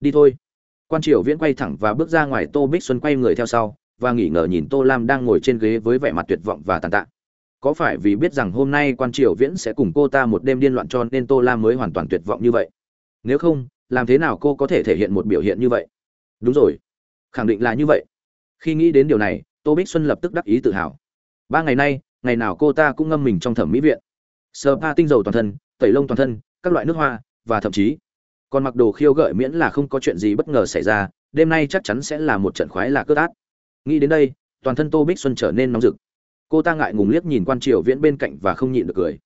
đi thôi. Quan triều viễn quay thẳng và bước ra ngoài tô bích xuân quay người theo sau, và nghỉ ngờ nhìn tô lam đang ngồi trên ghế với vẻ mặt tuyệt vọng và tàn tạ. Có phải vì biết rằng hôm nay quan triều viễn sẽ cùng cô ta một đêm điên loạn cho nên tô lam mới hoàn toàn tuyệt vọng như vậy? Nếu không, làm thế nào cô có thể thể hiện một biểu hiện như vậy? Đúng rồi. Khẳng định là như vậy. Khi nghĩ đến điều này, tô bích xuân lập tức đắc ý tự hào. Ba ngày nay, ngày nào cô ta cũng ngâm mình trong thẩm mỹ viện. Sờ pa tinh dầu toàn thân, tẩy lông toàn thân, các loại nước hoa, và thậm chí còn mặc đồ khiêu gợi miễn là không có chuyện gì bất ngờ xảy ra, đêm nay chắc chắn sẽ là một trận khoái lạc cướp át nghĩ đến đây, toàn thân tô bích xuân trở nên nóng rực. Cô ta ngại ngùng liếc nhìn quan triều viễn bên cạnh và không nhịn được cười.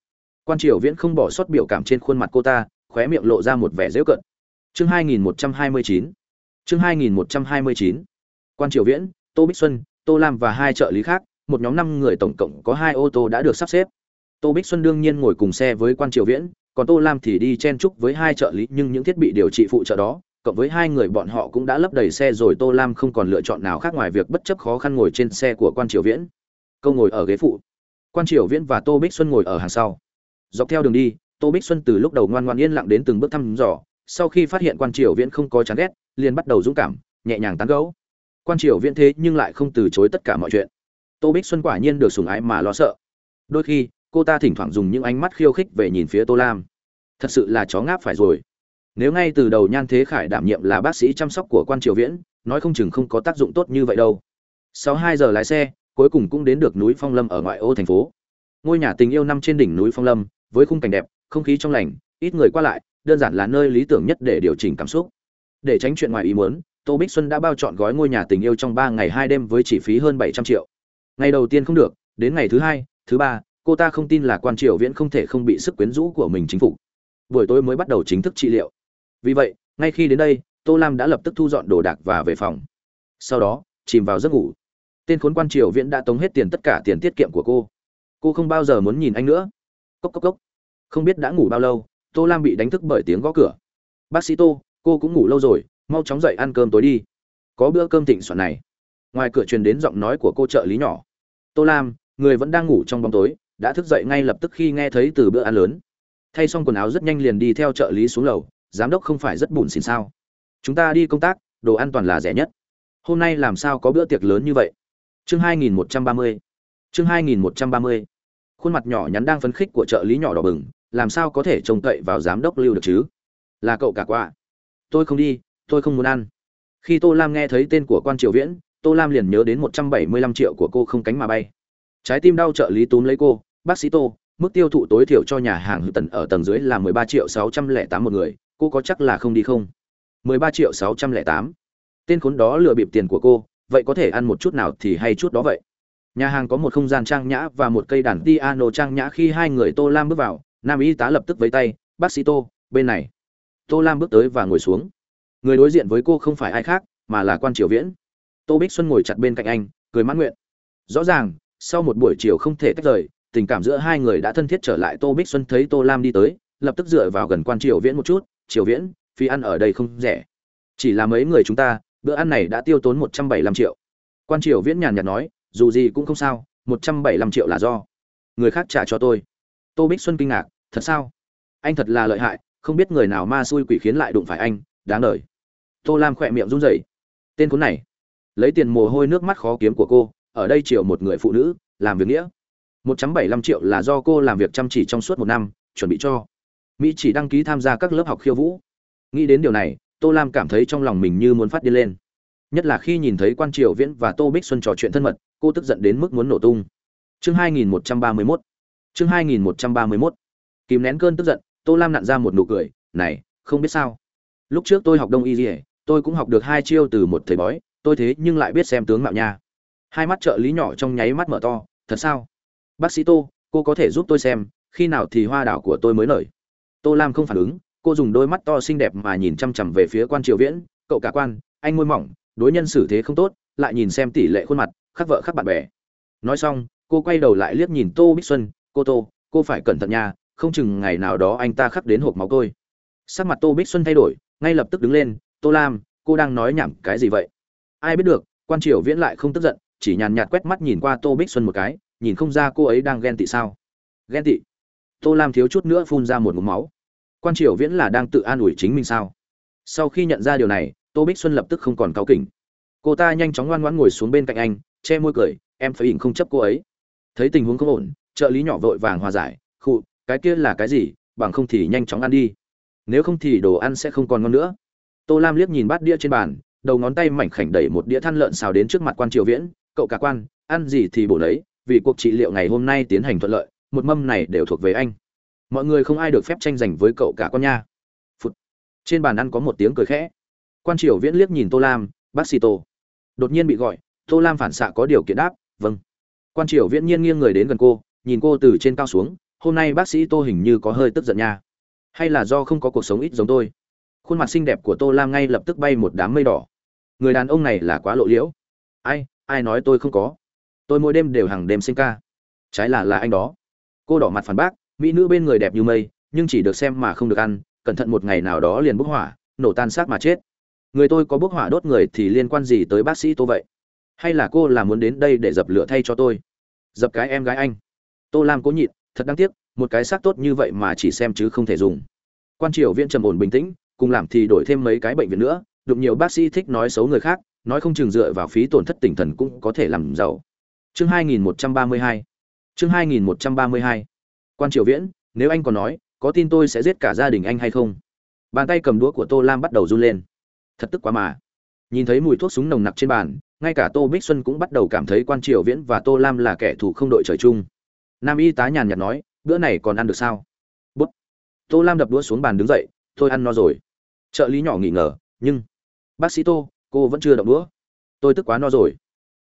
Quan triều viễn không bỏ sót biểu cảm trên khuôn mặt cô ta, khóe miệng lộ ra một vẻ dễu cận chương 2129 chương 2129 quan triều viễn, tô bích xuân, tô lam và hai trợ lý khác, một nhóm năm người tổng cộng có hai ô tô đã được sắp xếp. Tô bích xuân đương nhiên ngồi cùng xe với quan triều viễn còn tô lam thì đi chen chúc với hai trợ lý, nhưng những thiết bị điều trị phụ trợ đó, cộng với hai người bọn họ cũng đã lấp đầy xe rồi, tô lam không còn lựa chọn nào khác ngoài việc bất chấp khó khăn ngồi trên xe của quan triều viễn. Câu ngồi ở ghế phụ. Quan triều viễn và tô bích xuân ngồi ở hàng sau. Dọc theo đường đi, tô bích xuân từ lúc đầu ngoan ngoan yên lặng đến từng bước thăm dò, sau khi phát hiện quan triều viễn không có chán ghét, liền bắt đầu dũng cảm, nhẹ nhàng tán gẫu. Quan triều viễn thế nhưng lại không từ chối tất cả mọi chuyện. Tô bích xuân quả nhiên được sùng ái mà lo sợ. Đôi khi, cô ta thỉnh thoảng dùng những ánh mắt khiêu khích về nhìn phía tô lam thật sự là chó ngáp phải rồi. Nếu ngay từ đầu nhan thế khải đảm nhiệm là bác sĩ chăm sóc của quan triều viễn, nói không chừng không có tác dụng tốt như vậy đâu. Sau hai giờ lái xe, cuối cùng cũng đến được núi phong lâm ở ngoại ô thành phố. Ngôi nhà tình yêu nằm trên đỉnh núi phong lâm, với khung cảnh đẹp, không khí trong lành, ít người qua lại, đơn giản là nơi lý tưởng nhất để điều chỉnh cảm xúc. Để tránh chuyện ngoài ý muốn, tô bích xuân đã bao chọn gói ngôi nhà tình yêu trong ba ngày hai đêm với chi phí hơn bảy trăm triệu. Ngày đầu tiên không được, đến ngày thứ hai, thứ ba, cô ta không tin là quan triều viễn không thể không bị sức quyến rũ của mình chính phủ buổi tối mới bắt đầu chính thức trị liệu. Vì vậy, ngay khi đến đây, tô lam đã lập tức thu dọn đồ đạc và về phòng. Sau đó, chìm vào giấc ngủ. Tên khốn quan triều viễn đã tống hết tiền tất cả tiền tiết kiệm của cô. Cô không bao giờ muốn nhìn anh nữa. Cốc cốc cốc. Không biết đã ngủ bao lâu, tô lam bị đánh thức bởi tiếng gõ cửa. Bác sĩ tô, cô cũng ngủ lâu rồi, mau chóng dậy ăn cơm tối đi. Có bữa cơm thịnh soạn này. Ngoài cửa truyền đến giọng nói của cô trợ lý nhỏ. Tô lam, người vẫn đang ngủ trong bóng tối, đã thức dậy ngay lập tức khi nghe thấy từ bữa ăn lớn thay xong quần áo rất nhanh liền đi theo trợ lý xuống lầu, giám đốc không phải rất buồn xỉn sao? Chúng ta đi công tác, đồ an toàn là rẻ nhất. Hôm nay làm sao có bữa tiệc lớn như vậy? Chương 2130 chương 2130 khuôn mặt nhỏ nhắn đang phấn khích của trợ lý nhỏ đỏ bừng, làm sao có thể trông cậy vào giám đốc lưu được chứ? Là cậu cả quạ. Tôi không đi, tôi không muốn ăn. Khi tô lam nghe thấy tên của quan triều viễn, tô lam liền nhớ đến một trăm bảy mươi lăm triệu của cô không cánh mà bay. Trái tim đau trợ lý túm lấy cô, bác sĩ tô mức tiêu thụ tối thiểu cho nhà hàng hữu tần ở tầng dưới là mười ba triệu sáu trăm lẻ tám một người, cô có chắc là không đi không? Mười ba triệu sáu trăm lẻ tám. Tên khốn đó lừa bịp tiền của cô, vậy có thể ăn một chút nào thì hay chút đó vậy? Nhà hàng có một không gian trang nhã và một cây đàn piano trang nhã khi hai người tô lam bước vào, nam y tá lập tức với tay, bác sĩ tô, bên này. Tô lam bước tới và ngồi xuống. Người đối diện với cô không phải ai khác, mà là quan triều viễn. Tô bích xuân ngồi chặt bên cạnh anh, cười mãn nguyện. Rõ ràng, sau một buổi chiều không thể tách rời tình cảm giữa hai người đã thân thiết trở lại, tô bích xuân thấy tô lam đi tới, lập tức dựa vào gần quan triều viễn một chút, triều viễn, phí ăn ở đây không rẻ. Chỉ là mấy người chúng ta, bữa ăn này đã tiêu tốn một trăm bảy mươi lăm triệu. Quan triều viễn nhàn nhạt nói, dù gì cũng không sao, một trăm bảy mươi lăm triệu là do người khác trả cho tôi. Tô bích xuân kinh ngạc, thật sao? Anh thật là lợi hại, không biết người nào ma xui quỷ khiến lại đụng phải anh, đáng đời. Tô lam khỏe miệng run rẩy, tên khốn này, lấy tiền mồ hôi nước mắt khó kiếm của cô, ở đây chiều một người phụ nữ, làm việc nghĩa một trăm bảy mươi lăm triệu là do cô làm việc chăm chỉ trong suốt một năm, chuẩn bị cho. Mỹ chỉ đăng ký tham gia các lớp học khiêu vũ. Nghĩ đến điều này, tô lam cảm thấy trong lòng mình như muốn phát điên lên. Nhất là khi nhìn thấy quan triều viễn và tô bích xuân trò chuyện thân mật, cô tức giận đến mức muốn nổ tung. Chương 2131 chương 2131 kìm nén cơn tức giận, tô lam nặn ra một nụ cười, này, không biết sao. Lúc trước tôi học đông y dỉa tôi cũng học được hai chiêu từ một thầy bói, tôi thế nhưng lại biết xem tướng mạo nha. Hai mắt trợ lý nhỏ trong nháy mắt mở to, thật sao? Bác sĩ tô, cô có thể giúp tôi xem, khi nào thì hoa đảo của tôi mới nở? Tô lam không phản ứng, cô dùng đôi mắt to xinh đẹp mà nhìn chăm chằm về phía quan triều viễn, cậu cả quan, anh môi mỏng, đối nhân xử thế không tốt, lại nhìn xem tỷ lệ khuôn mặt, khắc vợ khắc bạn bè. Nói xong, cô quay đầu lại liếc nhìn tô bích xuân, cô tô, cô phải cẩn thận nha, không chừng ngày nào đó anh ta khắc đến hộp máu tôi. Sắc mặt tô bích xuân thay đổi, ngay lập tức đứng lên, tô lam, cô đang nói nhảm cái gì vậy? Ai biết được, quan triều viễn lại không tức giận, chỉ nhàn nhạt quét mắt nhìn qua tô bích xuân một cái nhìn không ra cô ấy đang ghen tị sao? Ghen tị? Tô lam thiếu chút nữa phun ra một ngụm máu. Quan triều viễn là đang tự an ủi chính mình sao? Sau khi nhận ra điều này, tô bích xuân lập tức không còn cáu kỉnh. Cô ta nhanh chóng ngoan ngoãn ngồi xuống bên cạnh anh, che môi cười, em phải ỉn không chấp cô ấy. Thấy tình huống không ổn, trợ lý nhỏ vội vàng hòa giải, khụ, cái kia là cái gì? Bằng không thì nhanh chóng ăn đi. Nếu không thì đồ ăn sẽ không còn ngon nữa. Tô lam liếc nhìn bát đĩa trên bàn, đầu ngón tay mảnh khảnh đẩy một đĩa than lợn xào đến trước mặt quan triều viễn, cậu cả quan, ăn gì thì bổ lấy vì cuộc trị liệu ngày hôm nay tiến hành thuận lợi, một mâm này đều thuộc về anh. Mọi người không ai được phép tranh giành với cậu cả con nha. Phụt. trên bàn ăn có một tiếng cười khẽ. Quan triều viễn liếc nhìn tô lam, bác sĩ tô. Đột nhiên bị gọi, tô lam phản xạ có điều kiện đáp vâng. Quan triều viễn nhiên nghiêng người đến gần cô, nhìn cô từ trên cao xuống, hôm nay bác sĩ tô hình như có hơi tức giận nha. Hay là do không có cuộc sống ít giống tôi? Khuôn mặt xinh đẹp của tô lam ngay lập tức bay một đám mây đỏ. Người đàn ông này là quá lộ liễu. Ai ai nói tôi không có? Tôi mỗi đêm đều hàng đêm sinh ca. Trái là là anh đó. Cô đỏ mặt phản bác, mỹ nữ bên người đẹp như mây, nhưng chỉ được xem mà không được ăn, cẩn thận một ngày nào đó liền bốc hỏa, nổ tan xác mà chết. Người tôi có bốc hỏa đốt người thì liên quan gì tới bác sĩ tô vậy? Hay là cô là muốn đến đây để dập lửa thay cho tôi? Dập cái em gái anh. Tô lam cố nhịn, thật đáng tiếc, một cái xác tốt như vậy mà chỉ xem chứ không thể dùng. Quan triều viên trầm ổn bình tĩnh, cùng làm thì đổi thêm mấy cái bệnh viện nữa đụng nhiều bác sĩ thích nói xấu người khác, nói không chừng dựa vào phí tổn thất tinh thần cũng có thể làm giàu chương 2132 chương 2132 quan triều viễn, nếu anh còn nói, có tin tôi sẽ giết cả gia đình anh hay không? Bàn tay cầm đũa của tô lam bắt đầu run lên. Thật tức quá mà. Nhìn thấy mùi thuốc súng nồng nặc trên bàn, ngay cả tô bích xuân cũng bắt đầu cảm thấy quan triều viễn và tô lam là kẻ thù không đội trời chung. Nam y tá nhàn nhạt nói, bữa này còn ăn được sao? Bút. Tô lam đập đũa xuống bàn đứng dậy tôi ăn no rồi. Trợ lý nhỏ nghi ngờ, nhưng bác sĩ tô, cô vẫn chưa động đũa. Tôi tức quá no rồi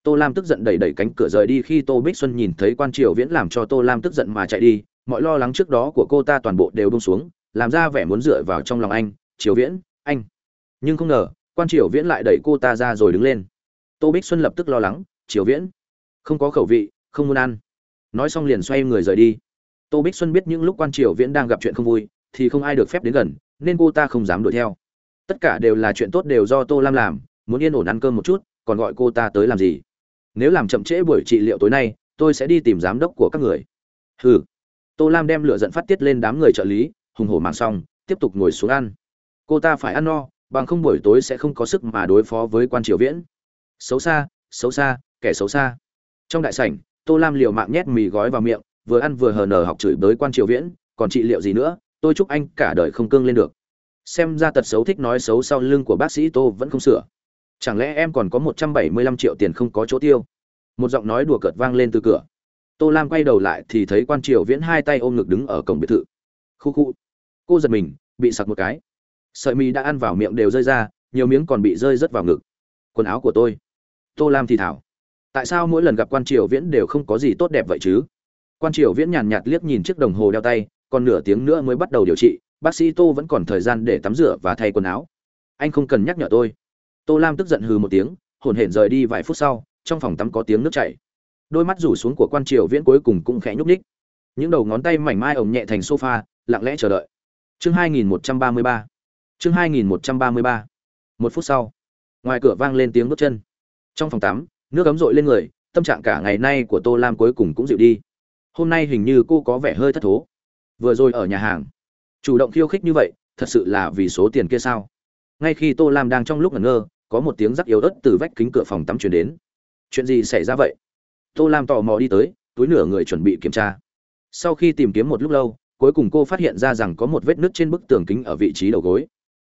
tô lam tức giận đẩy đẩy cánh cửa rời đi khi tô bích xuân nhìn thấy quan triều viễn làm cho tô lam tức giận mà chạy đi, mọi lo lắng trước đó của cô ta toàn bộ đều bông xuống, làm ra vẻ muốn dựa vào trong lòng anh, triều viễn, anh. Nhưng không ngờ, quan triều viễn lại đẩy cô ta ra rồi đứng lên. Tô bích xuân lập tức lo lắng, triều viễn, không có khẩu vị, không muốn ăn. Nói xong liền xoay người rời đi. Tô bích xuân biết những lúc quan triều viễn đang gặp chuyện không vui, thì không ai được phép đến gần, nên cô ta không dám đuổi theo. Tất cả đều là chuyện tốt đều do tô lam làm, muốn yên ổn ăn cơm một chút, còn gọi cô ta tới làm gì? Nếu làm chậm trễ buổi trị liệu tối nay, tôi sẽ đi tìm giám đốc của các người. Hừ. Tô lam đem lửa giận phát tiết lên đám người trợ lý, hùng hổ mang xong, tiếp tục ngồi xuống ăn. Cô ta phải ăn no, bằng không buổi tối sẽ không có sức mà đối phó với quan triều viễn. Xấu xa xấu xa, kẻ xấu xa. Trong đại sảnh, tô lam liều mạng nhét mì gói vào miệng, vừa ăn vừa hờ nở học chửi bới quan triều viễn, còn trị liệu gì nữa, tôi chúc anh cả đời không cương lên được. Xem ra tật xấu thích nói xấu sau lưng của bác sĩ tô vẫn không sửa chẳng lẽ em còn có một trăm bảy mươi lăm triệu tiền không có chỗ tiêu? Một giọng nói đùa cợt vang lên từ cửa. Tô lam quay đầu lại thì thấy quan triều viễn hai tay ôm ngực đứng ở cổng biệt thự. Khu khu. Cô giật mình, bị sặc một cái. Sợi mì đã ăn vào miệng đều rơi ra, nhiều miếng còn bị rơi rớt vào ngực. Quần áo của tôi. Tô lam thì thảo. Tại sao mỗi lần gặp quan triều viễn đều không có gì tốt đẹp vậy chứ? Quan triều viễn nhàn nhạt liếc nhìn chiếc đồng hồ đeo tay, còn nửa tiếng nữa mới bắt đầu điều trị. Bác sĩ tô vẫn còn thời gian để tắm rửa và thay quần áo. Anh không cần nhắc nhở tôi tô lam tức giận hừ một tiếng, hồn hển rời đi vài phút sau, trong phòng tắm có tiếng nước chảy. Đôi mắt rủ xuống của quan triều viễn cuối cùng cũng khẽ nhúc ních những đầu ngón tay mảnh mai ổng nhẹ thành sofa, lặng lẽ chờ đợi. Chương 2133 chương 2133 một phút sau, ngoài cửa vang lên tiếng bước chân. Trong phòng tắm, nước ấm rội lên người, tâm trạng cả ngày nay của tô lam cuối cùng cũng dịu đi. Hôm nay hình như cô có vẻ hơi thất thố. Vừa rồi ở nhà hàng, chủ động khiêu khích như vậy, thật sự là vì số tiền kia sao? Ngay khi tô lam đang trong lúc ngẩn ngơ, có một tiếng rắc yếu ớt từ vách kính cửa phòng tắm chuyển đến. Chuyện gì xảy ra vậy? Tô lam tò mò đi tới, túi nửa người chuẩn bị kiểm tra. Sau khi tìm kiếm một lúc lâu, cuối cùng cô phát hiện ra rằng có một vết nứt trên bức tường kính ở vị trí đầu gối.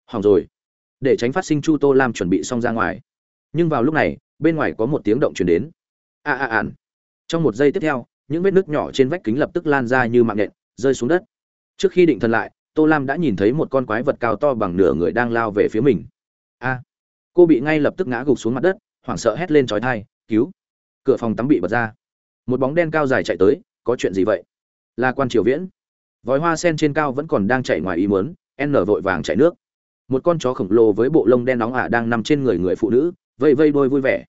Hỏng rồi. Để tránh phát sinh chu tô lam chuẩn bị xong ra ngoài. Nhưng vào lúc này, bên ngoài có một tiếng động chuyển đến. A a ạn trong một giây tiếp theo, những vết nứt nhỏ trên vách kính lập tức lan ra như mạng nện rơi xuống đất. Trước khi định thần lại tô lam đã nhìn thấy một con quái vật cao to bằng nửa người đang lao về phía mình. A! Cô bị ngay lập tức ngã gục xuống mặt đất, hoảng sợ hét lên trói thai, cứu! Cửa phòng tắm bị bật ra. Một bóng đen cao dài chạy tới, có chuyện gì vậy? Là quan triều viễn. Vòi hoa sen trên cao vẫn còn đang chạy ngoài ý muốn, n vội vàng chạy nước. Một con chó khổng lồ với bộ lông đen nóng ả đang nằm trên người người phụ nữ vây vây đôi vui vẻ.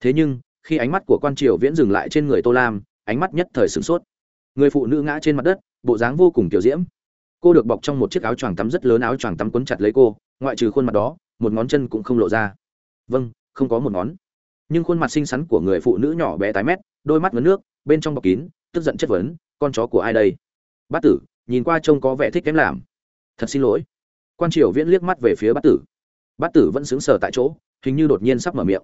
Thế nhưng, khi ánh mắt của quan triều viễn dừng lại trên người tô lam, ánh mắt nhất thời sửng sốt. Người phụ nữ ngã trên mặt đất, bộ dáng vô cùng kiểu diễm cô được bọc trong một chiếc áo choàng tắm rất lớn áo choàng tắm quấn chặt lấy cô, ngoại trừ khuôn mặt đó, một ngón chân cũng không lộ ra. Vâng không có một ngón. Nhưng khuôn mặt xinh xắn của người phụ nữ nhỏ bé tái mét, đôi mắt ngấn nước, bên trong bọc kín, tức giận chất vấn, con chó của ai đây? Bát tử, nhìn qua trông có vẻ thích kém làm. Thật xin lỗi. Quan triều viễn liếc mắt về phía bát tử. Bát tử vẫn sững sờ tại chỗ, hình như đột nhiên sắp mở miệng.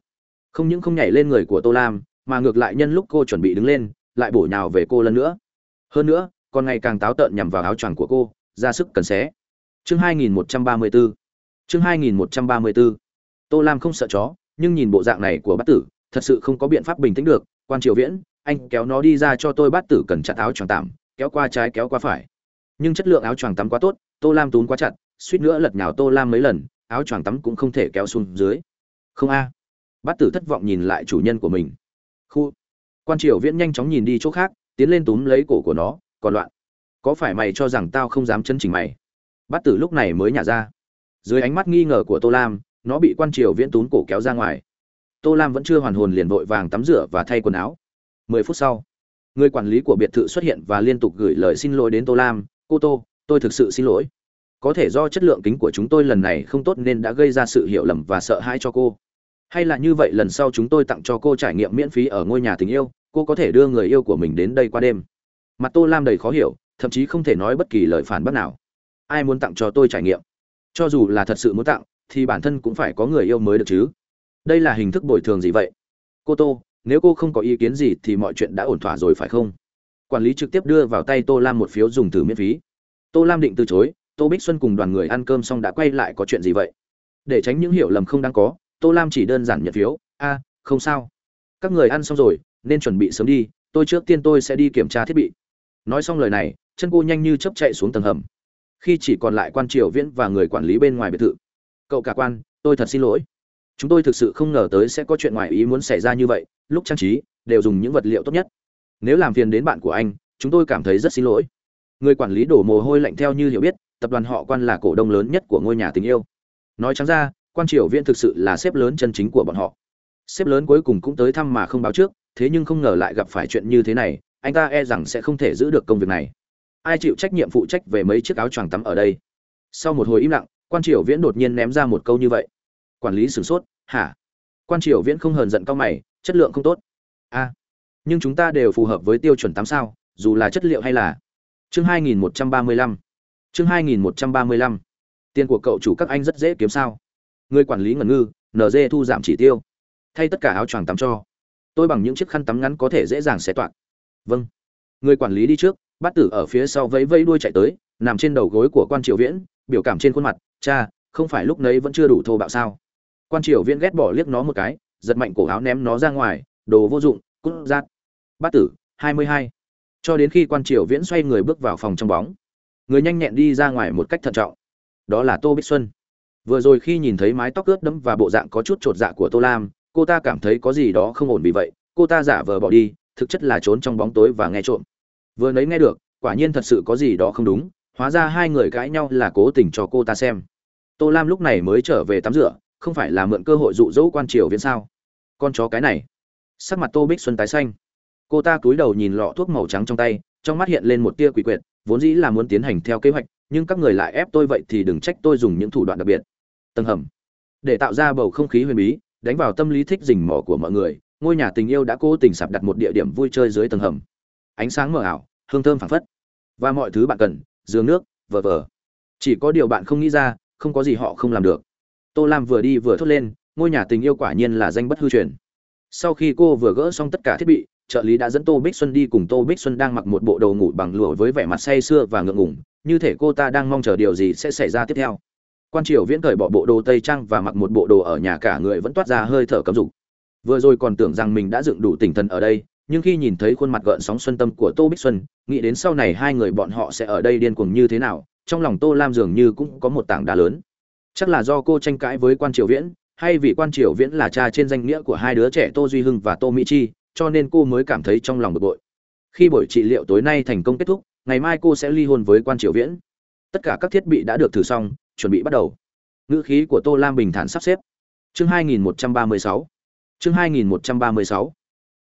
Không những không nhảy lên người của tô lam, mà ngược lại nhân lúc cô chuẩn bị đứng lên, lại bổ nhào về cô lần nữa. Hơn nữa, còn ngày càng táo tợn nhằm vào áo choàng của cô ra sức cần xé. Chương 2134 chương 2134 tô lam không sợ chó, nhưng nhìn bộ dạng này của bát tử, thật sự không có biện pháp bình tĩnh được. Quan triều viễn, anh kéo nó đi ra cho tôi, bát tử cần chặt áo choàng tạm, kéo qua trái kéo qua phải. Nhưng chất lượng áo choàng tắm quá tốt, tô lam túm quá chặt, suýt nữa lật nhào tô lam mấy lần, áo choàng tắm cũng không thể kéo xuống dưới. Không a. Bát tử thất vọng nhìn lại chủ nhân của mình. Khu. Quan triều viễn nhanh chóng nhìn đi chỗ khác, tiến lên túm lấy cổ của nó, còn loạn có phải mày cho rằng tao không dám chấn chỉnh mày? Bát tử lúc này mới nhả ra. Dưới ánh mắt nghi ngờ của tô lam, nó bị quan triều viễn tún cổ kéo ra ngoài. Tô lam vẫn chưa hoàn hồn liền vội vàng tắm rửa và thay quần áo. Mười phút sau, người quản lý của biệt thự xuất hiện và liên tục gửi lời xin lỗi đến tô lam. Cô tô, tôi thực sự xin lỗi. Có thể do chất lượng kính của chúng tôi lần này không tốt nên đã gây ra sự hiểu lầm và sợ hãi cho cô. Hay là như vậy lần sau chúng tôi tặng cho cô trải nghiệm miễn phí ở ngôi nhà tình yêu, cô có thể đưa người yêu của mình đến đây qua đêm. Mặt tô lam đầy khó hiểu thậm chí không thể nói bất kỳ lời phản bác nào. Ai muốn tặng cho tôi trải nghiệm? Cho dù là thật sự muốn tặng, thì bản thân cũng phải có người yêu mới được chứ. Đây là hình thức bồi thường gì vậy? Cô tô, nếu cô không có ý kiến gì thì mọi chuyện đã ổn thỏa rồi phải không? Quản lý trực tiếp đưa vào tay tô lam một phiếu dùng từ miễn phí. Tô lam định từ chối, tô bích xuân cùng đoàn người ăn cơm xong đã quay lại có chuyện gì vậy? Để tránh những hiểu lầm không đáng có, tô lam chỉ đơn giản nhận phiếu. A, không sao. Các người ăn xong rồi, nên chuẩn bị sớm đi, tôi trước tiên tôi sẽ đi kiểm tra thiết bị. Nói xong lời này chân cô nhanh như chấp chạy xuống tầng hầm. Khi chỉ còn lại quan triều viễn và người quản lý bên ngoài biệt thự. Cậu cả quan, tôi thật xin lỗi. Chúng tôi thực sự không ngờ tới sẽ có chuyện ngoài ý muốn xảy ra như vậy, lúc trang trí, đều dùng những vật liệu tốt nhất. Nếu làm phiền đến bạn của anh, chúng tôi cảm thấy rất xin lỗi. Người quản lý đổ mồ hôi lạnh theo như hiểu biết, tập đoàn họ quan là cổ đông lớn nhất của ngôi nhà tình yêu. Nói trắng ra, quan triều viễn thực sự là sếp lớn chân chính của bọn họ. Sếp lớn cuối cùng cũng tới thăm mà không báo trước, thế nhưng không ngờ lại gặp phải chuyện như thế này, anh ta e rằng sẽ không thể giữ được công việc này ai chịu trách nhiệm phụ trách về mấy chiếc áo choàng tắm ở đây? Sau một hồi im lặng, quan triều viễn đột nhiên ném ra một câu như vậy. Quản lý sửng sốt, hả? Quan triều viễn không hờn giận cao mày, chất lượng không tốt. A, nhưng chúng ta đều phù hợp với tiêu chuẩn tám sao, dù là chất liệu hay là chương 2135 chương 2135 tiền của cậu chủ các anh rất dễ kiếm sao? Người quản lý ngẩn ngư nd thu giảm chỉ tiêu. Thay tất cả áo choàng tắm cho. Tôi bằng những chiếc khăn tắm ngắn có thể dễ dàng xé toạc. Vâng người quản lý đi trước Bát tử ở phía sau vẫy vẫy đuôi chạy tới, nằm trên đầu gối của quan triều viễn, biểu cảm trên khuôn mặt, cha, không phải lúc nấy vẫn chưa đủ thô bạo sao? Quan triều viễn ghét bỏ liếc nó một cái, giật mạnh cổ áo ném nó ra ngoài, đồ vô dụng, cút rát. Bát tử, hai mươi hai. Cho đến khi quan triều viễn xoay người bước vào phòng trong bóng, người nhanh nhẹn đi ra ngoài một cách thận trọng. Đó là tô bích xuân. Vừa rồi khi nhìn thấy mái tóc ướt đẫm và bộ dạng có chút chột dạ của tô lam, cô ta cảm thấy có gì đó không ổn vì vậy, cô ta giả vờ bỏ đi, thực chất là trốn trong bóng tối và nghe trộm vừa nấy nghe được, quả nhiên thật sự có gì đó không đúng, hóa ra hai người cãi nhau là cố tình cho cô ta xem. Tô lam lúc này mới trở về tắm rửa, không phải là mượn cơ hội dụ dỗ quan triều viễn sao? Con chó cái này. Sắc mặt tô bích xuân tái xanh. Cô ta cúi đầu nhìn lọ thuốc màu trắng trong tay, trong mắt hiện lên một tia quỷ quyệt, vốn dĩ là muốn tiến hành theo kế hoạch, nhưng các người lại ép tôi vậy thì đừng trách tôi dùng những thủ đoạn đặc biệt. Tầng hầm. Để tạo ra bầu không khí huyền bí, đánh vào tâm lý thích rình mò của mọi người, ngôi nhà tình yêu đã cố tình sạp đặt một địa điểm vui chơi dưới tầng hầm ánh sáng mờ ảo, hương thơm phảng phất. Và mọi thứ bạn cần, giường nước, vờ vờ. Chỉ có điều bạn không nghĩ ra, không có gì họ không làm được. Tô lam vừa đi vừa thốt lên, ngôi nhà tình yêu quả nhiên là danh bất hư truyền. Sau khi cô vừa gỡ xong tất cả thiết bị, trợ lý đã dẫn tô bích xuân đi cùng tô bích xuân đang mặc một bộ đồ ngủ bằng lụa với vẻ mặt say sưa và ngượng ngùng. Như thể cô ta đang mong chờ điều gì sẽ xảy ra tiếp theo. Quan triều viễn cởi bỏ bộ đồ tây trang và mặc một bộ đồ ở nhà cả người vẫn toát ra hơi thở cấm dục. Vừa rồi còn tưởng rằng mình đã dựng đủ tinh thần ở đây nhưng khi nhìn thấy khuôn mặt gợn sóng xuân tâm của tô bích xuân, nghĩ đến sau này hai người bọn họ sẽ ở đây điên cuồng như thế nào, trong lòng tô lam dường như cũng có một tảng đá lớn. Chắc là do cô tranh cãi với quan triều viễn, hay vì quan triều viễn là cha trên danh nghĩa của hai đứa trẻ tô duy hưng và tô mỹ chi, cho nên cô mới cảm thấy trong lòng bực bội. Khi buổi trị liệu tối nay thành công kết thúc, ngày mai cô sẽ ly hôn với quan triều viễn. Tất cả các thiết bị đã được thử xong, chuẩn bị bắt đầu. Ngữ khí của tô lam bình thản sắp xếp. Chương 2136 chương 2136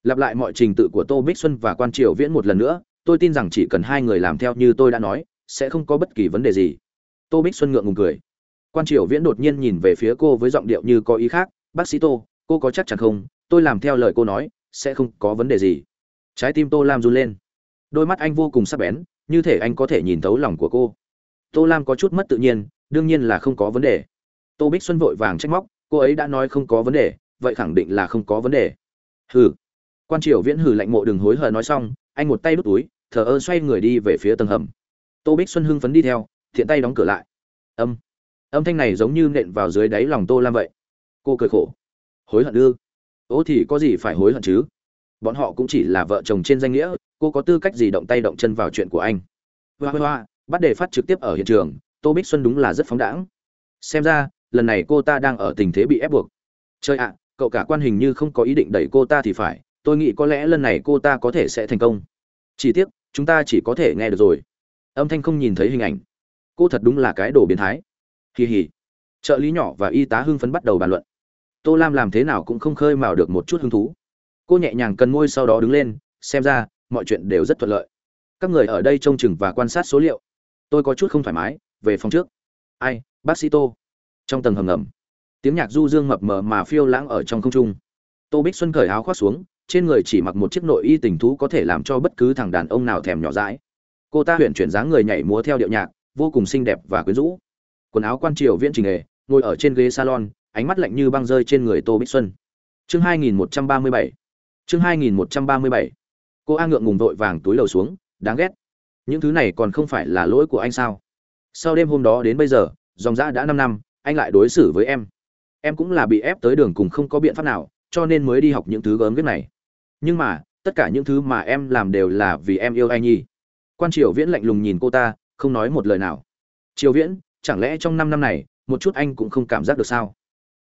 lặp lại mọi trình tự của tô bích xuân và quan triều viễn một lần nữa, tôi tin rằng chỉ cần hai người làm theo như tôi đã nói, sẽ không có bất kỳ vấn đề gì. Tô bích xuân ngượng ngùng cười. Quan triều viễn đột nhiên nhìn về phía cô với giọng điệu như có ý khác, bác sĩ tô, cô có chắc chắn không? Tôi làm theo lời cô nói, sẽ không có vấn đề gì. Trái tim tô lam run lên. Đôi mắt anh vô cùng sắc bén, như thể anh có thể nhìn thấu lòng của cô. Tô lam có chút mất tự nhiên, đương nhiên là không có vấn đề. Tô bích xuân vội vàng trách móc, cô ấy đã nói không có vấn đề, vậy khẳng định là không có vấn đề. Hừ quan triều viễn hử lạnh mộ đường hối hờ nói xong, anh một tay đút túi, thờ ơ xoay người đi về phía tầng hầm. Tô bích xuân hưng phấn đi theo, thiện tay đóng cửa lại. Âm. Âm thanh này giống như nện vào dưới đáy lòng tô lam vậy. Cô cười khổ. Hối hận ư? Ố thì có gì phải hối hận chứ? Bọn họ cũng chỉ là vợ chồng trên danh nghĩa, cô có tư cách gì động tay động chân vào chuyện của anh? Hoa hoa bắt đề phát trực tiếp ở hiện trường, tô bích xuân đúng là rất phóng đãng. Xem ra, lần này cô ta đang ở tình thế bị ép buộc. Chơi ạ, cậu cả quan hình như không có ý định đẩy cô ta thì phải tôi nghĩ có lẽ lần này cô ta có thể sẽ thành công. Chỉ tiếc, chúng ta chỉ có thể nghe được rồi. Âm thanh không nhìn thấy hình ảnh. Cô thật đúng là cái đồ biến thái. Kỳ hỉ trợ lý nhỏ và y tá hưng phấn bắt đầu bàn luận. Tô lam làm thế nào cũng không khơi mào được một chút hứng thú. Cô nhẹ nhàng cần môi sau đó đứng lên, xem ra, mọi chuyện đều rất thuận lợi. Các người ở đây trông chừng và quan sát số liệu. Tôi có chút không thoải mái, về phòng trước. Ai, bác sĩ tô. Trong tầng hầm ngầm, tiếng nhạc du dương mập mờ mà phiêu lãng ở trong không trung. Tô bích xuân cởi áo khoác xuống trên người chỉ mặc một chiếc nội y tình thú có thể làm cho bất cứ thằng đàn ông nào thèm nhỏ dãi. Cô ta huyện chuyển dáng người nhảy múa theo điệu nhạc, vô cùng xinh đẹp và quyến rũ. Quần áo quan triều viễn trình nghề, ngồi ở trên ghế salon, ánh mắt lạnh như băng rơi trên người tô bích xuân. Chương 2137 chương 2137 cô a ngượng ngùng vội vàng túi lầu xuống, đáng ghét. Những thứ này còn không phải là lỗi của anh sao? Sau đêm hôm đó đến bây giờ, dòng dã đã năm năm, anh lại đối xử với em. Em cũng là bị ép tới đường cùng không có biện pháp nào, cho nên mới đi học những thứ gớm ghiếc này nhưng mà, tất cả những thứ mà em làm đều là vì em yêu anh nhi. Quan triều viễn lạnh lùng nhìn cô ta, không nói một lời nào. Triều viễn, chẳng lẽ trong năm năm này, một chút anh cũng không cảm giác được sao?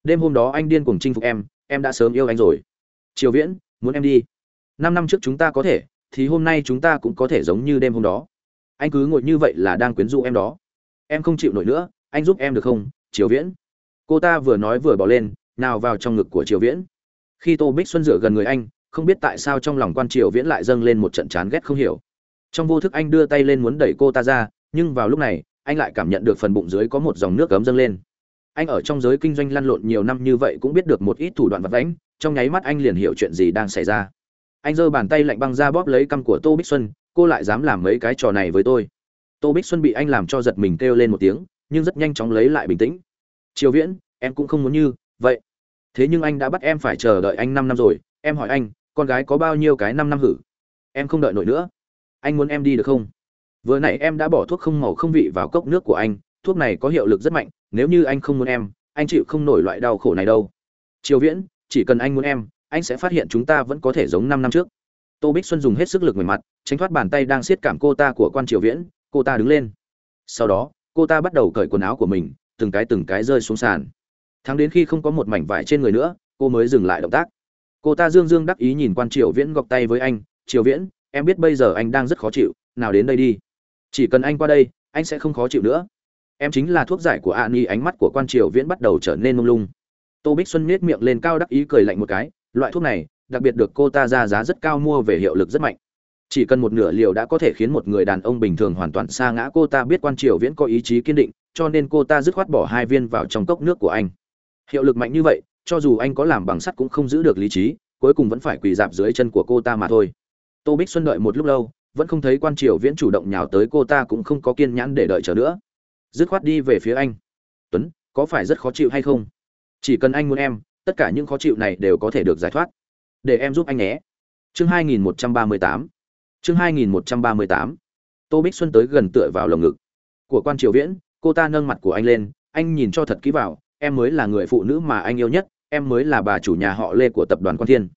Đêm hôm đó anh điên cuồng chinh phục em em đã sớm yêu anh rồi. Triều viễn, muốn em đi. Năm năm trước chúng ta có thể, thì hôm nay chúng ta cũng có thể giống như đêm hôm đó. Anh cứ ngồi như vậy là đang quyến rũ em đó. Em không chịu nổi nữa, anh giúp em được không, triều viễn? Cô ta vừa nói vừa bỏ lên, nào vào trong ngực của triều viễn. Khi tô bích xuân rửa gần người anh không biết tại sao trong lòng quan triều viễn lại dâng lên một trận chán ghét không hiểu. Trong vô thức anh đưa tay lên muốn đẩy cô ta ra, nhưng vào lúc này, anh lại cảm nhận được phần bụng dưới có một dòng nước cấm dâng lên. Anh ở trong giới kinh doanh lăn lộn nhiều năm như vậy cũng biết được một ít thủ đoạn vật vãnh, trong nháy mắt anh liền hiểu chuyện gì đang xảy ra. Anh giơ bàn tay lạnh băng ra bóp lấy căm của tô bích xuân, cô lại dám làm mấy cái trò này với tôi? Tô bích xuân bị anh làm cho giật mình kêu lên một tiếng, nhưng rất nhanh chóng lấy lại bình tĩnh. Triều viễn, em cũng không muốn như vậy. Thế nhưng anh đã bắt em phải chờ đợi anh năm năm rồi, em hỏi anh con gái có bao nhiêu cái năm năm hử? Em không đợi nổi nữa. Anh muốn em đi được không? Vừa nãy em đã bỏ thuốc không màu không vị vào cốc nước của anh, thuốc này có hiệu lực rất mạnh, nếu như anh không muốn em, anh chịu không nổi loại đau khổ này đâu. Triều viễn, chỉ cần anh muốn em, anh sẽ phát hiện chúng ta vẫn có thể giống năm năm trước. Tô bích xuân dùng hết sức lực về mặt, tránh thoát bàn tay đang siết cảm cô ta của quan triều viễn, cô ta đứng lên. Sau đó, cô ta bắt đầu cởi quần áo của mình, từng cái từng cái rơi xuống sàn. Thắng đến khi không có một mảnh vải trên người nữa, cô mới dừng lại động tác cô ta dương dương đắc ý nhìn quan triều viễn gọc tay với anh, triều viễn, em biết bây giờ anh đang rất khó chịu, nào đến đây đi. Chỉ cần anh qua đây, anh sẽ không khó chịu nữa. Em chính là thuốc giải của an y ánh mắt của quan triều viễn bắt đầu trở nên mông lung. Tô bích xuân nết miệng lên cao đắc ý cười lạnh một cái, loại thuốc này, đặc biệt được cô ta ra giá rất cao mua về hiệu lực rất mạnh. Chỉ cần một nửa liều đã có thể khiến một người đàn ông bình thường hoàn toàn xa ngã. Cô ta biết quan triều viễn có ý chí kiên định, cho nên cô ta dứt khoát bỏ hai viên vào trong cốc nước của anh. Hiệu lực mạnh như vậy cho dù anh có làm bằng sắt cũng không giữ được lý trí, cuối cùng vẫn phải quỳ dạp dưới chân của cô ta mà thôi. Tô bích xuân đợi một lúc lâu, vẫn không thấy quan triều viễn chủ động nhào tới cô ta cũng không có kiên nhãn để đợi chờ nữa. Dứt khoát đi về phía anh. Tuấn, có phải rất khó chịu hay không? Chỉ cần anh muốn em, tất cả những khó chịu này đều có thể được giải thoát. Để em giúp anh nhé. Chương 2138 chương 2138 tô bích xuân tới gần tựa vào lồng ngực của quan triều viễn, cô ta nâng mặt của anh lên, anh nhìn cho thật kỹ vào em mới là người phụ nữ mà anh yêu nhất, em mới là bà chủ nhà họ lê của tập đoàn quan thiên.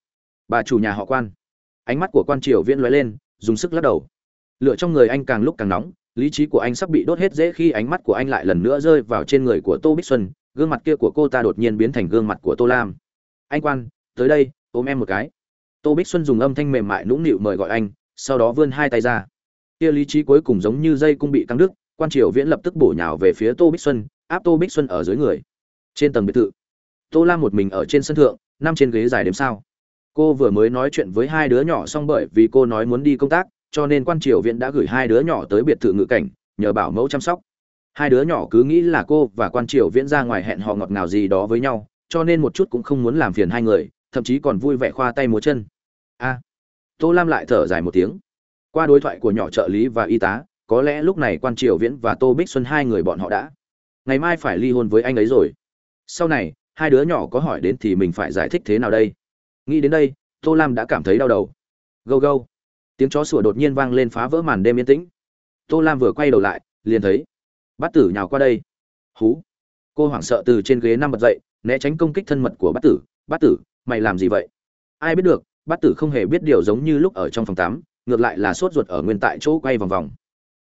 Bà chủ nhà họ quan. Ánh mắt của quan triều viễn lóe lên, dùng sức lắc đầu. Lửa trong người anh càng lúc càng nóng, lý trí của anh sắp bị đốt hết dễ khi ánh mắt của anh lại lần nữa rơi vào trên người của tô bích xuân, gương mặt kia của cô ta đột nhiên biến thành gương mặt của tô lam. Anh quan, tới đây, ôm em một cái. Tô bích xuân dùng âm thanh mềm mại nũng nịu mời gọi anh, sau đó vươn hai tay ra. Kia lý trí cuối cùng giống như dây cung bị căng đứt, quan triều viễn lập tức bổ nhào về phía tô bích xuân, áp tô bích xuân ở dưới người trên tầng biệt thự, tô lam một mình ở trên sân thượng nằm trên ghế dài đếm sao. Cô vừa mới nói chuyện với hai đứa nhỏ xong bởi vì cô nói muốn đi công tác, cho nên quan triều viện đã gửi hai đứa nhỏ tới biệt thự ngự cảnh, nhờ bảo mẫu chăm sóc. Hai đứa nhỏ cứ nghĩ là cô và quan triều viễn ra ngoài hẹn hò ngọt ngào gì đó với nhau, cho nên một chút cũng không muốn làm phiền hai người, thậm chí còn vui vẻ khoa tay múa chân. A. Tô lam lại thở dài một tiếng. Qua đối thoại của nhỏ trợ lý và y tá, có lẽ lúc này quan triều viễn và tô bích xuân hai người bọn họ đã. Ngày mai phải ly hôn với anh ấy rồi sau này, hai đứa nhỏ có hỏi đến thì mình phải giải thích thế nào đây? Nghĩ đến đây, tô lam đã cảm thấy đau đầu. Gâu gâu. Tiếng chó sủa đột nhiên vang lên phá vỡ màn đêm yên tĩnh. Tô lam vừa quay đầu lại, liền thấy bát tử nhào qua đây. Hú. Cô hoảng sợ từ trên ghế năm bật dậy, né tránh công kích thân mật của bát tử. Bát tử, mày làm gì vậy? Ai biết được, bát tử không hề biết điều giống như lúc ở trong phòng tắm, ngược lại là sốt ruột ở nguyên tại chỗ quay vòng vòng.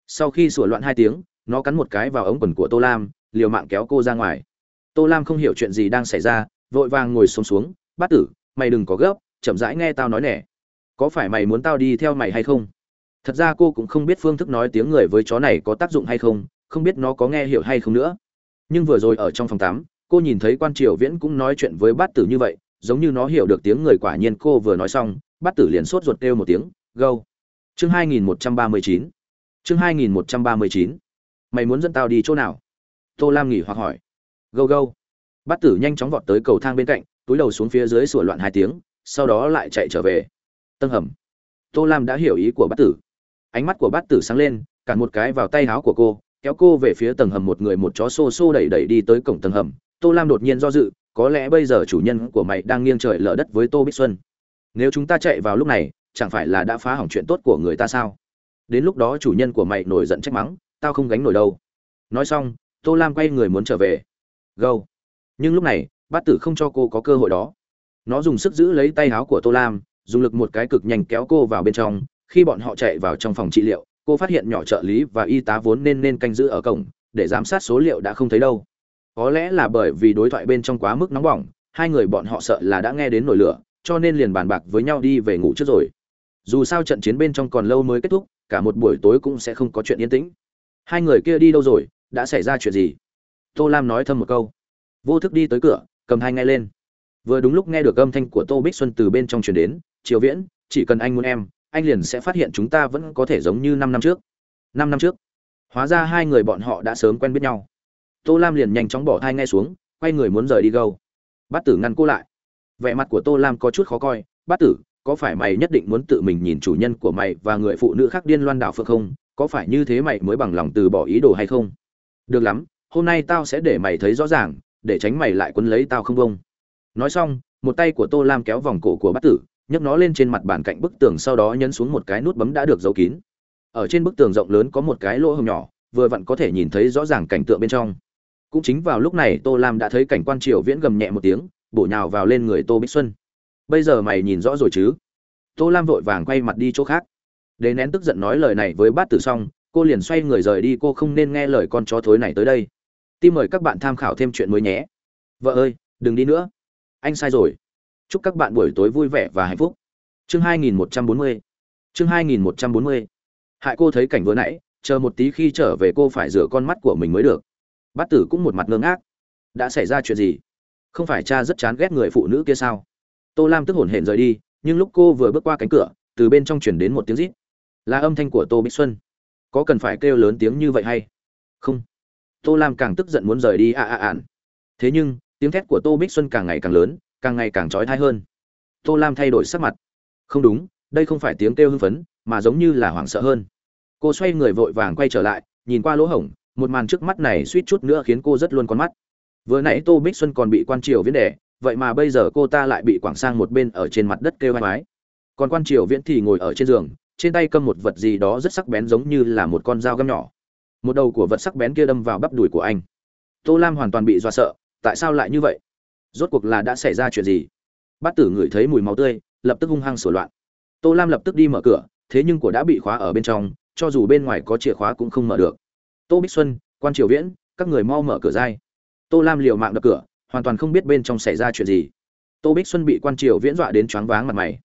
Sau khi sủa loạn hai tiếng, nó cắn một cái vào ống quần của tô lam, liều mạng kéo cô ra ngoài tô lam không hiểu chuyện gì đang xảy ra, vội vàng ngồi xuống xuống, bát tử, mày đừng có gấp, chậm rãi nghe tao nói nè. Có phải mày muốn tao đi theo mày hay không? Thật ra cô cũng không biết phương thức nói tiếng người với chó này có tác dụng hay không không biết nó có nghe hiểu hay không nữa. Nhưng vừa rồi ở trong phòng tắm, cô nhìn thấy quan triều viễn cũng nói chuyện với bát tử như vậy, giống như nó hiểu được tiếng người quả nhiên cô vừa nói xong, bát tử liền sốt ruột kêu một tiếng, gâu. Chương 2139 chương 2139 mày muốn dẫn tao đi chỗ nào? Tô lam nghỉ hoặc hỏi gâu gâu. Bát tử nhanh chóng vọt tới cầu thang bên cạnh, túi đầu xuống phía dưới sủa loạn hai tiếng, sau đó lại chạy trở về. Tầng hầm tô lam đã hiểu ý của bát tử. Ánh mắt của bát tử sáng lên cản một cái vào tay áo của cô, kéo cô về phía tầng hầm một người một chó xô xô đẩy đẩy đi tới cổng tầng hầm. Tô lam đột nhiên do dự, có lẽ bây giờ chủ nhân của mày đang nghiêng trời lở đất với tô bích xuân. Nếu chúng ta chạy vào lúc này, chẳng phải là đã phá hỏng chuyện tốt của người ta sao? Đến lúc đó chủ nhân của mày nổi giận trách mắng, tao không gánh nổi đâu. Nói xong, tô lam quay người muốn trở về gâu nhưng lúc này, bát tử không cho cô có cơ hội đó. Nó dùng sức giữ lấy tay áo của tô lam, dùng lực một cái cực nhanh kéo cô vào bên trong. Khi bọn họ chạy vào trong phòng trị liệu, cô phát hiện nhỏ trợ lý và y tá vốn nên nên canh giữ ở cổng, để giám sát số liệu đã không thấy đâu. Có lẽ là bởi vì đối thoại bên trong quá mức nóng bỏng, hai người bọn họ sợ là đã nghe đến nổi lửa, cho nên liền bàn bạc với nhau đi về ngủ trước rồi. Dù sao trận chiến bên trong còn lâu mới kết thúc, cả một buổi tối cũng sẽ không có chuyện yên tĩnh. Hai người kia đi đâu rồi, đã xảy ra chuyện gì? Tô lam nói thầm một câu. Vô thức đi tới cửa, cầm hai ngay lên. Vừa đúng lúc nghe được âm thanh của tô bích xuân từ bên trong truyền đến, triều viễn, chỉ cần anh muốn em, anh liền sẽ phát hiện chúng ta vẫn có thể giống như năm năm trước. Năm năm trước? Hóa ra hai người bọn họ đã sớm quen biết nhau. Tô lam liền nhanh chóng bỏ thai ngay xuống, quay người muốn rời đi gâu. Bát tử ngăn cô lại. Vẻ mặt của tô lam có chút khó coi, bát tử, có phải mày nhất định muốn tự mình nhìn chủ nhân của mày và người phụ nữ khác điên loan đảo phượng không? Có phải như thế mày mới bằng lòng từ bỏ ý đồ hay không? Được lắm hôm nay tao sẽ để mày thấy rõ ràng, để tránh mày lại quấn lấy tao không bông nói xong, một tay của tô lam kéo vòng cổ của bát tử, nhấc nó lên trên mặt bàn cạnh bức tường sau đó nhấn xuống một cái nút bấm đã được giấu kín. Ở trên bức tường rộng lớn có một cái lỗ hồng nhỏ, vừa vặn có thể nhìn thấy rõ ràng cảnh tượng bên trong. Cũng chính vào lúc này tô lam đã thấy cảnh quan triều viễn gầm nhẹ một tiếng, bổ nhào vào lên người tô bích xuân. Bây giờ mày nhìn rõ rồi chứ? Tô lam vội vàng quay mặt đi chỗ khác. Để nén tức giận nói lời này với bát tử xong, cô liền xoay người rời đi, cô không nên nghe lời con chó thối này tới đây tim mời các bạn tham khảo thêm chuyện mới nhé. Vợ ơi, đừng đi nữa. Anh sai rồi. Chúc các bạn buổi tối vui vẻ và hạnh phúc. Chương 2140 chương 2140 hại cô thấy cảnh vừa nãy, chờ một tí khi trở về cô phải rửa con mắt của mình mới được. Bát tử cũng một mặt ngơ ngác. Đã xảy ra chuyện gì? Không phải cha rất chán ghét người phụ nữ kia sao? Tô lam tức hổn hển rời đi, nhưng lúc cô vừa bước qua cánh cửa, từ bên trong chuyển đến một tiếng rít. Là âm thanh của tô bích xuân. Có cần phải kêu lớn tiếng như vậy hay? Không tô lam càng tức giận muốn rời đi ạ ạ ạn. Thế nhưng, tiếng thét của tô bích xuân càng ngày càng lớn, càng ngày càng trói thai hơn. Tô lam thay đổi sắc mặt. Không đúng, đây không phải tiếng kêu hưng phấn, mà giống như là hoảng sợ hơn. Cô xoay người vội vàng quay trở lại, nhìn qua lỗ hổng, một màn trước mắt này suýt chút nữa khiến cô rất luôn con mắt. Vừa nãy tô bích xuân còn bị quan triều viễn đẻ vậy mà bây giờ cô ta lại bị quảng sang một bên ở trên mặt đất kêu hai mái còn quan triều viễn thì ngồi ở trên giường, trên tay cầm một vật gì đó rất sắc bén giống như là một con dao găm nhỏ một đầu của vật sắc bén kia đâm vào bắp đùi của anh. Tô lam hoàn toàn bị dọa sợ, tại sao lại như vậy? Rốt cuộc là đã xảy ra chuyện gì? Bát tử ngửi thấy mùi máu tươi, lập tức hung hăng sửa loạn. Tô lam lập tức đi mở cửa, thế nhưng của đã bị khóa ở bên trong, cho dù bên ngoài có chìa khóa cũng không mở được. Tô bích xuân, quan triều viễn, các người mau mở cửa dai. Tô lam liều mạng đập cửa, hoàn toàn không biết bên trong xảy ra chuyện gì. Tô bích xuân bị quan triều viễn dọa đến choáng váng mặt mày.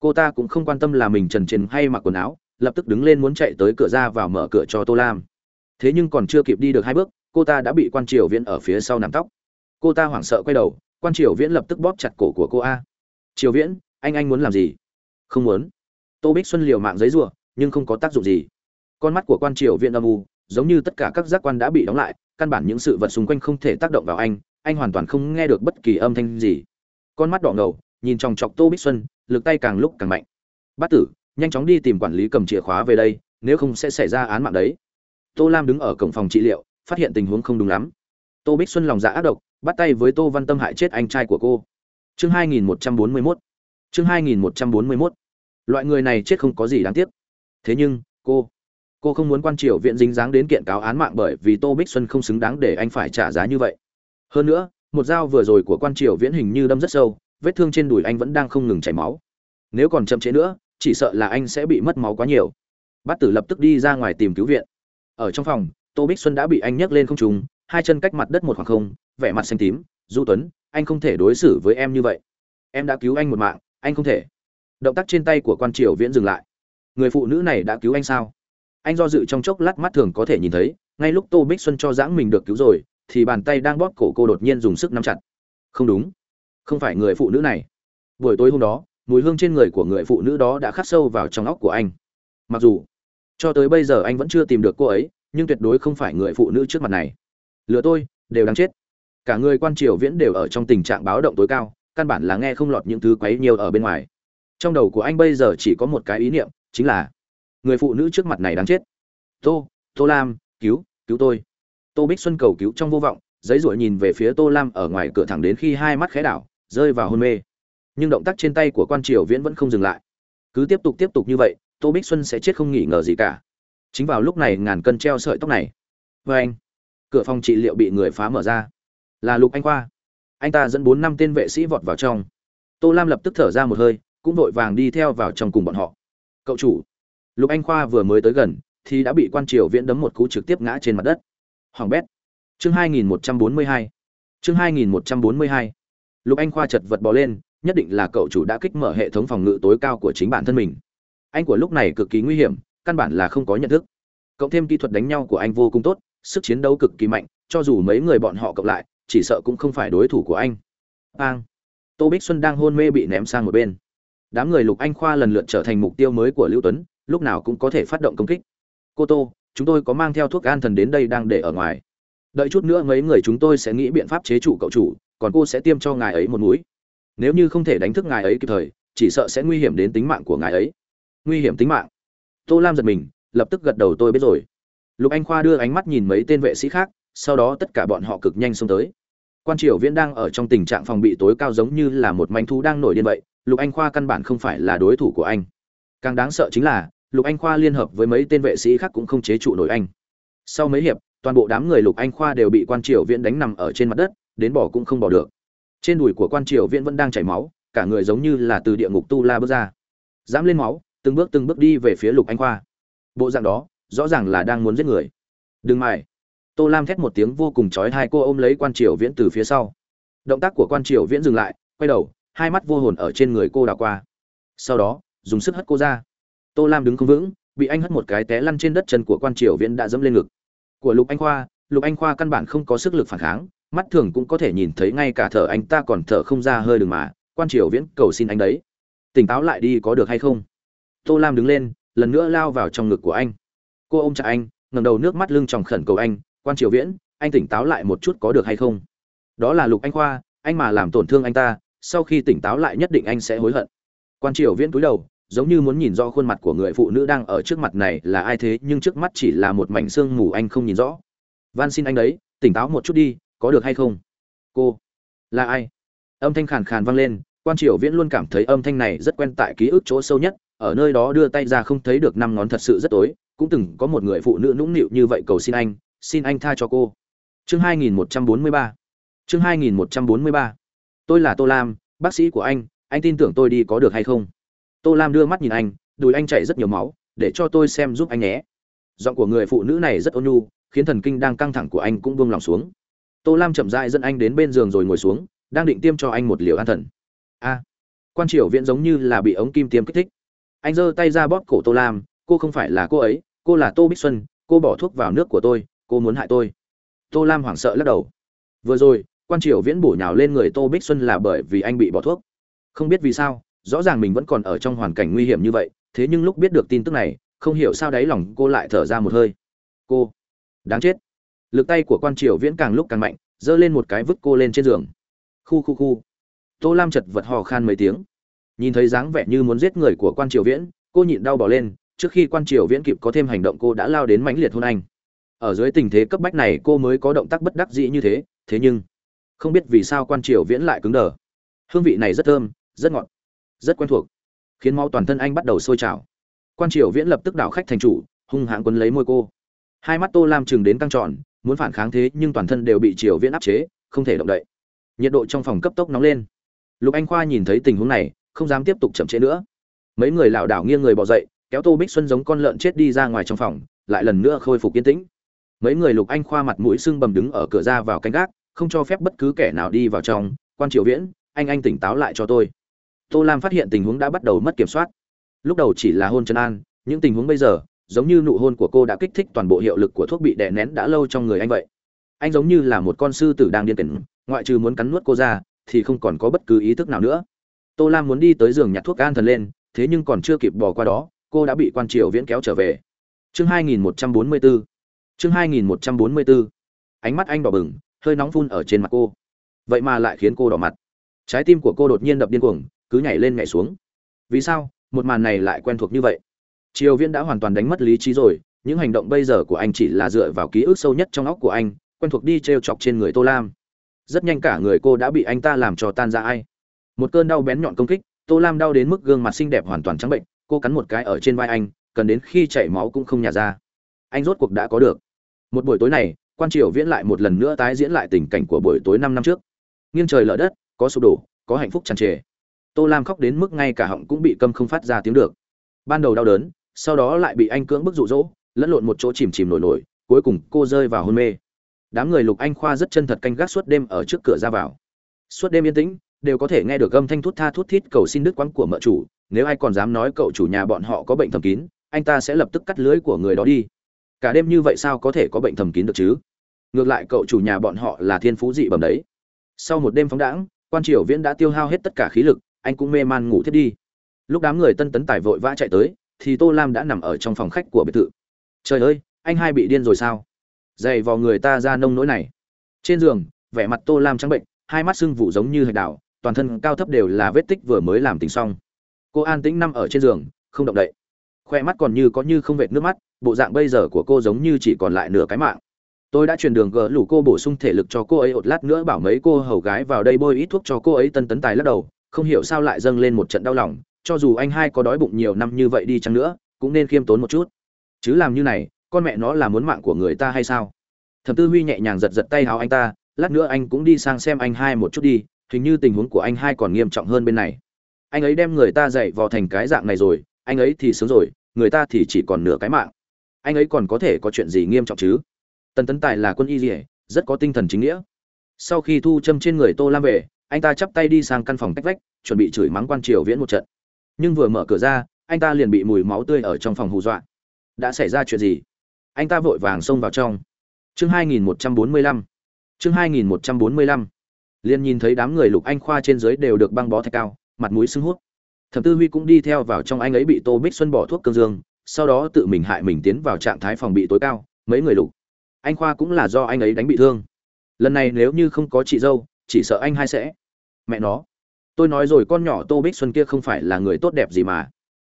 Cô ta cũng không quan tâm là mình trần trền hay mặc quần áo, lập tức đứng lên muốn chạy tới cửa ra vào mở cửa cho tô lam thế nhưng còn chưa kịp đi được hai bước, cô ta đã bị quan triều viễn ở phía sau nắm tóc. Cô ta hoảng sợ quay đầu, quan triều viễn lập tức bóp chặt cổ của cô a. Triều viễn, anh anh muốn làm gì? Không muốn. Tô bích xuân liều mạng giấy rủa, nhưng không có tác dụng gì. Con mắt của quan triều viễn âm u, giống như tất cả các giác quan đã bị đóng lại, căn bản những sự vật xung quanh không thể tác động vào anh anh hoàn toàn không nghe được bất kỳ âm thanh gì. Con mắt đỏ ngầu, nhìn chòng chọc tô bích xuân, lực tay càng lúc càng mạnh. Bát tử, nhanh chóng đi tìm quản lý cầm chìa khóa về đây, nếu không sẽ xảy ra án mạng đấy tô lam đứng ở cổng phòng trị liệu, phát hiện tình huống không đúng lắm. Tô bích xuân lòng dạ ác độc, bắt tay với tô văn tâm hại chết anh trai của cô. Chương 2141 chương 2141 loại người này chết không có gì đáng tiếc. Thế nhưng, cô cô không muốn quan triều viện dính dáng đến kiện cáo án mạng bởi vì tô bích xuân không xứng đáng để anh phải trả giá như vậy. Hơn nữa, một dao vừa rồi của quan triều viễn hình như đâm rất sâu, vết thương trên đùi anh vẫn đang không ngừng chảy máu. Nếu còn chậm chế nữa, chỉ sợ là anh sẽ bị mất máu quá nhiều. Bát tử lập tức đi ra ngoài tìm cứu viện ở trong phòng, tô bích xuân đã bị anh nhấc lên không trùng hai chân cách mặt đất một khoảng không, vẻ mặt xanh tím, du tuấn, anh không thể đối xử với em như vậy. Em đã cứu anh một mạng, anh không thể. Động tác trên tay của quan triều viễn dừng lại. Người phụ nữ này đã cứu anh sao? Anh do dự trong chốc lát mắt thường có thể nhìn thấy, ngay lúc tô bích xuân cho dãng mình được cứu rồi, thì bàn tay đang bóp cổ cô đột nhiên dùng sức nắm chặt. Không đúng, không phải người phụ nữ này. Buổi tối hôm đó, mùi hương trên người của người phụ nữ đó đã khắc sâu vào trong óc của anh. Mặc dù cho tới bây giờ anh vẫn chưa tìm được cô ấy, nhưng tuyệt đối không phải người phụ nữ trước mặt này. Lừa tôi, đều đang chết. Cả người quan triều viễn đều ở trong tình trạng báo động tối cao, căn bản là nghe không lọt những thứ quấy nhiều ở bên ngoài. Trong đầu của anh bây giờ chỉ có một cái ý niệm, chính là người phụ nữ trước mặt này đáng chết. Tô tô lam, cứu cứu tôi. Tô bích xuân cầu cứu trong vô vọng, giấy ruổi nhìn về phía tô lam ở ngoài cửa thẳng đến khi hai mắt khẽ đảo, rơi vào hôn mê. Nhưng động tác trên tay của quan triều viễn vẫn không dừng lại. Cứ tiếp tục tiếp tục như vậy tô bích xuân sẽ chết không nghỉ ngờ gì cả. Chính vào lúc này ngàn cân treo sợi tóc này. Vê anh, cửa phòng trị liệu bị người phá mở ra. Là lục anh khoa. Anh ta dẫn bốn năm tên vệ sĩ vọt vào trong. Tô lam lập tức thở ra một hơi, cũng vội vàng đi theo vào trong cùng bọn họ. Cậu chủ, lục anh khoa vừa mới tới gần, thì đã bị quan triều viễn đấm một cú trực tiếp ngã trên mặt đất. Hoàng bét, chương 2142 chương 2142 lục anh khoa chật vật bò lên, nhất định là cậu chủ đã kích mở hệ thống phòng ngự tối cao của chính bản thân mình anh của lúc này cực kỳ nguy hiểm, căn bản là không có nhận thức. Cộng thêm kỹ thuật đánh nhau của anh vô cùng tốt, sức chiến đấu cực kỳ mạnh, cho dù mấy người bọn họ cộng lại, chỉ sợ cũng không phải đối thủ của anh. Bang. Tô bích xuân đang hôn mê bị ném sang một bên. Đám người lục anh khoa lần lượt trở thành mục tiêu mới của lưu tuấn, lúc nào cũng có thể phát động công kích. Cô tô, chúng tôi có mang theo thuốc an thần đến đây đang để ở ngoài. Đợi chút nữa mấy người chúng tôi sẽ nghĩ biện pháp chế trụ cậu chủ, còn cô sẽ tiêm cho ngài ấy một mũi. Nếu như không thể đánh thức ngài ấy kịp thời, chỉ sợ sẽ nguy hiểm đến tính mạng của ngài ấy nguy hiểm tính mạng. Tô lam giật mình, lập tức gật đầu tôi biết rồi. Lục anh khoa đưa ánh mắt nhìn mấy tên vệ sĩ khác, sau đó tất cả bọn họ cực nhanh xông tới. Quan triều viễn đang ở trong tình trạng phòng bị tối cao giống như là một manh thú đang nổi điên vậy, lục anh khoa căn bản không phải là đối thủ của anh. Càng đáng sợ chính là, lục anh khoa liên hợp với mấy tên vệ sĩ khác cũng không chế trụ nổi anh. Sau mấy hiệp, toàn bộ đám người lục anh khoa đều bị quan triều viễn đánh nằm ở trên mặt đất, đến bỏ cũng không bỏ được. Trên đùi của quan triều viễn vẫn đang chảy máu, cả người giống như là từ địa ngục tu la bước ra. Dám lên máu từng bước từng bước đi về phía lục anh khoa. Bộ dạng đó, rõ ràng là đang muốn giết người. Đừng mải. Tô lam thét một tiếng vô cùng chói hai cô ôm lấy quan triều viễn từ phía sau. Động tác của quan triều viễn dừng lại, quay đầu, hai mắt vô hồn ở trên người cô đảo qua. Sau đó, dùng sức hất cô ra. Tô lam đứng không vững, bị anh hất một cái té lăn trên đất chân của quan triều viễn đã dẫm lên ngực. Của lục anh khoa, lục anh khoa căn bản không có sức lực phản kháng, mắt thường cũng có thể nhìn thấy ngay cả thở anh ta còn thở không ra hơi đừng mà. Quan triều viễn cầu xin anh đấy. Tỉnh táo lại đi có được hay không? Tô lam đứng lên, lần nữa lao vào trong ngực của anh. Cô ôm chặt anh ngầm đầu nước mắt lưng tròng khẩn cầu anh, quan triều viễn, anh tỉnh táo lại một chút có được hay không? Đó là lục anh khoa, anh mà làm tổn thương anh ta, sau khi tỉnh táo lại nhất định anh sẽ hối hận. Quan triều viễn cúi đầu, giống như muốn nhìn rõ khuôn mặt của người phụ nữ đang ở trước mặt này là ai thế, nhưng trước mắt chỉ là một mảnh xương mù anh không nhìn rõ. Van xin anh đấy, tỉnh táo một chút đi, có được hay không? Cô, là ai? Âm thanh khàn khàn vang lên, quan triều viễn luôn cảm thấy âm thanh này rất quen tại ký ức chỗ sâu nhất ở nơi đó đưa tay ra không thấy được năm ngón thật sự rất tối, cũng từng có một người phụ nữ nũng nịu như vậy cầu xin anh xin anh tha cho cô. Chương 2143 chương 2143 tôi là tô lam, bác sĩ của anh anh tin tưởng tôi đi có được hay không? Tô lam đưa mắt nhìn anh, đùi anh chảy rất nhiều máu, để cho tôi xem giúp anh nhé. Giọng của người phụ nữ này rất ôn nhu, khiến thần kinh đang căng thẳng của anh cũng buông lòng xuống. Tô lam chậm rãi dẫn anh đến bên giường rồi ngồi xuống, đang định tiêm cho anh một liều an thần. A, quan triều viễn giống như là bị ống kim tiêm kích thích anh giơ tay ra bóp cổ tô lam, cô không phải là cô ấy, cô là tô bích xuân, cô bỏ thuốc vào nước của tôi, cô muốn hại tôi. Tô lam hoảng sợ lắc đầu. Vừa rồi, quan triều viễn bổ nhào lên người tô bích xuân là bởi vì anh bị bỏ thuốc. Không biết vì sao, rõ ràng mình vẫn còn ở trong hoàn cảnh nguy hiểm như vậy, thế nhưng lúc biết được tin tức này, không hiểu sao đáy lòng cô lại thở ra một hơi. Cô, đáng chết. Lực tay của quan triều viễn càng lúc càng mạnh, giơ lên một cái vứt cô lên trên giường. Khu khu khu. Tô lam chật vật hò khan mấy tiếng nhìn thấy dáng vẻ như muốn giết người của quan triều viễn, cô nhịn đau bỏ lên, trước khi quan triều viễn kịp có thêm hành động cô đã lao đến mãnh liệt hôn anh. Ở dưới tình thế cấp bách này cô mới có động tác bất đắc dĩ như thế thế nhưng, không biết vì sao quan triều viễn lại cứng đờ. Hương vị này rất thơm, rất ngọt, rất quen thuộc, khiến máu toàn thân anh bắt đầu sôi trào. Quan triều viễn lập tức đảo khách thành chủ, hung hãn quấn lấy môi cô. Hai mắt tô lam chừng đến căng tròn, muốn phản kháng thế nhưng toàn thân đều bị triều viễn áp chế, không thể động đậy. Nhiệt độ trong phòng cấp tốc nóng lên. Lục anh khoa nhìn thấy tình huống này không dám tiếp tục chậm trễ nữa. Mấy người lảo đảo nghiêng người bỏ dậy, kéo tô bích xuân giống con lợn chết đi ra ngoài trong phòng, lại lần nữa khôi phục yên tĩnh. Mấy người lục anh khoa mặt mũi sưng bầm đứng ở cửa ra vào canh gác, không cho phép bất cứ kẻ nào đi vào trong. Quan triều viễn, anh anh tỉnh táo lại cho tôi. Tô lam phát hiện tình huống đã bắt đầu mất kiểm soát. Lúc đầu chỉ là hôn chân an, những tình huống bây giờ, giống như nụ hôn của cô đã kích thích toàn bộ hiệu lực của thuốc bị đè nén đã lâu trong người anh vậy. Anh giống như là một con sư tử đang điên cuồng, ngoại trừ muốn cắn nuốt cô ra, thì không còn có bất cứ ý thức nào nữa tô lam muốn đi tới giường nhặt thuốc an thần lên, thế nhưng còn chưa kịp bỏ qua đó, cô đã bị quan triều viễn kéo trở về. Chương 2144 chương 2144 ánh mắt anh đỏ bừng, hơi nóng phun ở trên mặt cô. Vậy mà lại khiến cô đỏ mặt. Trái tim của cô đột nhiên đập điên cuồng, cứ nhảy lên nhảy xuống. Vì sao, một màn này lại quen thuộc như vậy? Triều viễn đã hoàn toàn đánh mất lý trí rồi, những hành động bây giờ của anh chỉ là dựa vào ký ức sâu nhất trong óc của anh, quen thuộc đi t r e o chọc trên người tô lam. Rất nhanh cả người cô đã bị anh ta làm cho tan ra ai? Một cơn đau bén nhọn công kích, tô lam đau đến mức gương mặt xinh đẹp hoàn toàn trắng bệnh, cô cắn một cái ở trên vai anh, cần đến khi chảy máu cũng không nhả ra. Anh rốt cuộc đã có được. Một buổi tối này, quan triều viễn lại một lần nữa tái diễn lại tình cảnh của buổi tối năm năm trước. Nghiêng trời lở đất, có sụp đổ, có hạnh phúc tràn trề. Tô lam khóc đến mức ngay cả họng cũng bị câm không phát ra tiếng được. Ban đầu đau đớn, sau đó lại bị anh cưỡng bức rụ rỗ lẫn lộn một chỗ chìm chìm nổi nổi, cuối cùng cô rơi vào hôn mê. Đám người lục anh khoa rất chân thật canh gác suốt đêm ở trước cửa ra vào. Suốt đêm yên tĩnh đều có thể nghe được âm thanh thút tha thút thít cầu xin đức quán của mợ chủ. Nếu ai còn dám nói cậu chủ nhà bọn họ có bệnh thầm kín, anh ta sẽ lập tức cắt lưới của người đó đi. Cả đêm như vậy sao có thể có bệnh thầm kín được chứ? Ngược lại cậu chủ nhà bọn họ là thiên phú dị bẩm đấy. Sau một đêm phóng đãng, quan triều viễn đã tiêu hao hết tất cả khí lực, anh cũng mê man ngủ thiết đi. Lúc đám người tân tấn tài vội vã chạy tới, thì tô lam đã nằm ở trong phòng khách của biệt thự. Trời ơi, anh hai bị điên rồi sao? Dày vào người ta ra nông nỗi này. Trên giường, vẻ mặt tô lam trắng bệnh, hai mắt sưng vụ giống như hạch đảo toàn thân cao thấp đều là vết tích vừa mới làm tình xong. Cô an tĩnh nằm ở trên giường, không động đậy. Khoe mắt còn như có như không vệt nước mắt, bộ dạng bây giờ của cô giống như chỉ còn lại nửa cái mạng. Tôi đã truyền đường gỡ lủ cô bổ sung thể lực cho cô ấy ột lát nữa bảo mấy cô hầu gái vào đây bôi ít thuốc cho cô ấy tân tấn tài lắc đầu, không hiểu sao lại dâng lên một trận đau lòng, cho dù anh hai có đói bụng nhiều năm như vậy đi chăng nữa, cũng nên khiêm tốn một chút. Chứ làm như này, con mẹ nó là muốn mạng của người ta hay sao? Thẩm tư huy nhẹ nhàng giật giật tay háo anh ta, lát nữa anh cũng đi sang xem anh hai một chút đi hình như tình huống của anh hai còn nghiêm trọng hơn bên này. Anh ấy đem người ta dạy vào thành cái dạng này rồi, anh ấy thì sướng rồi, người ta thì chỉ còn nửa cái mạng. Anh ấy còn có thể có chuyện gì nghiêm trọng chứ? Tần tấn tài là quân y dỉa rất có tinh thần chính nghĩa. Sau khi thu châm trên người tô lam về, anh ta chắp tay đi sang căn phòng cách vách, chuẩn bị chửi mắng quan triều viễn một trận. Nhưng vừa mở cửa ra, anh ta liền bị mùi máu tươi ở trong phòng hù dọa. Đã xảy ra chuyện gì? Anh ta vội vàng xông vào trong. Chương 2145 chương 2145 liền nhìn thấy đám người lục anh khoa trên dưới đều được băng bó thạch cao, mặt mũi sưng hút. Thẩm tư huy cũng đi theo vào trong anh ấy bị tô bích xuân bỏ thuốc cương dương, sau đó tự mình hại mình tiến vào trạng thái phòng bị tối cao, mấy người lục anh khoa cũng là do anh ấy đánh bị thương. Lần này nếu như không có chị dâu, chỉ sợ anh hai sẽ. Mẹ nó, tôi nói rồi con nhỏ tô bích xuân kia không phải là người tốt đẹp gì mà.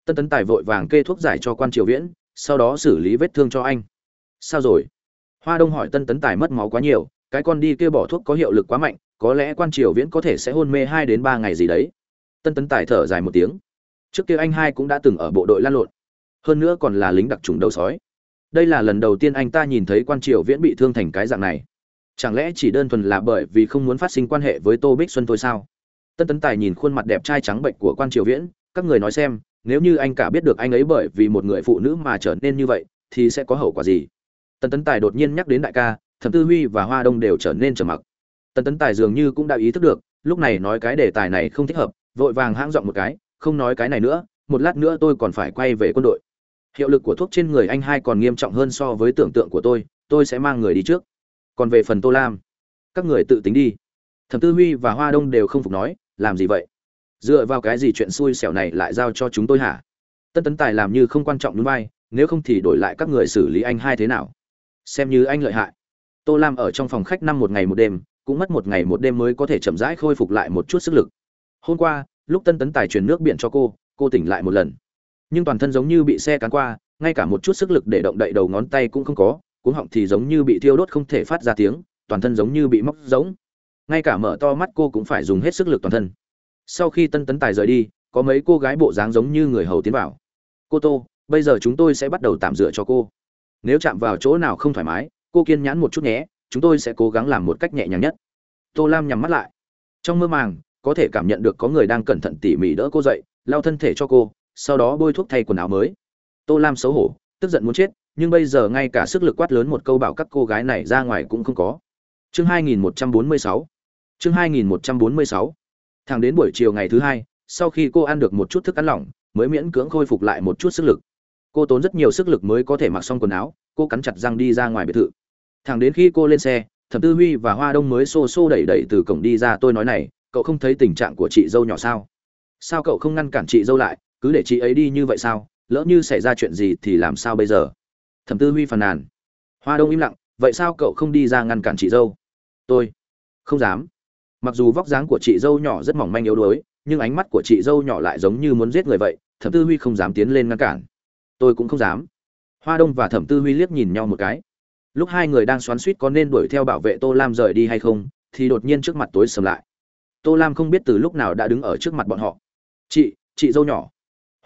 Tân tấn tài vội vàng kê thuốc giải cho quan triều viễn, sau đó xử lý vết thương cho anh. Sao rồi? Hoa đông hỏi tân tấn tài mất máu quá nhiều, cái con đi kia bỏ thuốc có hiệu lực quá mạnh có lẽ quan triều viễn có thể sẽ hôn mê hai đến ba ngày gì đấy. Tân tấn tài thở dài một tiếng. Trước kia anh hai cũng đã từng ở bộ đội lan lộn. Hơn nữa còn là lính đặc trùng đầu sói. Đây là lần đầu tiên anh ta nhìn thấy quan triều viễn bị thương thành cái dạng này. Chẳng lẽ chỉ đơn thuần là bởi vì không muốn phát sinh quan hệ với tô bích xuân thôi sao? Tân tấn tài nhìn khuôn mặt đẹp trai trắng bệnh của quan triều viễn, các người nói xem, nếu như anh cả biết được anh ấy bởi vì một người phụ nữ mà trở nên như vậy, thì sẽ có hậu quả gì? Tân tấn tài đột nhiên nhắc đến đại ca, thẩm tư huy và hoa đông đều trở nên trầm mặc. Tần tấn tài dường như cũng đã ý thức được, lúc này nói cái đề tài này không thích hợp, vội vàng hãng giọng một cái, không nói cái này nữa, một lát nữa tôi còn phải quay về quân đội. Hiệu lực của thuốc trên người anh hai còn nghiêm trọng hơn so với tưởng tượng của tôi tôi sẽ mang người đi trước. Còn về phần tô lam, các người tự tính đi. Thẩm tư huy và hoa đông đều không phục nói, làm gì vậy? Dựa vào cái gì chuyện xui xẻo này lại giao cho chúng tôi hả? Tân tấn tài làm như không quan trọng núi vai nếu không thì đổi lại các người xử lý anh hai thế nào? Xem như anh lợi hại. Tô lam ở trong phòng khách năm một ngày một đêm cũng mất một ngày một đêm mới có thể chậm rãi khôi phục lại một chút sức lực. Hôm qua, lúc tân tấn tài truyền nước biển cho cô cô tỉnh lại một lần. Nhưng toàn thân giống như bị xe cán qua, ngay cả một chút sức lực để động đậy đầu ngón tay cũng không có, cuống họng thì giống như bị thiêu đốt không thể phát ra tiếng, toàn thân giống như bị móc giống ngay cả mở to mắt cô cũng phải dùng hết sức lực toàn thân. Sau khi tân tấn tài rời đi, có mấy cô gái bộ dáng giống như người hầu tiến vào. Cô tô, bây giờ chúng tôi sẽ bắt đầu tạm dựa cho cô. Nếu chạm vào chỗ nào không thoải mái, cô kiên nhẫn một chút nhé chúng tôi sẽ cố gắng làm một cách nhẹ nhàng nhất. Tô lam nhắm mắt lại. Trong mơ màng, có thể cảm nhận được có người đang cẩn thận tỉ mỉ đỡ cô dậy, lau thân thể cho cô, sau đó bôi thuốc thay quần áo mới. Tô lam xấu hổ, tức giận muốn chết, nhưng bây giờ ngay cả sức lực quát lớn một câu bảo các cô gái này ra ngoài cũng không có. Chương 2146 chương 2146 thẳng đến buổi chiều ngày thứ hai, sau khi cô ăn được một chút thức ăn lỏng, mới miễn cưỡng khôi phục lại một chút sức lực. Cô tốn rất nhiều sức lực mới có thể mặc xong quần áo, cô cắn chặt răng đi ra ngoài biệt thự thẳng đến khi cô lên xe, thẩm tư huy và hoa đông mới xô xô đẩy đẩy từ cổng đi ra, tôi nói này, cậu không thấy tình trạng của chị dâu nhỏ sao? Sao cậu không ngăn cản chị dâu lại? Cứ để chị ấy đi như vậy sao? Lỡ như xảy ra chuyện gì thì làm sao bây giờ? Thẩm tư huy phàn nàn. Hoa đông im lặng, vậy sao cậu không đi ra ngăn cản chị dâu? Tôi không dám. Mặc dù vóc dáng của chị dâu nhỏ rất mỏng manh yếu đuối, nhưng ánh mắt của chị dâu nhỏ lại giống như muốn giết người vậy, thẩm tư huy không dám tiến lên ngăn cản. Tôi cũng không dám. Hoa đông và thẩm tư huy liếc nhìn nhau một cái lúc hai người đang xoắn suýt có nên đuổi theo bảo vệ tô lam rời đi hay không, thì đột nhiên trước mặt tối sầm lại. Tô lam không biết từ lúc nào đã đứng ở trước mặt bọn họ. Chị chị dâu nhỏ.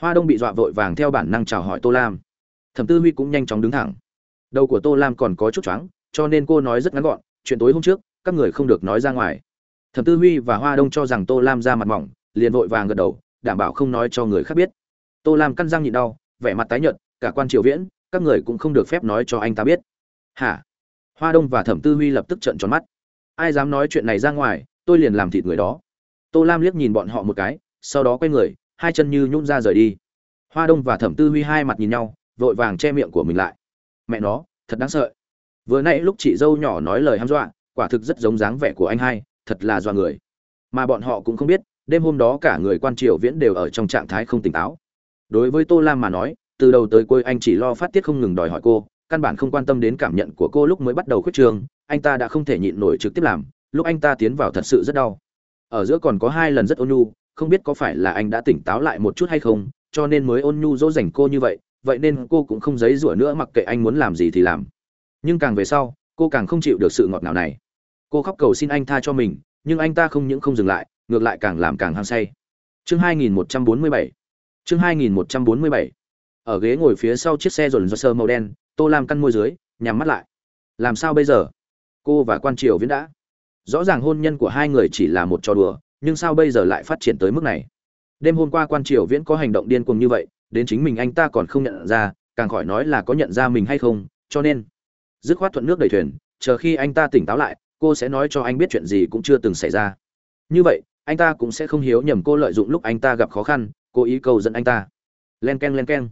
Hoa đông bị dọa vội vàng theo bản năng chào hỏi tô lam. Thẩm tư huy cũng nhanh chóng đứng thẳng. Đầu của tô lam còn có chút choáng, cho nên cô nói rất ngắn gọn, chuyện tối hôm trước, các người không được nói ra ngoài. Thẩm tư huy và hoa đông cho rằng tô lam ra mặt mỏng, liền vội vàng gật đầu, đảm bảo không nói cho người khác biết. Tô lam căn răng nhịn đau, vẻ mặt tái nhợt, cả quan triều viễn, các người cũng không được phép nói cho anh ta biết hả? Hoa đông và thẩm tư huy lập tức trợn tròn mắt. Ai dám nói chuyện này ra ngoài, tôi liền làm thịt người đó. Tô lam liếc nhìn bọn họ một cái, sau đó quay người, hai chân như nhún ra rời đi. Hoa đông và thẩm tư huy hai mặt nhìn nhau, vội vàng che miệng của mình lại. Mẹ nó, thật đáng sợ. Vừa nãy lúc chị dâu nhỏ nói lời hăm dọa, quả thực rất giống dáng vẻ của anh hai, thật là dọa người. Mà bọn họ cũng không biết, đêm hôm đó cả người quan triều viễn đều ở trong trạng thái không tỉnh táo. Đối với tô lam mà nói, từ đầu tới cuối anh chỉ lo phát tiết không ngừng đòi hỏi cô căn bản không quan tâm đến cảm nhận của cô lúc mới bắt đầu khuyết trường, anh ta đã không thể nhịn nổi trực tiếp làm, lúc anh ta tiến vào thật sự rất đau. Ở giữa còn có hai lần rất ôn nhu, không biết có phải là anh đã tỉnh táo lại một chút hay không, cho nên mới ôn nhu dỗ dành cô như vậy vậy nên cô cũng không giấy rủa nữa mặc kệ anh muốn làm gì thì làm. Nhưng càng về sau, cô càng không chịu được sự ngọt ngào này. Cô khóc cầu xin anh tha cho mình, nhưng anh ta không những không dừng lại, ngược lại càng làm càng hăng say. Chương 2147 chương 2147 ở ghế ngồi phía sau chiếc xe dồn do sơ màu đen tô lam căn môi dưới, nhắm mắt lại. Làm sao bây giờ? Cô và quan triều viễn đã. Rõ ràng hôn nhân của hai người chỉ là một trò đùa, nhưng sao bây giờ lại phát triển tới mức này? Đêm hôm qua quan triều viễn có hành động điên cuồng như vậy, đến chính mình anh ta còn không nhận ra, càng khỏi nói là có nhận ra mình hay không, cho nên, dứt khoát thuận nước đầy thuyền, chờ khi anh ta tỉnh táo lại, cô sẽ nói cho anh biết chuyện gì cũng chưa từng xảy ra. Như vậy, anh ta cũng sẽ không hiếu nhầm cô lợi dụng lúc anh ta gặp khó khăn, cố ý cầu dẫn anh ta. Len k e n len k e n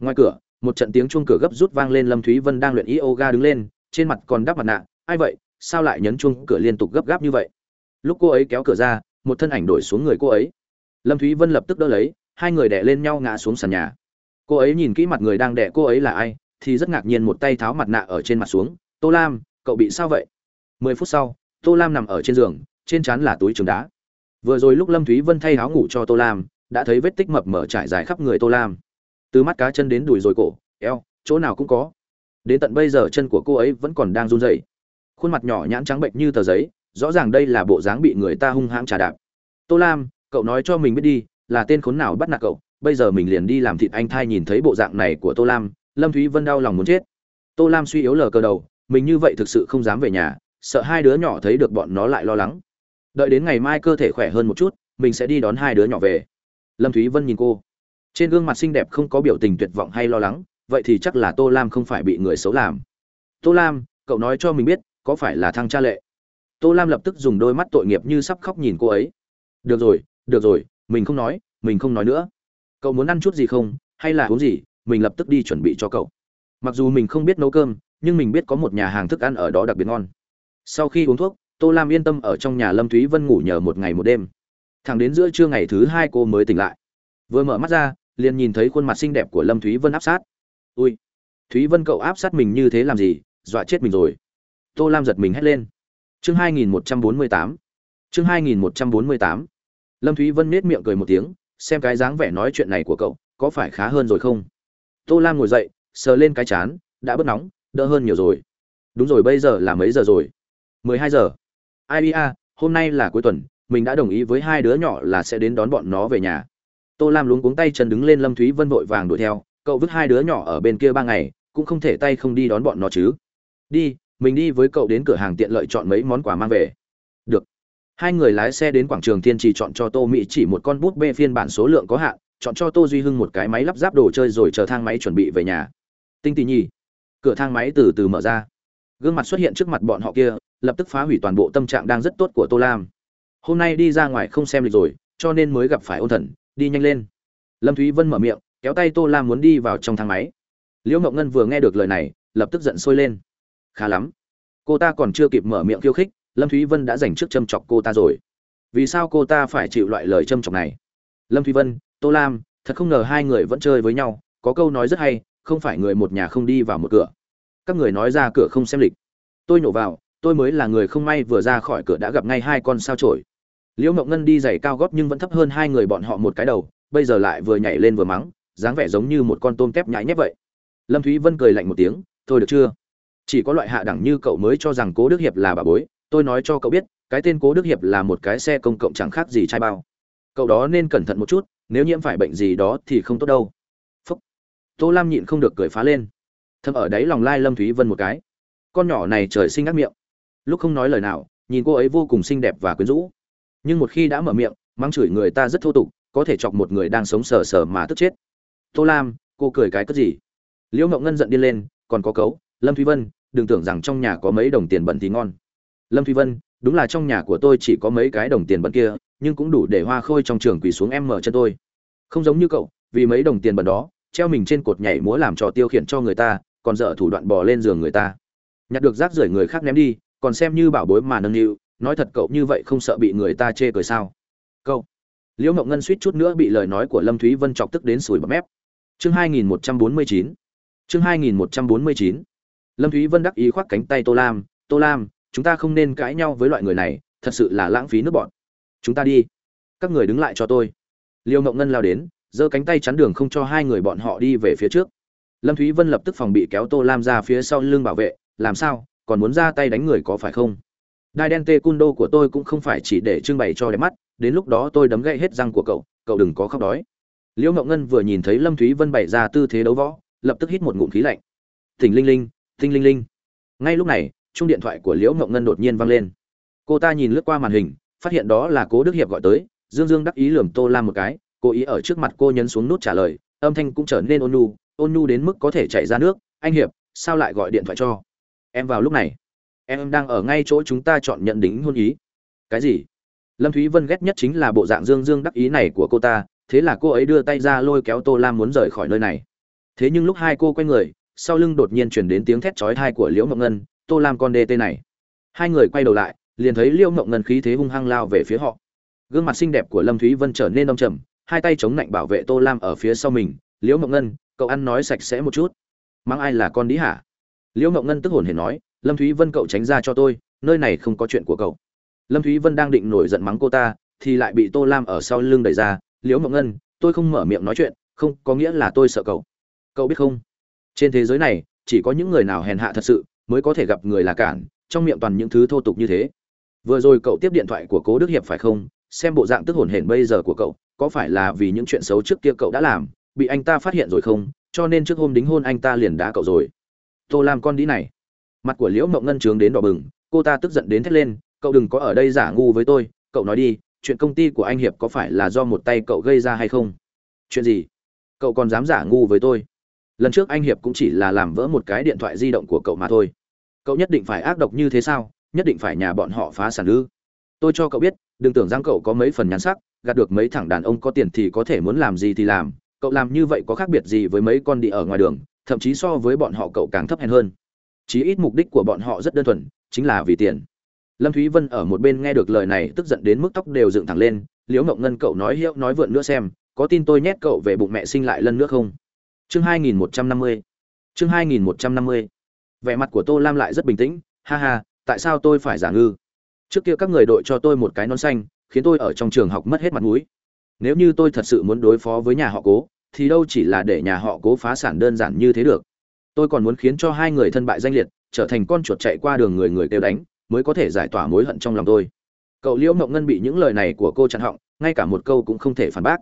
ngoài cửa một trận tiếng chuông cửa gấp rút vang lên, lâm thúy vân đang luyện yoga đứng lên, trên mặt còn đắp mặt nạ. Ai vậy? Sao lại nhấn chuông cửa liên tục gấp gáp như vậy? Lúc cô ấy kéo cửa ra, một thân ảnh đổi xuống người cô ấy. Lâm thúy vân lập tức đỡ lấy, hai người đè lên nhau ngã xuống sàn nhà. Cô ấy nhìn kỹ mặt người đang đè cô ấy là ai, thì rất ngạc nhiên một tay tháo mặt nạ ở trên mặt xuống. Tô lam, cậu bị sao vậy? Mười phút sau, tô lam nằm ở trên giường, trên chắn là túi trường đá. Vừa rồi lúc lâm thúy vân thay áo ngủ cho tô lam, đã thấy vết tích mập mở trải dài khắp người tô lam từ mắt cá chân đến đùi rồi cổ, eo, chỗ nào cũng có. Đến tận bây giờ chân của cô ấy vẫn còn đang run rẩy. Khuôn mặt nhỏ nhãn trắng bệnh như tờ giấy, rõ ràng đây là bộ dáng bị người ta hung hãng trà đạp. Tô lam, cậu nói cho mình biết đi, là tên khốn nào bắt nạt cậu? Bây giờ mình liền đi làm thịt anh thai nhìn thấy bộ dạng này của tô lam. Lâm thúy vân đau lòng muốn chết. Tô lam suy yếu lờ cờ đầu, mình như vậy thực sự không dám về nhà, sợ hai đứa nhỏ thấy được bọn nó lại lo lắng. Đợi đến ngày mai cơ thể khỏe hơn một chút, mình sẽ đi đón hai đứa nhỏ về. Lâm thúy vân nhìn cô trên gương mặt xinh đẹp không có biểu tình tuyệt vọng hay lo lắng, vậy thì chắc là tô lam không phải bị người xấu làm. Tô lam, cậu nói cho mình biết, có phải là thăng cha lệ? Tô lam lập tức dùng đôi mắt tội nghiệp như sắp khóc nhìn cô ấy. Được rồi được rồi, mình không nói, mình không nói nữa. Cậu muốn ăn chút gì không, hay là uống gì, mình lập tức đi chuẩn bị cho cậu. Mặc dù mình không biết nấu cơm, nhưng mình biết có một nhà hàng thức ăn ở đó đặc biệt ngon. Sau khi uống thuốc, tô lam yên tâm ở trong nhà lâm thúy vân ngủ nhờ một ngày một đêm. Thẳng đến giữa trưa ngày thứ hai cô mới tỉnh lại. Vừa mở mắt ra liền nhìn thấy khuôn mặt xinh đẹp của lâm thúy vân áp sát. Ui thúy vân cậu áp sát mình như thế làm gì? Dọa chết mình rồi. Tô lam giật mình hét lên. Chương 2148 chương 2148 lâm thúy vân nết miệng cười một tiếng, xem cái dáng vẻ nói chuyện này của cậu, có phải khá hơn rồi không? Tô lam ngồi dậy, sờ lên cái chán, đã bớt nóng, đỡ hơn nhiều rồi. Đúng rồi, bây giờ là mấy giờ rồi? Mười hai giờ. Ai ia hôm nay là cuối tuần, mình đã đồng ý với hai đứa nhỏ là sẽ đến đón bọn nó về nhà tô lam luống cuống tay chân đứng lên lâm thúy vân vội vàng đuổi theo, cậu vứt hai đứa nhỏ ở bên kia ba ngày, cũng không thể tay không đi đón bọn nó chứ. Đi, mình đi với cậu đến cửa hàng tiện lợi chọn mấy món quà mang về. Được. Hai người lái xe đến quảng trường Thiên trì chọn cho tô mỹ chỉ một con bút bê phiên bản số lượng có hạn, chọn cho tô duy hưng một cái máy lắp ráp đồ chơi rồi chờ thang máy chuẩn bị về nhà. Tinh tỉ nhi. Cửa thang máy từ từ mở ra. Gương mặt xuất hiện trước mặt bọn họ kia, lập tức phá hủy toàn bộ tâm trạng đang rất tốt của tô lam. Hôm nay đi ra ngoài không xem lịch rồi, cho nên mới gặp phải ôn thần đi nhanh lên. Lâm thúy vân mở miệng, kéo tay tô lam muốn đi vào trong thang máy. Liễu Mộng ngân vừa nghe được lời này, lập tức giận sôi lên. Khá lắm. Cô ta còn chưa kịp mở miệng khiêu khích, lâm thúy vân đã dành trước châm chọc cô ta rồi. Vì sao cô ta phải chịu loại lời châm chọc này? Lâm thúy vân, tô lam, thật không ngờ hai người vẫn chơi với nhau, có câu nói rất hay, không phải người một nhà không đi vào một cửa. Các người nói ra cửa không xem lịch. Tôi nhổ vào, tôi mới là người không may vừa ra khỏi cửa đã gặp ngay hai con sao trổi liễu mộng ngân đi giày cao gót nhưng vẫn thấp hơn hai người bọn họ một cái đầu, bây giờ lại vừa nhảy lên vừa mắng, dáng vẻ giống như một con tôm tép nhãi nhép vậy. Lâm thúy vân cười lạnh một tiếng, thôi được chưa? Chỉ có loại hạ đẳng như cậu mới cho rằng cố đức hiệp là bà bối, tôi nói cho cậu biết, cái tên cố đức hiệp là một cái xe công cộng chẳng khác gì trai bao. Cậu đó nên cẩn thận một chút, nếu nhiễm phải bệnh gì đó thì không tốt đâu. Phúc. Tô lam nhịn không được cười phá lên. Thâm ở đáy lòng lai lâm thúy vân một cái. Con nhỏ này trời sinh ác miệng. Lúc không nói lời nào, nhìn cô ấy vô cùng xinh đẹp và quyến rũ nhưng một khi đã mở miệng, mắng chửi người ta rất thô tục, có thể chọc một người đang sống sờ sờ mà tức chết. Tô lam, cô cười cái cất gì? Liễu ngậu ngân giận điên lên, còn có cấu lâm thúy vân, đừng tưởng rằng trong nhà có mấy đồng tiền bẩn thì ngon. Lâm thúy vân, đúng là trong nhà của tôi chỉ có mấy cái đồng tiền bẩn kia, nhưng cũng đủ để hoa khôi trong trường quỳ xuống em mở chân tôi. Không giống như cậu, vì mấy đồng tiền bẩn đó, treo mình trên cột nhảy múa làm trò tiêu khiển cho người ta, còn dở thủ đoạn bò lên giường người ta. Nhặt được rác rưởi người khác ném đi, còn xem như bảo bối mà nâng niu nói thật cậu như vậy không sợ bị người ta chê cười sao? Cậu, liễu mộng ngân suýt chút nữa bị lời nói của lâm thúy vân chọc tức đến sùi bọt mép. Chương 2149 chương 2149 lâm thúy vân đắc ý khoác cánh tay tô lam tô lam, chúng ta không nên cãi nhau với loại người này, thật sự là lãng phí nước bọn. Chúng ta đi, các người đứng lại cho tôi. Liêu mộng ngân lao đến, giơ cánh tay chắn đường không cho hai người bọn họ đi về phía trước. Lâm thúy vân lập tức phòng bị kéo tô lam ra phía sau lưng bảo vệ, làm sao, còn muốn ra tay đánh người có phải không? Đai đen tê cun đô của tôi cũng không phải chỉ để trưng bày cho đẹp mắt, đến lúc đó tôi đấm gãy hết răng của cậu cậu đừng có khóc đói. Liễu ngậu ngân vừa nhìn thấy lâm thúy vân bày ra tư thế đấu võ, lập tức hít một ngụm khí lạnh. Tỉnh linh linh tinh linh linh. Ngay lúc này chung điện thoại của liễu ngậu ngân đột nhiên vang lên. Cô ta nhìn lướt qua màn hình, phát hiện đó là cố đức hiệp gọi tới, dương dương đắc ý lườm tô lam một cái cố ý ở trước mặt cô nhấn xuống nút trả lời, âm thanh cũng trở nên ôn nhu ôn nhu đến mức có thể chạy ra nước, anh hiệp, sao lại gọi điện thoại cho? Em vào lúc này em đang ở ngay chỗ chúng ta chọn nhận đính hôn ý. Cái gì? Lâm thúy vân ghét nhất chính là bộ dạng dương dương đắc ý này của cô ta, thế là cô ấy đưa tay ra lôi kéo tô lam muốn rời khỏi nơi này. Thế nhưng lúc hai cô quay người, sau lưng đột nhiên chuyển đến tiếng thét chói thai của liễu mộng ngân, tô lam con đê tê này. Hai người quay đầu lại, liền thấy liễu mộng ngân khí thế hung hăng lao về phía họ. Gương mặt xinh đẹp của lâm thúy vân trở nên đông trầm, hai tay chống lạnh bảo vệ tô lam ở phía sau mình. Liễu mộng ngân, cậu ăn nói sạch sẽ một chút. Mang ai là con đĩ hả? Liễu mộng ngân tức hồn hề nói lâm thúy vân cậu tránh ra cho tôi, nơi này không có chuyện của cậu. Lâm thúy vân đang định nổi giận mắng cô ta, thì lại bị tô lam ở sau lưng đẩy ra, liễu mộng ngân, tôi không mở miệng nói chuyện, không, có nghĩa là tôi sợ cậu. Cậu biết không? Trên thế giới này, chỉ có những người nào hèn hạ thật sự mới có thể gặp người là cản, trong miệng toàn những thứ thô tục như thế. Vừa rồi cậu tiếp điện thoại của cố đức hiệp phải không? Xem bộ dạng tức hồn hển bây giờ của cậu, có phải là vì những chuyện xấu trước kia cậu đã làm, bị anh ta phát hiện rồi không? Cho nên trước hôm đính hôn anh ta liền đá cậu rồi. Tô lam, con đĩ này mặt của liễu mộng ngân trướng đến đỏ bừng, cô ta tức giận đến thét lên, cậu đừng có ở đây giả ngu với tôi, cậu nói đi, chuyện công ty của anh hiệp có phải là do một tay cậu gây ra hay không? Chuyện gì? Cậu còn dám giả ngu với tôi? Lần trước anh hiệp cũng chỉ là làm vỡ một cái điện thoại di động của cậu mà thôi. Cậu nhất định phải ác độc như thế sao? Nhất định phải nhà bọn họ phá sản ư? Tôi cho cậu biết, đừng tưởng rằng cậu có mấy phần nhắn sắc, gạt được mấy thằng đàn ông có tiền thì có thể muốn làm gì thì làm, cậu làm như vậy có khác biệt gì với mấy con đi ở ngoài đường, thậm chí so với bọn họ cậu càng thấp hèn hơn chí ít mục đích của bọn họ rất đơn thuần, chính là vì tiền. Lâm thúy vân ở một bên nghe được lời này tức giận đến mức tóc đều dựng thẳng lên, liễu ngộng ngân, cậu nói hiệu, nói vượn nữa xem, có tin tôi nhét cậu về bụng mẹ sinh lại lần nữa không? Chương 2150 chương 2150 vẻ mặt của tô lam lại rất bình tĩnh, ha ha, tại sao tôi phải giả ngư? Trước kia các người đội cho tôi một cái nón xanh, khiến tôi ở trong trường học mất hết mặt mũi. Nếu như tôi thật sự muốn đối phó với nhà họ cố, thì đâu chỉ là để nhà họ cố phá sản đơn giản như thế được tôi còn muốn khiến cho hai người thân bại danh liệt, trở thành con chuột chạy qua đường người người kêu đánh, mới có thể giải tỏa mối hận trong lòng tôi. Cậu liễu mộng ngân bị những lời này của cô chặn họng, ngay cả một câu cũng không thể phản bác.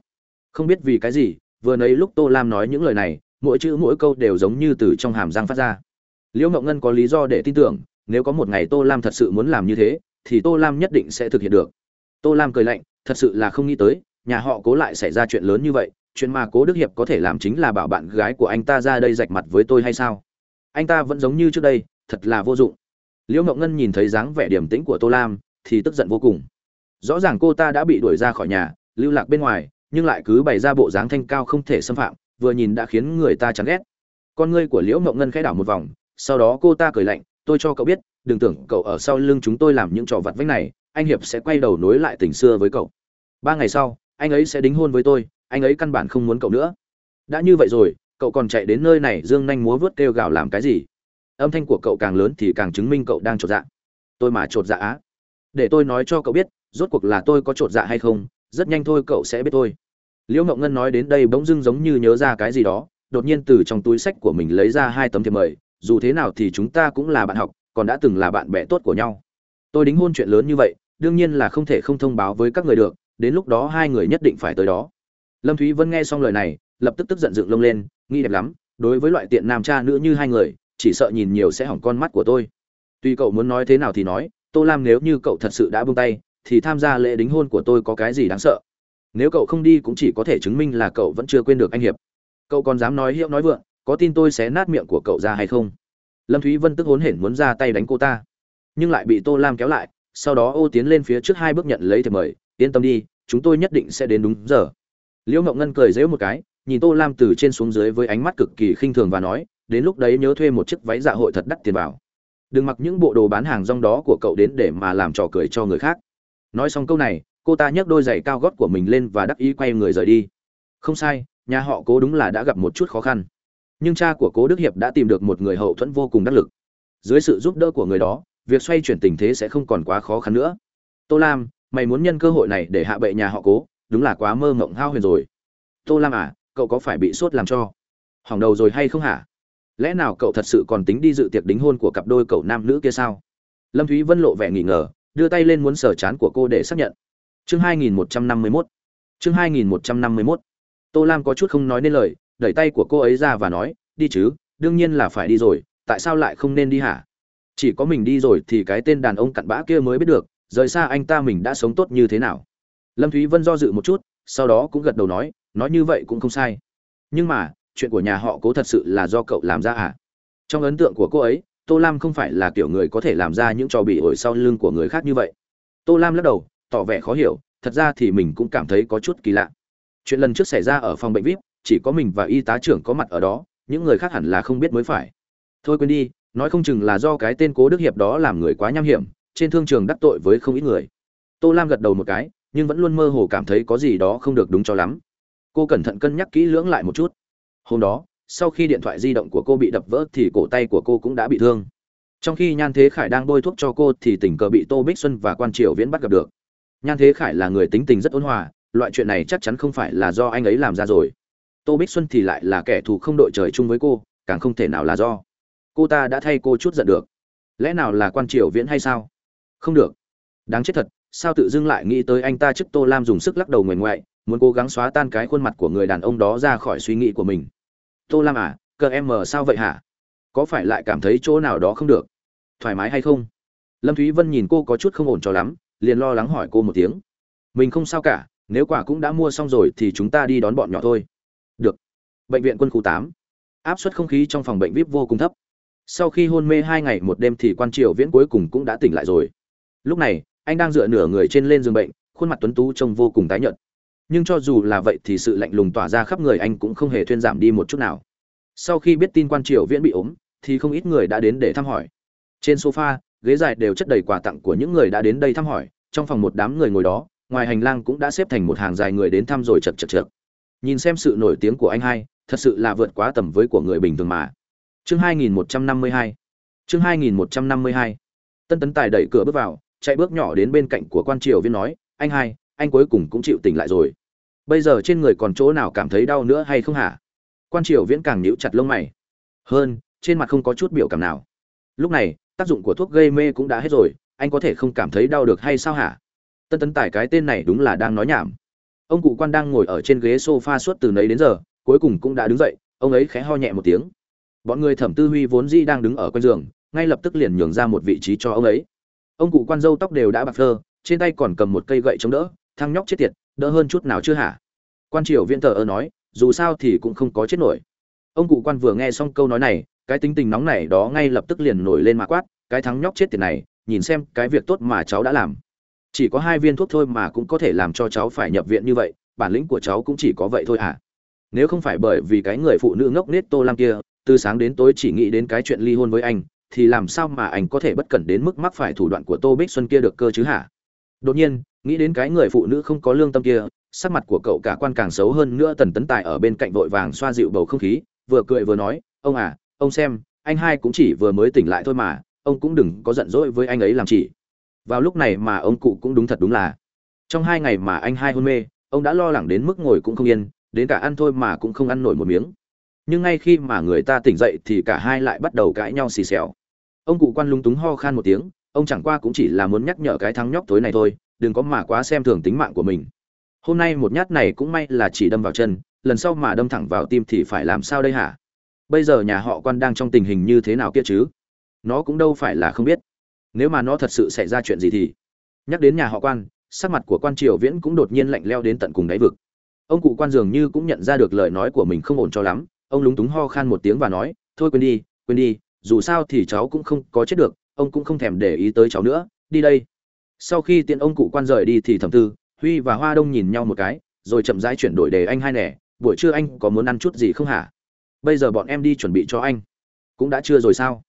Không biết vì cái gì, vừa nấy lúc tô lam nói những lời này, mỗi chữ mỗi câu đều giống như từ trong hàm răng phát ra. Liễu mộng ngân có lý do để tin tưởng, nếu có một ngày tô lam thật sự muốn làm như thế, thì tô lam nhất định sẽ thực hiện được. Tô lam cười lạnh, thật sự là không nghĩ tới, nhà họ cố lại xảy ra chuyện lớn như vậy chuyện mà cố đức hiệp có thể làm chính là bảo bạn gái của anh ta ra đây rạch mặt với tôi hay sao? Anh ta vẫn giống như trước đây, thật là vô dụng. Liễu mộng ngân nhìn thấy dáng vẻ điềm tĩnh của tô lam, thì tức giận vô cùng. Rõ ràng cô ta đã bị đuổi ra khỏi nhà, lưu lạc bên ngoài, nhưng lại cứ bày ra bộ dáng thanh cao không thể xâm phạm, vừa nhìn đã khiến người ta chán ghét. Con ngươi của liễu mộng ngân khẽ đảo một vòng, sau đó cô ta cười lạnh, tôi cho cậu biết, đừng tưởng cậu ở sau lưng chúng tôi làm những trò vặt vách này, anh hiệp sẽ quay đầu nối lại tình xưa với cậu. Ba ngày sau, anh ấy sẽ đính hôn với tôi anh ấy căn bản không muốn cậu nữa. Đã như vậy rồi, cậu còn chạy đến nơi này dương nhanh múa vớt kêu gào làm cái gì? Âm thanh của cậu càng lớn thì càng chứng minh cậu đang trột dạ. Tôi mà trột dạ á. Để tôi nói cho cậu biết, rốt cuộc là tôi có trột dạ hay không, rất nhanh thôi cậu sẽ biết tôi liễu ngậu ngân nói đến đây bỗng dưng giống như nhớ ra cái gì đó, đột nhiên từ trong túi sách của mình lấy ra hai tấm thiệp mời, dù thế nào thì chúng ta cũng là bạn học, còn đã từng là bạn bè tốt của nhau. Tôi đính hôn chuyện lớn như vậy, đương nhiên là không thể không thông báo với các người được, đến lúc đó hai người nhất định phải tới đó lâm thúy vân nghe xong lời này, lập tức tức giận dựng lông lên nghi đẹp lắm, đối với loại tiện nam cha nữ như hai người, chỉ sợ nhìn nhiều sẽ hỏng con mắt của tôi. Tuy cậu muốn nói thế nào thì nói, tô lam nếu như cậu thật sự đã buông tay, thì tham gia lễ đính hôn của tôi có cái gì đáng sợ? Nếu cậu không đi cũng chỉ có thể chứng minh là cậu vẫn chưa quên được anh hiệp. Cậu còn dám nói hiệu nói vượng, có tin tôi sẽ nát miệng của cậu ra hay không? Lâm thúy vân tức hốn hển muốn ra tay đánh cô ta, nhưng lại bị tô lam kéo lại, sau đó ô tiến lên phía trước hai bước nhận lấy thì mời, yên tâm đi, chúng tôi nhất định sẽ đến đúng giờ liễu Mộng ngân cười dễu một cái, nhìn tô lam từ trên xuống dưới với ánh mắt cực kỳ khinh thường và nói, đến lúc đấy nhớ thuê một chiếc váy dạ hội thật đắt tiền vào. Đừng mặc những bộ đồ bán hàng rong đó của cậu đến để mà làm trò cười cho người khác. Nói xong câu này, cô ta nhấc đôi giày cao gót của mình lên và đắc ý quay người rời đi. Không sai, nhà họ cố đúng là đã gặp một chút khó khăn. Nhưng cha của cố đức hiệp đã tìm được một người hậu thuẫn vô cùng đắc lực. Dưới sự giúp đỡ của người đó, việc xoay chuyển tình thế sẽ không còn quá khó khăn nữa. Tô lam, mày muốn nhân cơ hội này để hạ bệ nhà họ cố? Đúng là quá mơ mộng hao huyền rồi. Tô lam à cậu có phải bị sốt làm cho? Hỏng đầu rồi hay không hả? Lẽ nào cậu thật sự còn tính đi dự tiệc đính hôn của cặp đôi cậu nam nữ kia sao? Lâm thúy vân lộ vẻ nghỉ ngờ, đưa tay lên muốn sờ chán của cô để xác nhận. Chương 2151 chương 2151 tô lam có chút không nói nên lời, đẩy tay của cô ấy ra và nói, đi chứ, đương nhiên là phải đi rồi, tại sao lại không nên đi hả? Chỉ có mình đi rồi thì cái tên đàn ông cặn bã kia mới biết được, rời xa anh ta mình đã sống tốt như thế nào lâm thúy vân do dự một chút, sau đó cũng gật đầu nói nói như vậy cũng không sai. Nhưng mà, chuyện của nhà họ cố thật sự là do cậu làm ra à? Trong ấn tượng của cô ấy, tô lam không phải là kiểu người có thể làm ra những trò bị ổi sau lưng của người khác như vậy. Tô lam lắc đầu, tỏ vẻ khó hiểu, thật ra thì mình cũng cảm thấy có chút kỳ lạ. Chuyện lần trước xảy ra ở phòng bệnh vip chỉ có mình và y tá trưởng có mặt ở đó, những người khác hẳn là không biết mới phải. Thôi quên đi, nói không chừng là do cái tên cố đức hiệp đó làm người quá nham hiểm, trên thương trường đắc tội với không ít người. Tô lam gật đầu một cái nhưng vẫn luôn mơ hồ cảm thấy có gì đó không được đúng cho lắm. Cô cẩn thận cân nhắc kỹ lưỡng lại một chút. Hôm đó, sau khi điện thoại di động của cô bị đập vỡ thì cổ tay của cô cũng đã bị thương. Trong khi nhan thế khải đang bôi thuốc cho cô thì tình cờ bị tô bích xuân và quan triều viễn bắt gặp được. Nhan thế khải là người tính tình rất ôn hòa, loại chuyện này chắc chắn không phải là do anh ấy làm ra rồi. Tô bích xuân thì lại là kẻ thù không đội trời chung với cô, càng không thể nào là do. Cô ta đã thay cô chút giận được. Lẽ nào là quan triều viễn hay sao? Không được. Đáng chết thật sao tự dưng lại nghĩ tới anh ta trước tô lam dùng sức lắc đầu ngoại ngoại, muốn cố gắng xóa tan cái khuôn mặt của người đàn ông đó ra khỏi suy nghĩ của mình. Tô lam à cờ em mờ sao vậy hả? Có phải lại cảm thấy chỗ nào đó không được? Thoải mái hay không? Lâm thúy vân nhìn cô có chút không ổn cho lắm, liền lo lắng hỏi cô một tiếng. Mình không sao cả, nếu quả cũng đã mua xong rồi thì chúng ta đi đón bọn nhỏ thôi. Được. Bệnh viện quân khu tám. Áp suất không khí trong phòng bệnh vip vô cùng thấp. Sau khi hôn mê hai ngày một đêm thì quan triều viễn cuối cùng cũng đã tỉnh lại rồi. Lúc này anh đang dựa nửa người trên lên giường bệnh, khuôn mặt tuấn tú trông vô cùng tái nhợt. Nhưng cho dù là vậy thì sự lạnh lùng tỏa ra khắp người anh cũng không hề thuyên giảm đi một chút nào. Sau khi biết tin quan triều viễn bị ốm, thì không ít người đã đến để thăm hỏi. Trên sofa, ghế dài đều chất đầy quà tặng của những người đã đến đây thăm hỏi. Trong phòng một đám người ngồi đó, ngoài hành lang cũng đã xếp thành một hàng dài người đến thăm rồi chật chật chật. Nhìn xem sự nổi tiếng của anh hai, thật sự là vượt quá tầm với của người bình thường mà. Chương 2152 chương 2152 tân tấn tài đẩy cửa bước vào chạy bước nhỏ đến bên cạnh của quan triều viên nói, anh hai, anh cuối cùng cũng chịu tỉnh lại rồi. Bây giờ trên người còn chỗ nào cảm thấy đau nữa hay không hả? Quan triều viễn càng níu chặt lông mày. Hơn, trên mặt không có chút biểu cảm nào. Lúc này, tác dụng của thuốc gây mê cũng đã hết rồi, anh có thể không cảm thấy đau được hay sao hả? Tân tấn tài cái tên này đúng là đang nói nhảm. Ông cụ quan đang ngồi ở trên ghế sofa suốt từ nấy đến giờ, cuối cùng cũng đã đứng dậy, ông ấy khẽ ho nhẹ một tiếng. Bọn người thẩm tư huy vốn dĩ đang đứng ở quanh giường, ngay lập tức liền nhường ra một vị trí cho ông ấy ông cụ quan dâu tóc đều đã bạc phơ, trên tay còn cầm một cây gậy chống đỡ, thăng nhóc chết tiệt, đỡ hơn chút nào chưa hả? Quan triều viễn thờ ơ nói, dù sao thì cũng không có chết nổi. Ông cụ quan vừa nghe xong câu nói này, cái tính tình nóng này đó ngay lập tức liền nổi lên mà quát, cái thắng nhóc chết tiệt này, nhìn xem cái việc tốt mà cháu đã làm. Chỉ có hai viên thuốc thôi mà cũng có thể làm cho cháu phải nhập viện như vậy, bản lĩnh của cháu cũng chỉ có vậy thôi à nếu không phải bởi vì cái người phụ nữ ngốc nết tô lam kia, từ sáng đến tối chỉ nghĩ đến cái chuyện ly hôn với anh thì làm sao mà anh có thể bất cẩn đến mức mắc phải thủ đoạn của tô bích xuân kia được cơ chứ hả? Đột nhiên, nghĩ đến cái người phụ nữ không có lương tâm kia, sắc mặt của cậu cả quan càng xấu hơn nữa tần tấn tài ở bên cạnh vội vàng xoa dịu bầu không khí, vừa cười vừa nói, ông à ông xem, anh hai cũng chỉ vừa mới tỉnh lại thôi mà, ông cũng đừng có giận dỗi với anh ấy làm chỉ. Vào lúc này mà ông cụ cũng đúng thật đúng là. Trong hai ngày mà anh hai hôn mê, ông đã lo lắng đến mức ngồi cũng không yên, đến cả ăn thôi mà cũng không ăn nổi một miếng. Nhưng ngay khi mà người ta tỉnh dậy thì cả hai lại bắt đầu cãi nhau xì xèo ông cụ quan lúng túng ho khan một tiếng, ông chẳng qua cũng chỉ là muốn nhắc nhở cái thằng nhóc tối này thôi, đừng có mà quá xem thường tính mạng của mình. Hôm nay một nhát này cũng may là chỉ đâm vào chân, lần sau mà đâm thẳng vào tim thì phải làm sao đây hả? Bây giờ nhà họ quan đang trong tình hình như thế nào kia chứ? Nó cũng đâu phải là không biết. Nếu mà nó thật sự xảy ra chuyện gì thì? Nhắc đến nhà họ quan, sắc mặt của quan triều viễn cũng đột nhiên lạnh leo đến tận cùng đáy vực. Ông cụ quan dường như cũng nhận ra được lời nói của mình không ổn cho lắm, ông lúng túng ho khan một tiếng và nói, thôi quên đi quên đi dù sao thì cháu cũng không có chết được, ông cũng không thèm để ý tới cháu nữa, đi đây. Sau khi tiện ông cụ quan rời đi thì thẩm tư, huy và hoa đông nhìn nhau một cái, rồi chậm rãi chuyển đổi đề anh hai nẻ, buổi trưa anh có muốn ăn chút gì không hả? Bây giờ bọn em đi chuẩn bị cho anh. Cũng đã trưa rồi sao?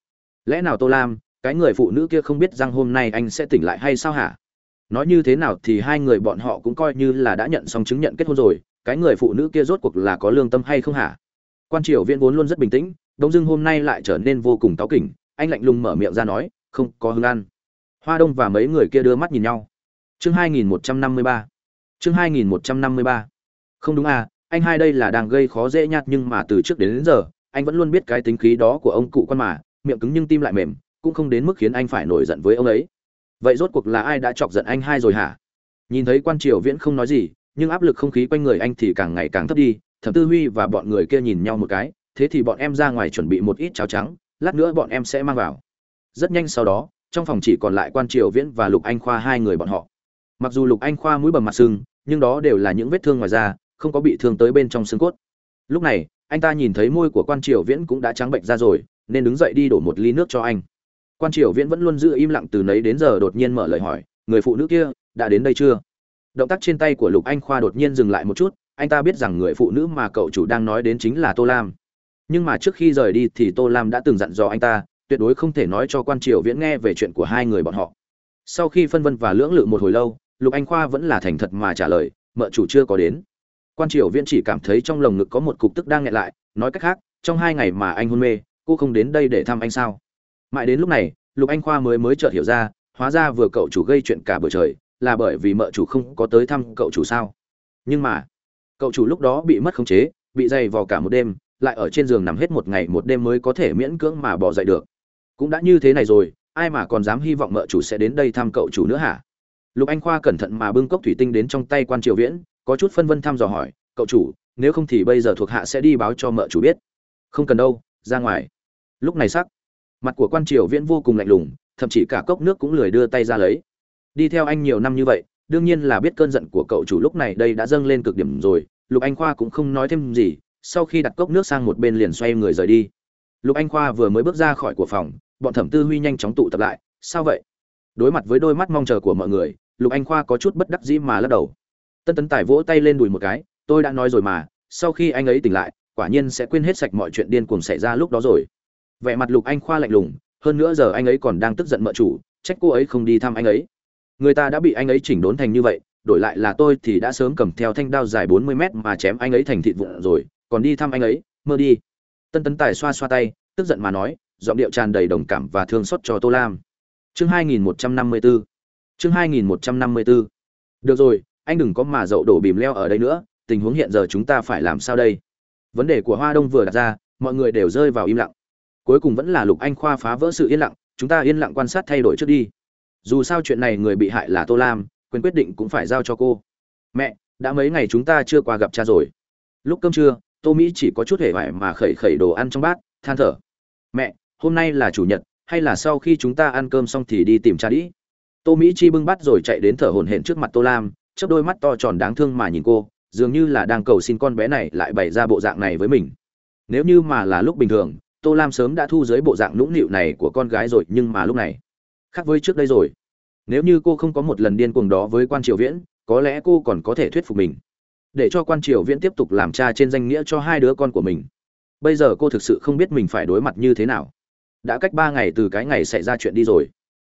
Lẽ nào tô lam, cái người phụ nữ kia không biết rằng hôm nay anh sẽ tỉnh lại hay sao hả? Nói như thế nào thì hai người bọn họ cũng coi như là đã nhận xong chứng nhận kết hôn rồi, cái người phụ nữ kia rốt cuộc là có lương tâm hay không hả? Quan triều viễn vốn luôn rất bình tĩnh đông dưng hôm nay lại trở nên vô cùng táo kỉnh anh lạnh lùng mở miệng ra nói không có hương ăn. Hoa đông và mấy người kia đưa mắt nhìn nhau. Chương 2153 chương 2153 không đúng à anh hai đây là đang gây khó dễ nhạt nhưng mà từ trước đến, đến giờ anh vẫn luôn biết cái tính khí đó của ông cụ quan mà miệng cứng nhưng tim lại mềm cũng không đến mức khiến anh phải nổi giận với ông ấy. Vậy rốt cuộc là ai đã chọc giận anh hai rồi hả? Nhìn thấy quan triều viễn không nói gì nhưng áp lực không khí quanh người anh thì càng ngày càng thấp đi thẩm tư huy và bọn người kia nhìn nhau một cái thế thì bọn em ra ngoài chuẩn bị một ít cháo trắng, lát nữa bọn em sẽ mang vào. Rất nhanh sau đó, trong phòng chỉ còn lại quan triều viễn và lục anh khoa hai người bọn họ. Mặc dù lục anh khoa mũi bầm mặt sưng, nhưng đó đều là những vết thương ngoài da, không có bị thương tới bên trong xương cốt. Lúc này, anh ta nhìn thấy môi của quan triều viễn cũng đã trắng bệnh ra rồi, nên đứng dậy đi đổ một ly nước cho anh. Quan triều viễn vẫn luôn giữ im lặng từ nấy đến giờ đột nhiên mở lời hỏi, người phụ nữ kia, đã đến đây chưa? Động tác trên tay của lục anh khoa đột nhiên dừng lại một chút, anh ta biết rằng người phụ nữ mà cậu chủ đang nói đến chính là tô lam nhưng mà trước khi rời đi thì tô lam đã từng dặn dò anh ta, tuyệt đối không thể nói cho quan triều viễn nghe về chuyện của hai người bọn họ. Sau khi phân vân và lưỡng lự một hồi lâu, lục anh khoa vẫn là thành thật mà trả lời, mợ chủ chưa có đến. Quan triều viễn chỉ cảm thấy trong lồng ngực có một cục tức đang nghẹn lại, nói cách khác, trong hai ngày mà anh hôn mê, cô không đến đây để thăm anh sao? Mãi đến lúc này, lục anh khoa mới mới chợt hiểu ra, hóa ra vừa cậu chủ gây chuyện cả bữa trời, là bởi vì mợ chủ không có tới thăm cậu chủ sao? Nhưng mà, cậu chủ lúc đó bị mất khống chế, bị dày vò cả một đêm lại ở trên giường nằm hết một ngày một đêm mới có thể miễn cưỡng mà bỏ dậy được. Cũng đã như thế này rồi, ai mà còn dám hy vọng mợ chủ sẽ đến đây thăm cậu chủ nữa hả? Lục anh khoa cẩn thận mà bưng cốc thủy tinh đến trong tay quan triều viễn, có chút phân vân thăm dò hỏi, cậu chủ, nếu không thì bây giờ thuộc hạ sẽ đi báo cho mợ chủ biết. Không cần đâu, ra ngoài. Lúc này sắc, mặt của quan triều viễn vô cùng lạnh lùng, thậm chí cả cốc nước cũng lười đưa tay ra lấy. Đi theo anh nhiều năm như vậy, đương nhiên là biết cơn giận của cậu chủ lúc này đây đã dâng lên cực điểm rồi, lục anh khoa cũng không nói thêm gì sau khi đặt cốc nước sang một bên liền xoay người rời đi. Lục anh khoa vừa mới bước ra khỏi của phòng, bọn thẩm tư huy nhanh chóng tụ tập lại. Sao vậy? Đối mặt với đôi mắt mong chờ của mọi người, lục anh khoa có chút bất đắc dĩ mà lắc đầu. Tân tấn tài vỗ tay lên đùi một cái, tôi đã nói rồi mà, sau khi anh ấy tỉnh lại, quả nhiên sẽ quên hết sạch mọi chuyện điên cuồng xảy ra lúc đó rồi. Vẻ mặt lục anh khoa lạnh lùng, hơn nữa giờ anh ấy còn đang tức giận mợ chủ, trách cô ấy không đi thăm anh ấy. Người ta đã bị anh ấy chỉnh đốn thành như vậy, đổi lại là tôi thì đã sớm cầm theo thanh đao dài bốn mươi mét mà chém anh ấy thành thịt vụn rồi còn đi thăm anh ấy, mơ đi. Tân tấn tài xoa xoa tay, tức giận mà nói, giọng điệu tràn đầy đồng cảm và thương xót cho tô lam. Chương hai nghìn một trăm năm mươi bốn chương hai nghìn một trăm năm mươi bốn được rồi, anh đừng có mà dậu đổ bìm leo ở đây nữa, tình huống hiện giờ chúng ta phải làm sao đây? Vấn đề của hoa đông vừa đặt ra, mọi người đều rơi vào im lặng. Cuối cùng vẫn là lục anh khoa phá vỡ sự yên lặng, chúng ta yên lặng quan sát thay đổi trước đi. Dù sao chuyện này người bị hại là tô lam, quyền quyết định cũng phải giao cho cô. Mẹ, đã mấy ngày chúng ta chưa qua gặp cha rồi. Lúc cơm trưa tô mỹ chỉ có chút hề vải mà khẩy khẩy đồ ăn trong bát, than thở. Mẹ, hôm nay là chủ nhật, hay là sau khi chúng ta ăn cơm xong thì đi tìm cha đi? Tô mỹ chi bưng bát rồi chạy đến thở hổn hển trước mặt tô lam, chớp đôi mắt to tròn đáng thương mà nhìn cô, dường như là đang cầu xin con bé này lại bày ra bộ dạng này với mình. Nếu như mà là lúc bình thường, tô lam sớm đã thu dưới bộ dạng nũng nịu này của con gái rồi, nhưng mà lúc này, khác với trước đây rồi. Nếu như cô không có một lần điên cuồng đó với quan triều viễn, có lẽ cô còn có thể thuyết phục mình để cho quan triều viễn tiếp tục làm cha trên danh nghĩa cho hai đứa con của mình. Bây giờ cô thực sự không biết mình phải đối mặt như thế nào. Đã cách ba ngày từ cái ngày xảy ra chuyện đi rồi.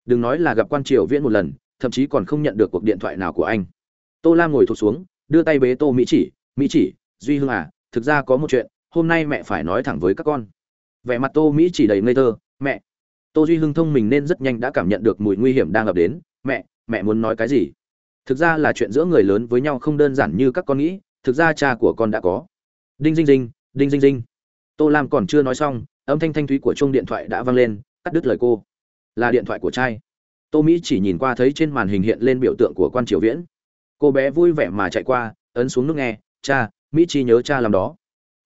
Đừng nói là gặp quan triều viễn một lần, thậm chí còn không nhận được cuộc điện thoại nào của anh. Tô lam ngồi thụt xuống, đưa tay bế tô mỹ chỉ mỹ chỉ, duy hương à thực ra có một chuyện, hôm nay mẹ phải nói thẳng với các con. Vẻ mặt tô mỹ chỉ đầy ngây thơ, mẹ. Tô duy hưng thông mình nên rất nhanh đã cảm nhận được mùi nguy hiểm đang ập đến, mẹ mẹ muốn nói cái gì? Thực ra là chuyện giữa người lớn với nhau không đơn giản như các con nghĩ, thực ra cha của con đã có. Đinh dinh dinh, đinh dinh dinh. Tô lam còn chưa nói xong, âm thanh thanh thúy của chuông điện thoại đã vang lên, cắt đứt lời cô. Là điện thoại của trai. Tô mỹ chỉ nhìn qua thấy trên màn hình hiện lên biểu tượng của quan triều viễn. Cô bé vui vẻ mà chạy qua, ấn xuống nước nghe, cha, mỹ chi nhớ cha làm đó.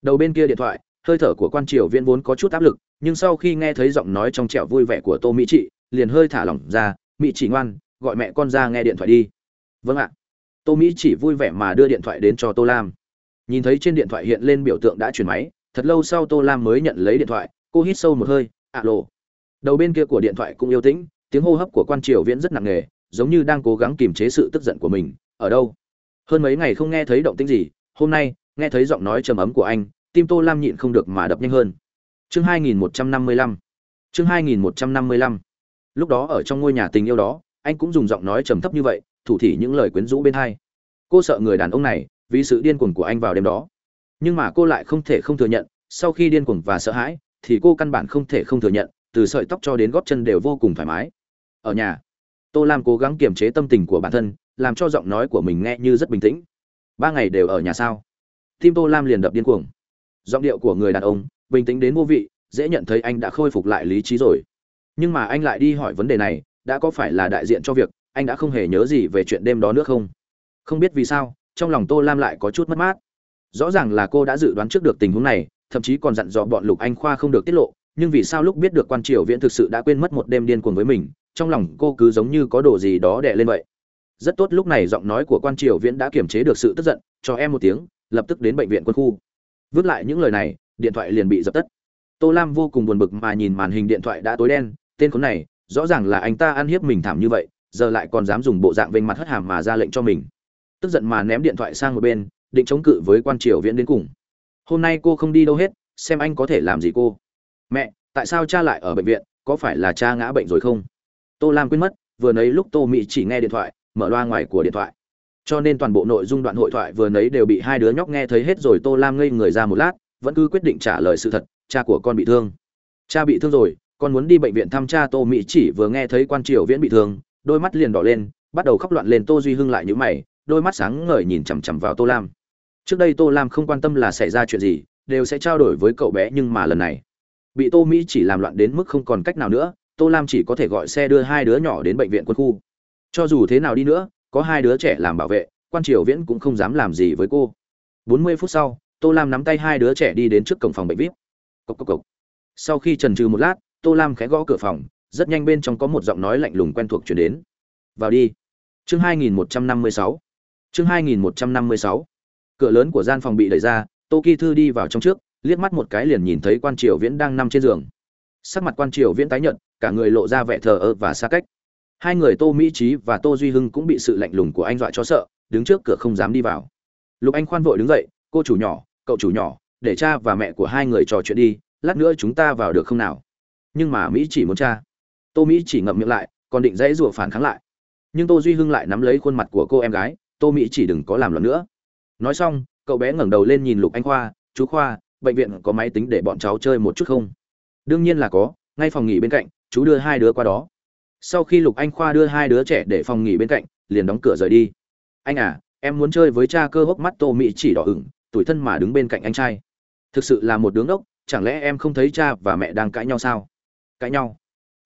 Đầu bên kia điện thoại, hơi thở của quan triều viễn vốn có chút áp lực, nhưng sau khi nghe thấy giọng nói trong trẻo vui vẻ của tô mỹ chị liền hơi thả lỏng ra, mỹ chỉ ngoan, gọi mẹ con ra nghe điện thoại đi vâng ạ. Tô mỹ chỉ vui vẻ mà đưa điện thoại đến cho tô lam. Nhìn thấy trên điện thoại hiện lên biểu tượng đã chuyển máy, thật lâu sau tô lam mới nhận lấy điện thoại, cô hít sâu một hơi ạ lộ đầu bên kia của điện thoại cũng yêu tĩnh, tiếng hô hấp của quan triều viễn rất nặng nề, giống như đang cố gắng kiềm chế sự tức giận của mình. Ở đâu? Hơn mấy ngày không nghe thấy động tĩnh gì, hôm nay nghe thấy giọng nói trầm ấm của anh, tim tô lam nhịn không được mà đập nhanh hơn. Chương 2155 chương 2155 lúc đó ở trong ngôi nhà tình yêu đó, anh cũng dùng giọng nói trầm thấp như vậy thủ thị những lời quyến rũ bên hai. Cô sợ người đàn ông này, vì sự điên cuồng của anh vào đêm đó. Nhưng mà cô lại không thể không thừa nhận, sau khi điên cuồng và sợ hãi, thì cô căn bản không thể không thừa nhận, từ sợi tóc cho đến gót chân đều vô cùng thoải mái. Ở nhà, tô lam cố gắng kiềm chế tâm tình của bản thân, làm cho giọng nói của mình nghe như rất bình tĩnh. Ba ngày đều ở nhà sao? Tim tô lam liền đập điên cuồng. Giọng điệu của người đàn ông, bình tĩnh đến vô vị, dễ nhận thấy anh đã khôi phục lại lý trí rồi. Nhưng mà anh lại đi hỏi vấn đề này, đã có phải là đại diện cho việc anh đã không hề nhớ gì về chuyện đêm đó nữa không? Không biết vì sao, trong lòng tô lam lại có chút mất mát. Rõ ràng là cô đã dự đoán trước được tình huống này, thậm chí còn dặn dò bọn lục anh khoa không được tiết lộ, nhưng vì sao lúc biết được quan triều viễn thực sự đã quên mất một đêm điên cuồng với mình, trong lòng cô cứ giống như có đồ gì đó đè lên vậy. Rất tốt lúc này giọng nói của quan triều viễn đã kiềm chế được sự tức giận, cho em một tiếng, lập tức đến bệnh viện quân khu. Vứt lại những lời này, điện thoại liền bị dập tắt. Tô lam vô cùng buồn bực mà nhìn màn hình điện thoại đã tối đen, tên khốn này, rõ ràng là anh ta ăn hiếp mình thảm như vậy giờ lại còn dám dùng bộ dạng vênh mặt hất hàm mà ra lệnh cho mình. Tức giận mà ném điện thoại sang một bên, định chống cự với quan triều viễn đến cùng. Hôm nay cô không đi đâu hết, xem anh có thể làm gì cô. Mẹ, tại sao cha lại ở bệnh viện, có phải là cha ngã bệnh rồi không? Tô lam quên mất, vừa nấy lúc tô mỹ chỉ nghe điện thoại, mở loa ngoài của điện thoại. Cho nên toàn bộ nội dung đoạn hội thoại vừa nấy đều bị hai đứa nhóc nghe thấy hết rồi, tô lam ngây người ra một lát, vẫn cứ quyết định trả lời sự thật, cha của con bị thương. Cha bị thương rồi, con muốn đi bệnh viện thăm cha, tô mỹ chỉ vừa nghe thấy quan triều viễn bị thương đôi mắt liền đỏ lên, bắt đầu khóc loạn lên tô duy hưng lại nhữ mày, đôi mắt sáng ngời nhìn chằm chằm vào tô lam. Trước đây tô lam không quan tâm là xảy ra chuyện gì, đều sẽ trao đổi với cậu bé nhưng mà lần này, bị tô mỹ chỉ làm loạn đến mức không còn cách nào nữa, tô lam chỉ có thể gọi xe đưa hai đứa nhỏ đến bệnh viện quân khu. Cho dù thế nào đi nữa, có hai đứa trẻ làm bảo vệ, quan triều viễn cũng không dám làm gì với cô. Bốn mươi phút sau, tô lam nắm tay hai đứa trẻ đi đến trước cổng phòng bệnh vip. Cốc cốc cốc. sau khi trần trừ một lát, tô lam khẽ gõ cửa phòng rất nhanh bên trong có một giọng nói lạnh lùng quen thuộc chuyển đến. Vào đi. Chương 2156 chương 2156 cửa lớn của gian phòng bị đẩy ra tô kỳ thư đi vào trong trước, liếc mắt một cái liền nhìn thấy quan triều viễn đang nằm trên giường. Sắc mặt quan triều viễn tái nhợt, cả người lộ ra vẻ thờ ơ và xa cách. Hai người tô mỹ trí và tô duy hưng cũng bị sự lạnh lùng của anh dọa cho sợ, đứng trước cửa không dám đi vào. Lục anh khoan vội đứng dậy, cô chủ nhỏ, cậu chủ nhỏ, để cha và mẹ của hai người trò chuyện đi, lát nữa chúng ta vào được không nào? Nhưng mà mỹ chỉ muốn cha tô mỹ chỉ ngậm miệng lại, còn định dãy rủa phản kháng lại. Nhưng tô duy hưng lại nắm lấy khuôn mặt của cô em gái, tô mỹ chỉ đừng có làm loạn nữa. Nói xong, cậu bé ngẩng đầu lên nhìn lục anh khoa, chú khoa, bệnh viện có máy tính để bọn cháu chơi một chút không? Đương nhiên là có, ngay phòng nghỉ bên cạnh, chú đưa hai đứa qua đó. Sau khi lục anh khoa đưa hai đứa trẻ để phòng nghỉ bên cạnh, liền đóng cửa rời đi. Anh à em muốn chơi với cha cơ hốc mắt tô mỹ chỉ đỏ ửng, tuổi thân mà đứng bên cạnh anh trai. Thực sự là một đứng ốc chẳng lẽ em không thấy cha và mẹ đang cãi nhau sao? Cãi nhau?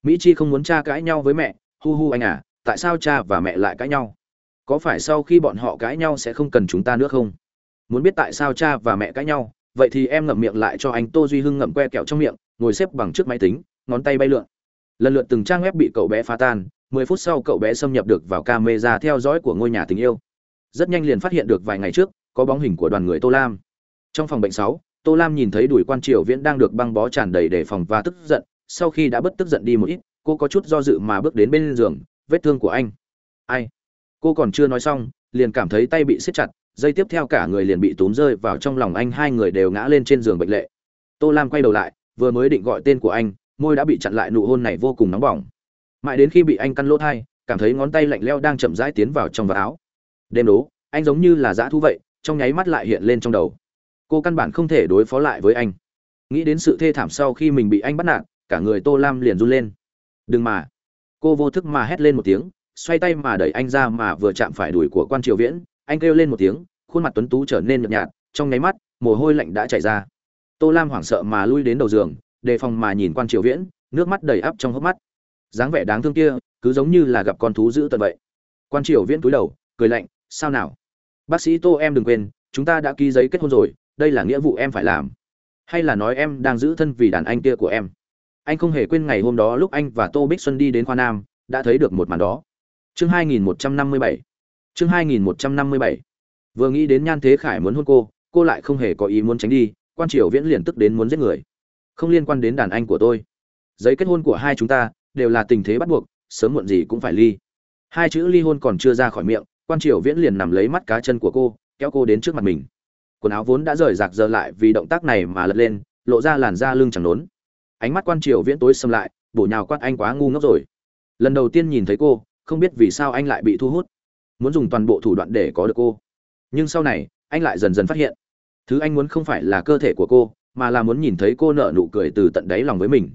Mỹ chi không muốn cha cãi nhau với mẹ hu hu anh à tại sao cha và mẹ lại cãi nhau? Có phải sau khi bọn họ cãi nhau sẽ không cần chúng ta nữa không? Muốn biết tại sao cha và mẹ cãi nhau vậy thì em ngậm miệng lại cho anh tô duy hưng ngậm que kẹo trong miệng ngồi xếp bằng trước máy tính ngón tay bay lượn. Lần lượt từng trang web bị cậu bé phá tan 10 phút sau cậu bé xâm nhập được vào camera theo dõi của ngôi nhà tình yêu. Rất nhanh liền phát hiện được vài ngày trước có bóng hình của đoàn người tô lam. Trong phòng bệnh 6, tô lam nhìn thấy đùi quan triều viễn đang được băng bó tràn đầy để phòng và tức giận sau khi đã bất tức giận đi một ít, cô có chút do dự mà bước đến bên giường, vết thương của anh. Ai? Cô còn chưa nói xong, liền cảm thấy tay bị siết chặt, dây tiếp theo cả người liền bị túm rơi vào trong lòng anh, hai người đều ngã lên trên giường bệnh lệ. Tô lam quay đầu lại, vừa mới định gọi tên của anh, môi đã bị chặn lại nụ hôn này vô cùng nóng bỏng. Mãi đến khi bị anh căn lỗ thai, cảm thấy ngón tay lạnh leo đang chậm rãi tiến vào trong vạt áo. Đêm đố anh giống như là dã thú vậy, trong nháy mắt lại hiện lên trong đầu. Cô căn bản không thể đối phó lại với anh. Nghĩ đến sự thê thảm sau khi mình bị anh bắt nạt cả người tô lam liền run lên. Đừng mà. Cô vô thức mà hét lên một tiếng, xoay tay mà đẩy anh ra mà vừa chạm phải đùi của quan triều viễn, anh kêu lên một tiếng, khuôn mặt tuấn tú trở nên nhợt nhạt, trong nháy mắt, mồ hôi lạnh đã chảy ra. Tô lam hoảng sợ mà lui đến đầu giường, đề phòng mà nhìn quan triều viễn, nước mắt đầy ắp trong hốc mắt. Dáng vẻ đáng thương kia, cứ giống như là gặp con thú dữ tận vậy. Quan triều viễn cúi đầu, cười lạnh, sao nào? Bác sĩ tô em đừng quên, chúng ta đã ký giấy kết hôn rồi, đây là nghĩa vụ em phải làm. Hay là nói em đang giữ thân vì đàn anh kia của em? Anh không hề quên ngày hôm đó lúc anh và tô bích xuân đi đến khoa nam, đã thấy được một màn đó. Chương 2157 chương 2157 vừa nghĩ đến nhan thế khải muốn hôn cô cô lại không hề có ý muốn tránh đi, quan triều viễn liền tức đến muốn giết người. Không liên quan đến đàn anh của tôi. Giấy kết hôn của hai chúng ta đều là tình thế bắt buộc, sớm muộn gì cũng phải ly. Hai chữ ly hôn còn chưa ra khỏi miệng, quan triều viễn liền nằm lấy mắt cá chân của cô, kéo cô đến trước mặt mình. Quần áo vốn đã rời rạc giờ lại vì động tác này mà lật lên, lộ ra làn da lưng chẳng nốn ánh mắt quan triều viễn tối xâm lại, bổ nhào quát anh quá ngu ngốc rồi. Lần đầu tiên nhìn thấy cô, không biết vì sao anh lại bị thu hút. Muốn dùng toàn bộ thủ đoạn để có được cô. Nhưng sau này, anh lại dần dần phát hiện. Thứ anh muốn không phải là cơ thể của cô, mà là muốn nhìn thấy cô nở nụ cười từ tận đáy lòng với mình.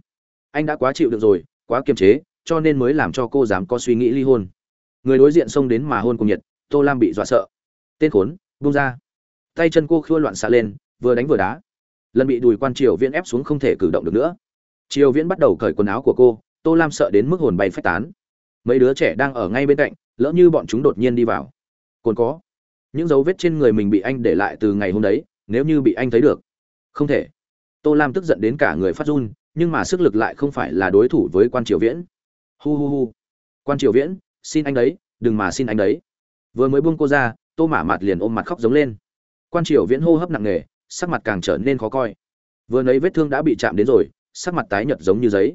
Anh đã quá chịu được rồi, quá kiềm chế, cho nên mới làm cho cô dám có suy nghĩ ly hôn. Người đối diện xông đến mà hôn cùng nhiệt, tô lam bị dọa sợ. Tên khốn bung ra. Tay chân cô khua loạn xạ lên, vừa đánh vừa đá. Lần bị đùi quan triều viễn ép xuống không thể cử động được nữa triều viễn bắt đầu cởi quần áo của cô, tô lam sợ đến mức hồn bay phách tán. Mấy đứa trẻ đang ở ngay bên cạnh, lỡ như bọn chúng đột nhiên đi vào. Còn có, những dấu vết trên người mình bị anh để lại từ ngày hôm đấy, nếu như bị anh thấy được. Không thể. Tô lam tức giận đến cả người phát run, nhưng mà sức lực lại không phải là đối thủ với quan triều viễn. Hu hu hu. Quan triều viễn, xin anh đấy, đừng mà xin anh đấy. Vừa mới buông cô ra, tô mả mặt liền ôm mặt khóc giống lên. Quan triều viễn hô hấp nặng nề, sắc mặt càng trở nên khó coi. Vừa nấy vết thương đã bị chạm đến rồi sắc mặt tái nhợt giống như giấy.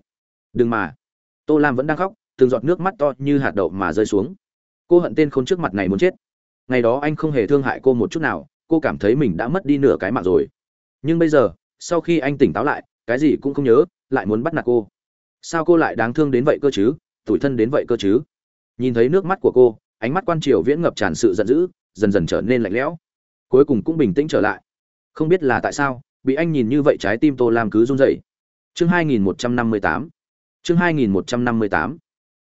Đừng mà. Tô lam vẫn đang khóc, từng giọt nước mắt to như hạt đậu mà rơi xuống. Cô hận tên khốn trước mặt này muốn chết. Ngày đó anh không hề thương hại cô một chút nào, cô cảm thấy mình đã mất đi nửa cái mạng rồi. Nhưng bây giờ, sau khi anh tỉnh táo lại, cái gì cũng không nhớ, lại muốn bắt nạt cô. Sao cô lại đáng thương đến vậy cơ chứ? Tủi thân đến vậy cơ chứ? Nhìn thấy nước mắt của cô, ánh mắt quan triều viễn ngập tràn sự giận dữ, dần dần trở nên lạnh lẽo. Cuối cùng cũng bình tĩnh trở lại. Không biết là tại sao, bị anh nhìn như vậy trái tim tô lam cứ run rẩy chương 2158 chương 2158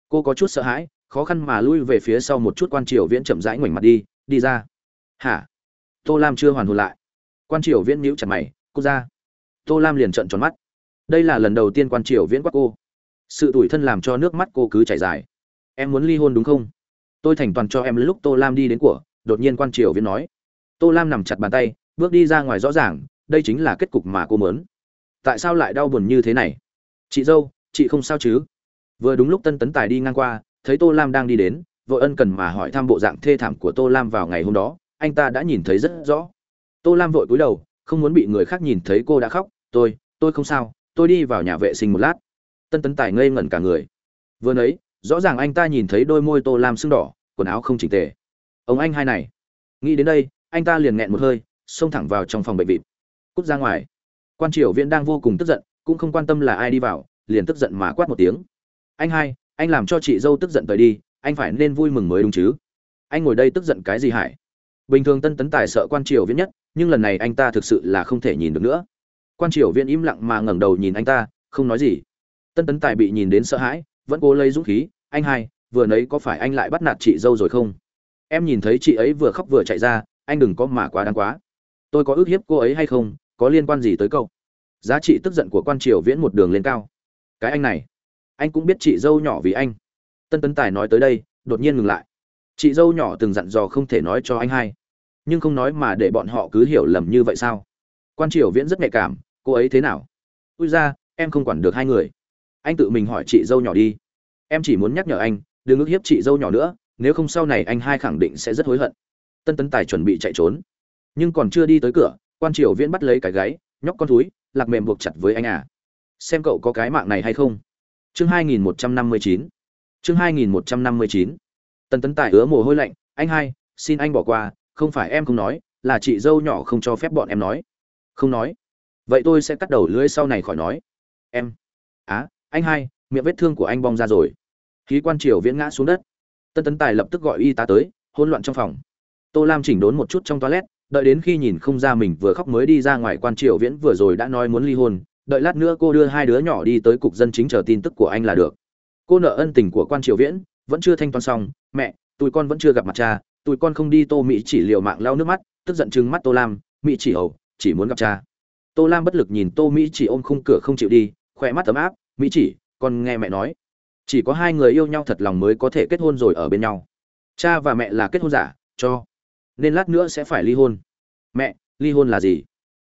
cô có chút sợ hãi, khó khăn mà lui về phía sau một chút quan triều viễn chậm rãi ngoảnh mặt đi đi ra. Hả? Tô lam chưa hoàn hồn lại. Quan triều viễn nhíu chặt mày, cô ra. Tô lam liền trợn tròn mắt. Đây là lần đầu tiên quan triều viễn quát cô. Sự tủi thân làm cho nước mắt cô cứ chảy dài. Em muốn ly hôn đúng không? Tôi thành toàn cho em lúc tô lam đi đến của, đột nhiên quan triều viễn nói. Tô lam nằm chặt bàn tay, bước đi ra ngoài rõ ràng, đây chính là kết cục mà cô muốn tại sao lại đau buồn như thế này? Chị dâu, chị không sao chứ? Vừa đúng lúc tân tấn tài đi ngang qua, thấy tô lam đang đi đến vội ân cần mà hỏi thăm bộ dạng thê thảm của tô lam vào ngày hôm đó, anh ta đã nhìn thấy rất rõ. Tô lam vội cúi đầu, không muốn bị người khác nhìn thấy cô đã khóc. Tôi tôi không sao, tôi đi vào nhà vệ sinh một lát. Tân tấn tài ngây ngẩn cả người. Vừa nấy rõ ràng anh ta nhìn thấy đôi môi tô lam sưng đỏ, quần áo không chỉnh tề. Ông anh hai này. Nghĩ đến đây, anh ta liền nghẹn một hơi, xông thẳng vào trong phòng bệnh vịt. Cút ra ngoài quan triều viễn đang vô cùng tức giận, cũng không quan tâm là ai đi vào, liền tức giận mà quát một tiếng. Anh hai, anh làm cho chị dâu tức giận tới đi, anh phải nên vui mừng mới đúng chứ. Anh ngồi đây tức giận cái gì hải bình thường tân tấn tài sợ quan triều viễn nhất, nhưng lần này anh ta thực sự là không thể nhìn được nữa. Quan triều viễn im lặng mà ngẩng đầu nhìn anh ta, không nói gì. Tân tấn tài bị nhìn đến sợ hãi, vẫn cố lấy dũng khí, anh hai, vừa nấy có phải anh lại bắt nạt chị dâu rồi không? Em nhìn thấy chị ấy vừa khóc vừa chạy ra, anh đừng có mà quá đáng quá. Tôi có ước hiếp cô ấy hay không có liên quan gì tới câu giá trị tức giận của quan triều viễn một đường lên cao. Cái anh này, anh cũng biết chị dâu nhỏ vì anh. Tân tấn tài nói tới đây, đột nhiên ngừng lại. Chị dâu nhỏ từng dặn dò không thể nói cho anh hai. Nhưng không nói mà để bọn họ cứ hiểu lầm như vậy sao? Quan triều viễn rất nhạy cảm, cô ấy thế nào? Ui ra em không quản được hai người. Anh tự mình hỏi chị dâu nhỏ đi. Em chỉ muốn nhắc nhở anh, đừng ức hiếp chị dâu nhỏ nữa, nếu không sau này anh hai khẳng định sẽ rất hối hận. Tân tấn tài chuẩn bị chạy trốn. Nhưng còn chưa đi tới cửa quan triều viễn bắt lấy cái gáy, nhóc con túi lạc mềm buộc chặt với anh à. Xem cậu có cái mạng này hay không. Chương 2159 chương 2159 Tần tấn tài ứa mồ hôi lạnh, anh hai, xin anh bỏ qua, không phải em không nói, là chị dâu nhỏ không cho phép bọn em nói. Không nói? Vậy tôi sẽ cắt đầu lưỡi sau này khỏi nói. Em. Á, anh hai, miệng vết thương của anh bong ra rồi. Khí quan triều viễn ngã xuống đất. Tân tấn tài lập tức gọi y tá tới, hỗn loạn trong phòng. Tô lam chỉnh đốn một chút trong toilet đợi đến khi nhìn không ra mình vừa khóc mới đi ra ngoài quan triều viễn vừa rồi đã nói muốn ly hôn, đợi lát nữa cô đưa hai đứa nhỏ đi tới cục dân chính chờ tin tức của anh là được. Cô nợ ân tình của quan triều viễn, vẫn chưa thanh toán xong, mẹ, tụi con vẫn chưa gặp mặt cha, tụi con không đi tô mỹ chỉ liều mạng lau nước mắt, tức giận chừng mắt tô lam, mỹ chỉ ầu chỉ muốn gặp cha. Tô lam bất lực nhìn tô mỹ chỉ ôm khung cửa không chịu đi khoe mắt ấm áp, mỹ chỉ, con nghe mẹ nói. Chỉ có hai người yêu nhau thật lòng mới có thể kết hôn rồi ở bên nhau. Cha và mẹ là kết hôn giả, cho nên lát nữa sẽ phải ly hôn. Mẹ, ly hôn là gì?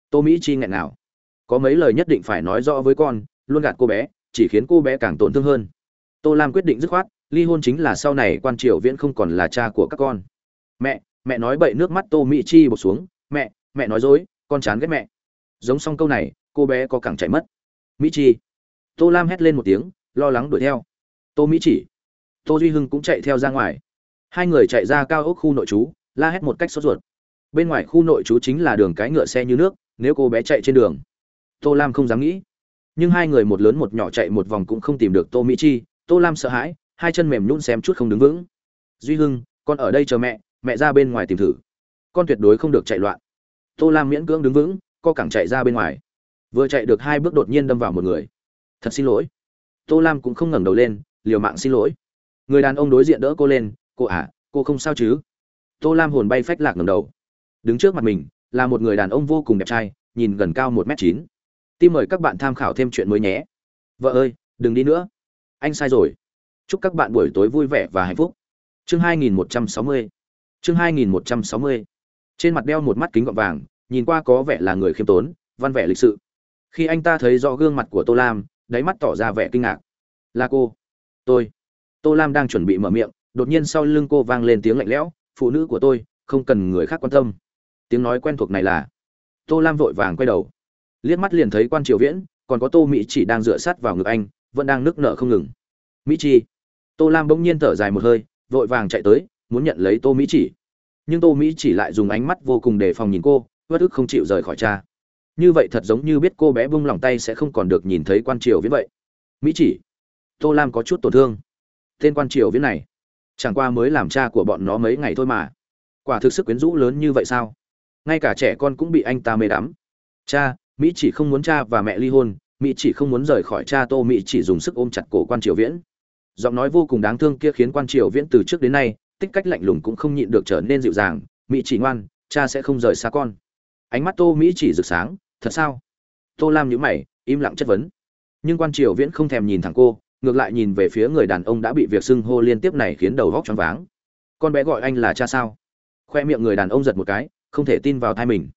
Tô mỹ chi nghẹn nào có mấy lời nhất định phải nói rõ với con, luôn gạt cô bé, chỉ khiến cô bé càng tổn thương hơn. Tô lam quyết định dứt khoát, ly hôn chính là sau này quan triều viễn không còn là cha của các con. Mẹ mẹ nói bậy nước mắt tô mỹ chi bột xuống. Mẹ mẹ nói dối, con chán ghét mẹ. Giống xong câu này, cô bé có cẳng chạy mất. Mỹ chi. Tô lam hét lên một tiếng, lo lắng đuổi theo. Tô mỹ chỉ. Tô duy hưng cũng chạy theo ra ngoài. Hai người chạy ra cao ốc khu nội trú la hét một cách sốt ruột. Bên ngoài khu nội trú chính là đường cái ngựa xe như nước, nếu cô bé chạy trên đường, tô lam không dám nghĩ. Nhưng hai người một lớn một nhỏ chạy một vòng cũng không tìm được tô mỹ chi, tô lam sợ hãi, hai chân mềm nhún xem chút không đứng vững. Duy hưng, con ở đây chờ mẹ mẹ ra bên ngoài tìm thử. Con tuyệt đối không được chạy loạn. Tô lam miễn cưỡng đứng vững, co cẳng chạy ra bên ngoài. Vừa chạy được hai bước đột nhiên đâm vào một người. Thật xin lỗi. Tô lam cũng không ngẩng đầu lên, liều mạng xin lỗi. Người đàn ông đối diện đỡ cô lên, cô à cô không sao chứ? Tô lam hồn bay phách lạc ngầm đầu. Đứng trước mặt mình, là một người đàn ông vô cùng đẹp trai, nhìn gần cao một m chín. Tim mời các bạn tham khảo thêm chuyện mới nhé. Vợ ơi, đừng đi nữa. Anh sai rồi. Chúc các bạn buổi tối vui vẻ và hạnh phúc. Chương 2160 chương 2160 trên mặt đeo một mắt kính gọng vàng, nhìn qua có vẻ là người khiêm tốn, văn vẻ lịch sự. Khi anh ta thấy rõ gương mặt của tô lam, đáy mắt tỏ ra vẻ kinh ngạc. Là cô. Tôi. Tô lam đang chuẩn bị mở miệng, đột nhiên sau lưng cô vang lên tiếng lạnh lẽo phụ nữ của tôi, không cần người khác quan tâm. Tiếng nói quen thuộc này là, tô lam vội vàng quay đầu. Liếc mắt liền thấy quan triều viễn, còn có tô mỹ chỉ đang dựa sát vào ngực anh, vẫn đang nức nở không ngừng. Mỹ chi tô lam bỗng nhiên thở dài một hơi, vội vàng chạy tới, muốn nhận lấy tô mỹ chỉ. Nhưng tô mỹ chỉ lại dùng ánh mắt vô cùng đề phòng nhìn cô bất ức không chịu rời khỏi cha. Như vậy thật giống như biết cô bé bung lòng tay sẽ không còn được nhìn thấy quan triều viễn vậy. Mỹ chỉ. Tô lam có chút tổn thương. Tên quan triều viễn này chẳng qua mới làm cha của bọn nó mấy ngày thôi mà. Quả thực sức quyến rũ lớn như vậy sao? Ngay cả trẻ con cũng bị anh ta mê đắm. Cha, mỹ chỉ không muốn cha và mẹ ly hôn, mỹ chỉ không muốn rời khỏi cha tô, mỹ chỉ dùng sức ôm chặt cổ quan triều viễn. Giọng nói vô cùng đáng thương kia khiến quan triều viễn từ trước đến nay, tích cách lạnh lùng cũng không nhịn được trở nên dịu dàng. Mỹ chỉ ngoan, cha sẽ không rời xa con. Ánh mắt tô, mỹ chỉ rực sáng, thật sao? Tô lam nhữ mày, im lặng chất vấn. Nhưng quan triều viễn không thèm nhìn thẳng cô ngược lại nhìn về phía người đàn ông đã bị việc xưng hô liên tiếp này khiến đầu góc choáng váng. Con bé gọi anh là cha sao? Khoe miệng người đàn ông giật một cái, không thể tin vào thai mình.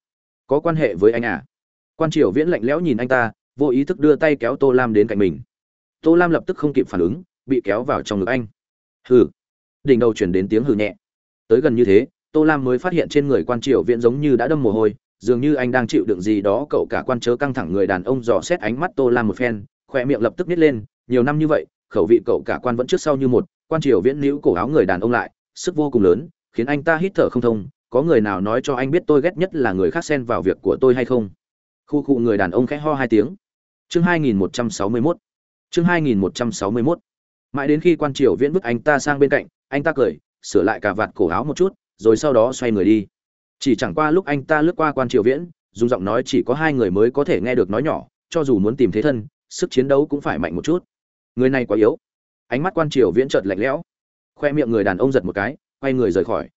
Có quan hệ với anh à? Quan triều viễn lạnh lẽo nhìn anh ta, vô ý thức đưa tay kéo tô lam đến cạnh mình. Tô lam lập tức không kịp phản ứng, bị kéo vào trong ngực anh. Hừ. Đỉnh đầu chuyển đến tiếng hừ nhẹ. Tới gần như thế, tô lam mới phát hiện trên người quan triều viễn giống như đã đâm mồ hôi, dường như anh đang chịu đựng gì đó, cậu cả quan chớ căng thẳng người đàn ông dò xét ánh mắt tô lam một phen, khoe miệng lập tức nít lên nhiều năm như vậy, khẩu vị cậu cả quan vẫn trước sau như một, quan triều viễn níu cổ áo người đàn ông lại, sức vô cùng lớn, khiến anh ta hít thở không thông, có người nào nói cho anh biết tôi ghét nhất là người khác xen vào việc của tôi hay không? Khu khu người đàn ông khẽ ho hai tiếng. Chương 2161 chương 2161 mãi đến khi quan triều viễn bước anh ta sang bên cạnh, anh ta cười, sửa lại cả vạt cổ áo một chút, rồi sau đó xoay người đi. Chỉ chẳng qua lúc anh ta lướt qua quan triều viễn, dùng giọng nói chỉ có hai người mới có thể nghe được nói nhỏ, cho dù muốn tìm thế thân, sức chiến đấu cũng phải mạnh một chút người này quá yếu. Ánh mắt quan triều viễn chợt lạnh lẽo. Khoe miệng người đàn ông giật một cái, quay người rời khỏi.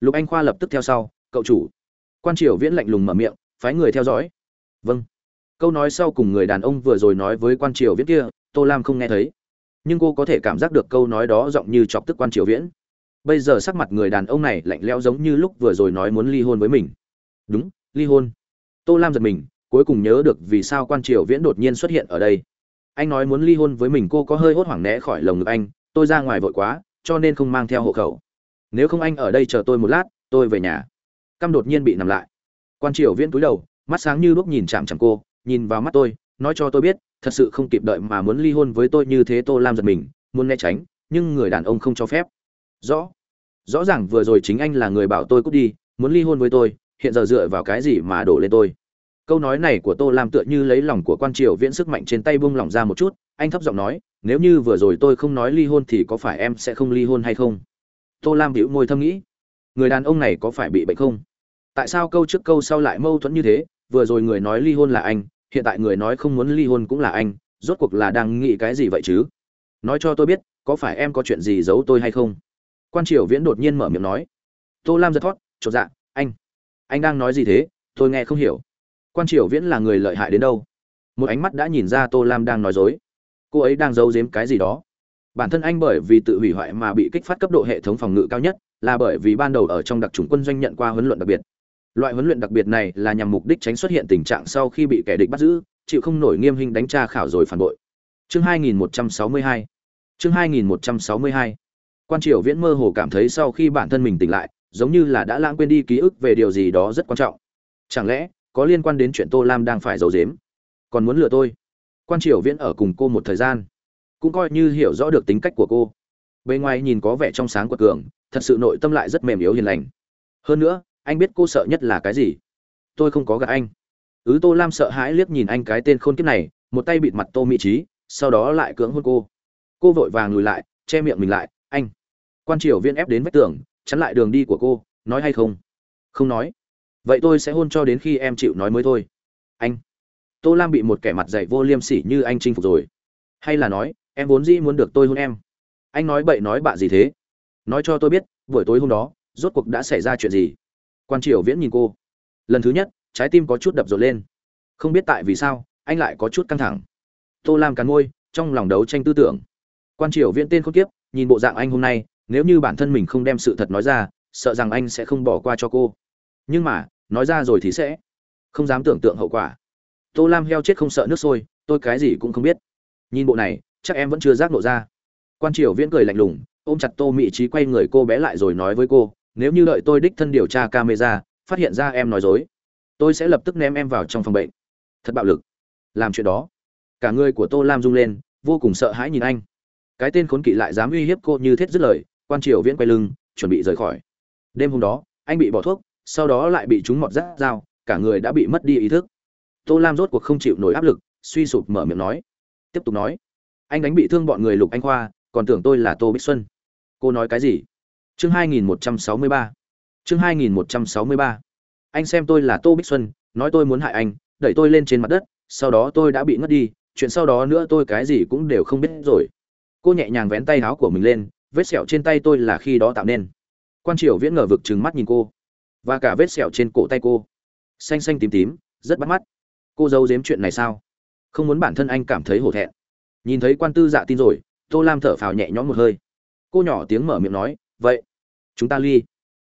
Lục anh khoa lập tức theo sau, cậu chủ. Quan triều viễn lạnh lùng mở miệng, phái người theo dõi. Vâng. Câu nói sau cùng người đàn ông vừa rồi nói với quan triều viễn kia, tô lam không nghe thấy. Nhưng cô có thể cảm giác được câu nói đó giọng như chọc tức quan triều viễn. Bây giờ sắc mặt người đàn ông này lạnh lẽo giống như lúc vừa rồi nói muốn ly hôn với mình. Đúng, ly hôn. Tô lam giật mình, cuối cùng nhớ được vì sao quan triều viễn đột nhiên xuất hiện ở đây anh nói muốn ly hôn với mình cô có hơi hốt hoảng né khỏi lồng ngực anh, tôi ra ngoài vội quá, cho nên không mang theo hộ khẩu. Nếu không anh ở đây chờ tôi một lát, tôi về nhà. Căm đột nhiên bị nằm lại. Quan triều viễn túi đầu, mắt sáng như lúc nhìn chằm chằm cô, nhìn vào mắt tôi, nói cho tôi biết, thật sự không kịp đợi mà muốn ly hôn với tôi như thế tô lam giật mình, muốn né tránh, nhưng người đàn ông không cho phép. Rõ. Rõ ràng vừa rồi chính anh là người bảo tôi cút đi, muốn ly hôn với tôi, hiện giờ dựa vào cái gì mà đổ lên tôi? Câu nói này của tô lam tựa như lấy lòng của quan triều viễn sức mạnh trên tay bung lỏng ra một chút, anh thấp giọng nói, nếu như vừa rồi tôi không nói ly hôn thì có phải em sẽ không ly hôn hay không? Tô lam hữu ngôi thâm nghĩ, người đàn ông này có phải bị bệnh không? Tại sao câu trước câu sau lại mâu thuẫn như thế? Vừa rồi người nói ly hôn là anh, hiện tại người nói không muốn ly hôn cũng là anh, rốt cuộc là đang nghĩ cái gì vậy chứ? Nói cho tôi biết, có phải em có chuyện gì giấu tôi hay không? Quan triều viễn đột nhiên mở miệng nói. Tô lam giật thót, chột dạ anh anh đang nói gì thế? Tôi nghe không hiểu quan triều viễn là người lợi hại đến đâu? Một ánh mắt đã nhìn ra tô lam đang nói dối. Cô ấy đang giấu giếm cái gì đó. Bản thân anh bởi vì tự hủy hoại mà bị kích phát cấp độ hệ thống phòng ngự cao nhất, là bởi vì ban đầu ở trong đặc trùng quân doanh nhận qua huấn luyện đặc biệt. Loại huấn luyện đặc biệt này là nhằm mục đích tránh xuất hiện tình trạng sau khi bị kẻ địch bắt giữ, chịu không nổi nghiêm hình đánh tra khảo rồi phản bội. Chương 2162 chương 2162 quan triều viễn mơ hồ cảm thấy sau khi bản thân mình tỉnh lại, giống như là đã lãng quên đi ký ức về điều gì đó rất quan trọng. Chẳng lẽ có liên quan đến chuyện tô lam đang phải giấu dếm còn muốn lừa tôi? Quan triều viễn ở cùng cô một thời gian, cũng coi như hiểu rõ được tính cách của cô. Bề ngoài nhìn có vẻ trong sáng của cường, thật sự nội tâm lại rất mềm yếu hiền lành. Hơn nữa, anh biết cô sợ nhất là cái gì? Tôi không có gạt anh. Ứ tô lam sợ hãi liếc nhìn anh cái tên khôn kiếp này, một tay bịt mặt tô mỹ trí, sau đó lại cưỡng hôn cô. Cô vội vàng lùi lại, che miệng mình lại, anh. Quan triều viên ép đến vách tường, chắn lại đường đi của cô, nói hay không? Không nói vậy tôi sẽ hôn cho đến khi em chịu nói mới thôi. Anh. Tô lam bị một kẻ mặt dạy vô liêm sỉ như anh chinh phục rồi. Hay là nói, em vốn dĩ muốn được tôi hôn em. Anh nói bậy nói bạ gì thế? Nói cho tôi biết, buổi tối hôm đó, rốt cuộc đã xảy ra chuyện gì? Quan triều viễn nhìn cô. Lần thứ nhất, trái tim có chút đập rộn lên. Không biết tại vì sao, anh lại có chút căng thẳng. Tô lam cắn môi, trong lòng đấu tranh tư tưởng. Quan triều viễn tên khốn kiếp, nhìn bộ dạng anh hôm nay, nếu như bản thân mình không đem sự thật nói ra, sợ rằng anh sẽ không bỏ qua cho cô. Nhưng mà nói ra rồi thì sẽ. Không dám tưởng tượng hậu quả. Tô lam heo chết không sợ nước sôi, tôi cái gì cũng không biết. Nhìn bộ này, chắc em vẫn chưa giác nộ ra. Quan triều viễn cười lạnh lùng, ôm chặt tô mị trí quay người cô bé lại rồi nói với cô, nếu như đợi tôi đích thân điều tra camera, phát hiện ra em nói dối, tôi sẽ lập tức ném em vào trong phòng bệnh. Thật bạo lực. Làm chuyện đó, cả người của tô lam rung lên, vô cùng sợ hãi nhìn anh. Cái tên khốn kỵ lại dám uy hiếp cô như thế dứt lời, quan triều viễn quay lưng, chuẩn bị rời khỏi. Đêm hôm đó, anh bị bỏ thuốc sau đó lại bị chúng mọt rát dao, cả người đã bị mất đi ý thức. Tô lam rốt cuộc không chịu nổi áp lực, suy sụp mở miệng nói. Tiếp tục nói. Anh đánh bị thương bọn người lục anh khoa, còn tưởng tôi là tô bích xuân. Cô nói cái gì? Chương 2163 chương 2163 anh xem tôi là tô bích xuân, nói tôi muốn hại anh, đẩy tôi lên trên mặt đất, sau đó tôi đã bị ngất đi, chuyện sau đó nữa tôi cái gì cũng đều không biết rồi. Cô nhẹ nhàng vén tay áo của mình lên, vết sẹo trên tay tôi là khi đó tạo nên. Quan triều viễn ngờ vực trừng mắt nhìn cô và cả vết sẹo trên cổ tay cô. Xanh xanh tím tím, rất bắt mắt. Cô giấu giếm chuyện này sao? Không muốn bản thân anh cảm thấy hổ thẹn. Nhìn thấy quan tư dạ tin rồi, tô lam thở phào nhẹ nhõm một hơi. Cô nhỏ tiếng mở miệng nói, vậy, chúng ta ly.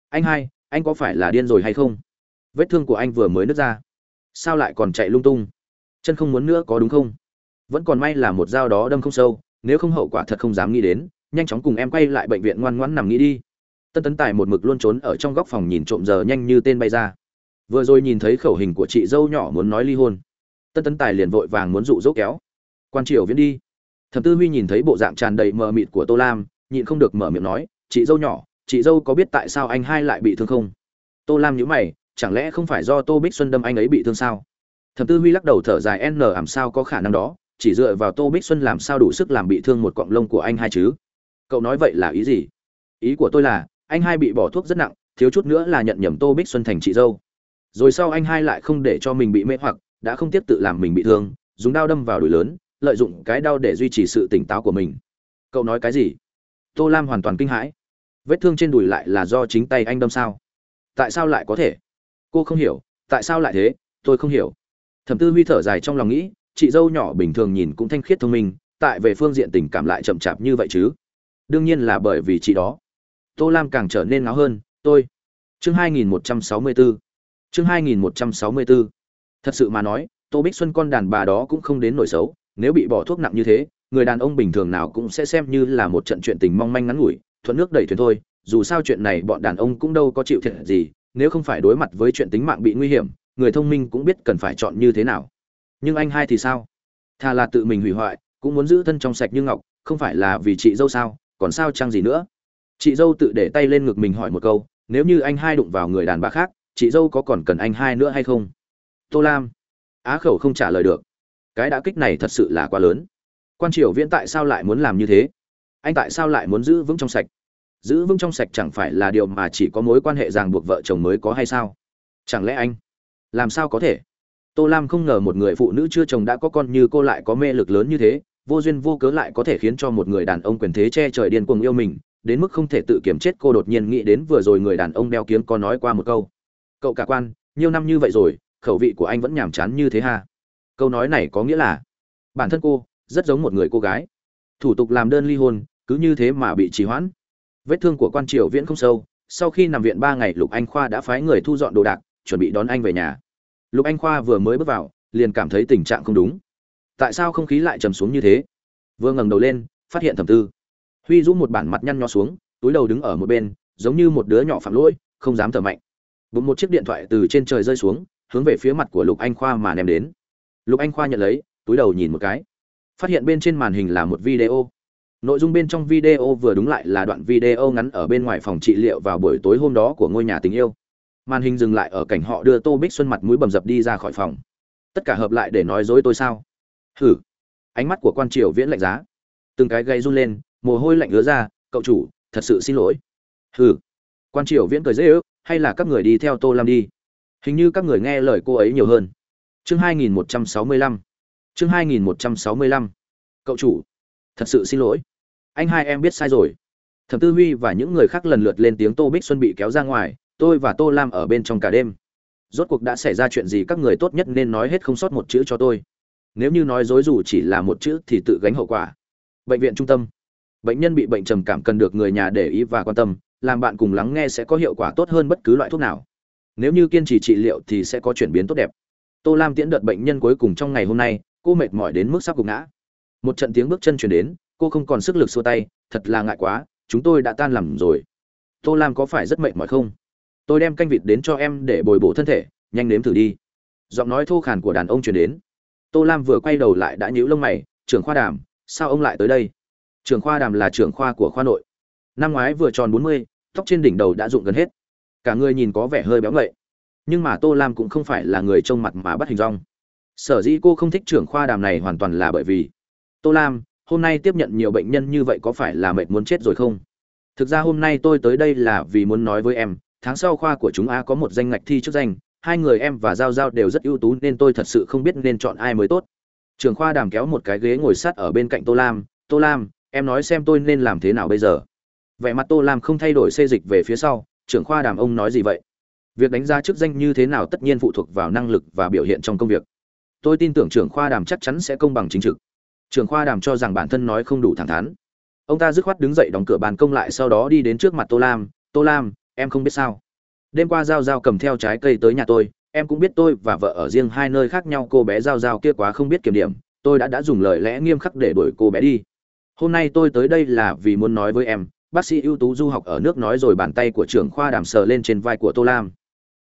Anh hai, anh có phải là điên rồi hay không? Vết thương của anh vừa mới nứt ra. Sao lại còn chạy lung tung? Chân không muốn nữa có đúng không? Vẫn còn may là một dao đó đâm không sâu, nếu không hậu quả thật không dám nghĩ đến, nhanh chóng cùng em quay lại bệnh viện ngoan ngoãn nằm nghĩ đi tân tấn tài một mực luôn trốn ở trong góc phòng nhìn trộm giờ nhanh như tên bay ra. Vừa rồi nhìn thấy khẩu hình của chị dâu nhỏ muốn nói ly hôn. Tân tấn tài liền vội vàng muốn dụ dỗ kéo. Quan triều viễn đi. Thẩm tư huy nhìn thấy bộ dạng tràn đầy mờ mịt của tô lam, nhịn không được mở miệng nói, chị dâu nhỏ, chị dâu có biết tại sao anh hai lại bị thương không? Tô lam nhíu mày, chẳng lẽ không phải do tô bích xuân đâm anh ấy bị thương sao? Thẩm tư huy lắc đầu thở dài, n làm sao có khả năng đó? Chỉ dựa vào tô bích xuân làm sao đủ sức làm bị thương một cọng lông của anh hai chứ? Cậu nói vậy là ý gì? Ý của tôi là anh hai bị bỏ thuốc rất nặng, thiếu chút nữa là nhận nhầm tô bích xuân thành chị dâu. Rồi sau anh hai lại không để cho mình bị mê hoặc, đã không tiếp tự làm mình bị thương, dùng đao đâm vào đùi lớn, lợi dụng cái đau để duy trì sự tỉnh táo của mình. Cậu nói cái gì? Tô lam hoàn toàn kinh hãi. Vết thương trên đùi lại là do chính tay anh đâm sao? Tại sao lại có thể? Cô không hiểu, tại sao lại thế? Tôi không hiểu. Thẩm tư huy thở dài trong lòng nghĩ, chị dâu nhỏ bình thường nhìn cũng thanh khiết thông minh, tại về phương diện tình cảm lại chậm chạp như vậy chứ? Đương nhiên là bởi vì chị đó tô lam càng trở nên ngáo hơn, tôi. Chương 2164 chương 2164 thật sự mà nói, tô bích xuân con đàn bà đó cũng không đến nổi xấu, nếu bị bỏ thuốc nặng như thế, người đàn ông bình thường nào cũng sẽ xem như là một trận chuyện tình mong manh ngắn ngủi, thuận nước đẩy thuyền thôi, dù sao chuyện này bọn đàn ông cũng đâu có chịu thiệt gì, nếu không phải đối mặt với chuyện tính mạng bị nguy hiểm, người thông minh cũng biết cần phải chọn như thế nào. Nhưng anh hai thì sao? Thà là tự mình hủy hoại, cũng muốn giữ thân trong sạch như ngọc, không phải là vì chị dâu sao, còn sao chăng gì nữa? Chị dâu tự để tay lên ngực mình hỏi một câu, nếu như anh hai đụng vào người đàn bà khác, chị dâu có còn cần anh hai nữa hay không? Tô lam. Á khẩu không trả lời được. Cái đã kích này thật sự là quá lớn. Quan triều viễn tại sao lại muốn làm như thế? Anh tại sao lại muốn giữ vững trong sạch? Giữ vững trong sạch chẳng phải là điều mà chỉ có mối quan hệ ràng buộc vợ chồng mới có hay sao? Chẳng lẽ anh làm sao có thể? Tô lam không ngờ một người phụ nữ chưa chồng đã có con như cô lại có mê lực lớn như thế, vô duyên vô cớ lại có thể khiến cho một người đàn ông quyền thế che trời điên cuồng yêu mình đến mức không thể tự kiểm chết, cô đột nhiên nghĩ đến vừa rồi người đàn ông đeo kiếm có nói qua một câu. Cậu cả quan, nhiều năm như vậy rồi, khẩu vị của anh vẫn nhàm chán như thế ha? Câu nói này có nghĩa là, bản thân cô, rất giống một người cô gái. Thủ tục làm đơn ly hôn, cứ như thế mà bị trì hoãn. Vết thương của quan triều viễn không sâu, sau khi nằm viện ba ngày, lục anh khoa đã phái người thu dọn đồ đạc, chuẩn bị đón anh về nhà. Lục anh khoa vừa mới bước vào, liền cảm thấy tình trạng không đúng. Tại sao không khí lại trầm xuống như thế? Vừa ngẩng đầu lên, phát hiện thầm tư huy rũ một bản mặt nhăn nhó xuống, túi đầu đứng ở một bên, giống như một đứa nhỏ phạm lỗi, không dám thở mạnh. Bụng một chiếc điện thoại từ trên trời rơi xuống, hướng về phía mặt của lục anh khoa mà ném đến. Lục anh khoa nhận lấy, túi đầu nhìn một cái. Phát hiện bên trên màn hình là một video. Nội dung bên trong video vừa đúng lại là đoạn video ngắn ở bên ngoài phòng trị liệu vào buổi tối hôm đó của ngôi nhà tình yêu. Màn hình dừng lại ở cảnh họ đưa tô bích xuân mặt mũi bầm dập đi ra khỏi phòng. Tất cả hợp lại để nói dối tôi sao? Hử? Ánh mắt của quan triều viễn lạnh giá. Từng cái gây run lên mồ hôi lạnh ứa ra cậu chủ thật sự xin lỗi. Hừ, quan triều viễn cười dễ ước hay là các người đi theo tô lam đi. Hình như các người nghe lời cô ấy nhiều hơn. Chương 2165 chương 2165 cậu chủ thật sự xin lỗi. Anh hai em biết sai rồi. Thẩm tư huy và những người khác lần lượt lên tiếng tô bích xuân bị kéo ra ngoài tôi và tô lam ở bên trong cả đêm. Rốt cuộc đã xảy ra chuyện gì các người tốt nhất nên nói hết không sót một chữ cho tôi. Nếu như nói dối dù chỉ là một chữ thì tự gánh hậu quả. Bệnh viện trung tâm bệnh nhân bị bệnh trầm cảm cần được người nhà để ý và quan tâm, làm bạn cùng lắng nghe sẽ có hiệu quả tốt hơn bất cứ loại thuốc nào. Nếu như kiên trì trị liệu thì sẽ có chuyển biến tốt đẹp. Tô lam tiễn đợt bệnh nhân cuối cùng trong ngày hôm nay, cô mệt mỏi đến mức sắp gục ngã. Một trận tiếng bước chân chuyển đến, cô không còn sức lực xua tay, thật là ngại quá, chúng tôi đã tan làm rồi. Tô lam có phải rất mệt mỏi không? Tôi đem canh vịt đến cho em để bồi bổ thân thể, nhanh nếm thử đi. Giọng nói thô khàn của đàn ông chuyển đến. Tô lam vừa quay đầu lại đã nhíu lông mày, trưởng khoa đàm, sao ông lại tới đây? Trưởng khoa đàm là trưởng khoa của khoa nội. Năm ngoái vừa tròn bốn mươi, tóc trên đỉnh đầu đã rụng gần hết. Cả người nhìn có vẻ hơi béo ngậy. Nhưng mà tô lam cũng không phải là người trông mặt mà bắt hình rong. Sở dĩ cô không thích trưởng khoa đàm này hoàn toàn là bởi vì, tô lam, hôm nay tiếp nhận nhiều bệnh nhân như vậy có phải là mệt muốn chết rồi không? Thực ra hôm nay tôi tới đây là vì muốn nói với em, tháng sau khoa của chúng a có một danh ngạch thi chức danh, hai người em và giao giao đều rất ưu tú nên tôi thật sự không biết nên chọn ai mới tốt. Trường khoa đàm kéo một cái ghế ngồi sát ở bên cạnh tô lam tô lam em nói xem tôi nên làm thế nào bây giờ. Vẻ mặt tô lam không thay đổi xê dịch về phía sau, trưởng khoa đàm ông nói gì vậy? Việc đánh giá chức danh như thế nào tất nhiên phụ thuộc vào năng lực và biểu hiện trong công việc. Tôi tin tưởng trưởng khoa đàm chắc chắn sẽ công bằng chính trực. Trưởng khoa đàm cho rằng bản thân nói không đủ thẳng thắn. Ông ta dứt khoát đứng dậy đóng cửa bàn công lại, sau đó đi đến trước mặt tô lam. Tô lam, em không biết sao. Đêm qua giao giao cầm theo trái cây tới nhà tôi. Em cũng biết tôi và vợ ở riêng hai nơi khác nhau, cô bé giao giao kia quá không biết kiểm điểm. Tôi đã đã dùng lời lẽ nghiêm khắc để đuổi cô bé đi hôm nay tôi tới đây là vì muốn nói với em, bác sĩ ưu tú du học ở nước nói rồi bàn tay của trưởng khoa đàm sờ lên trên vai của tô lam.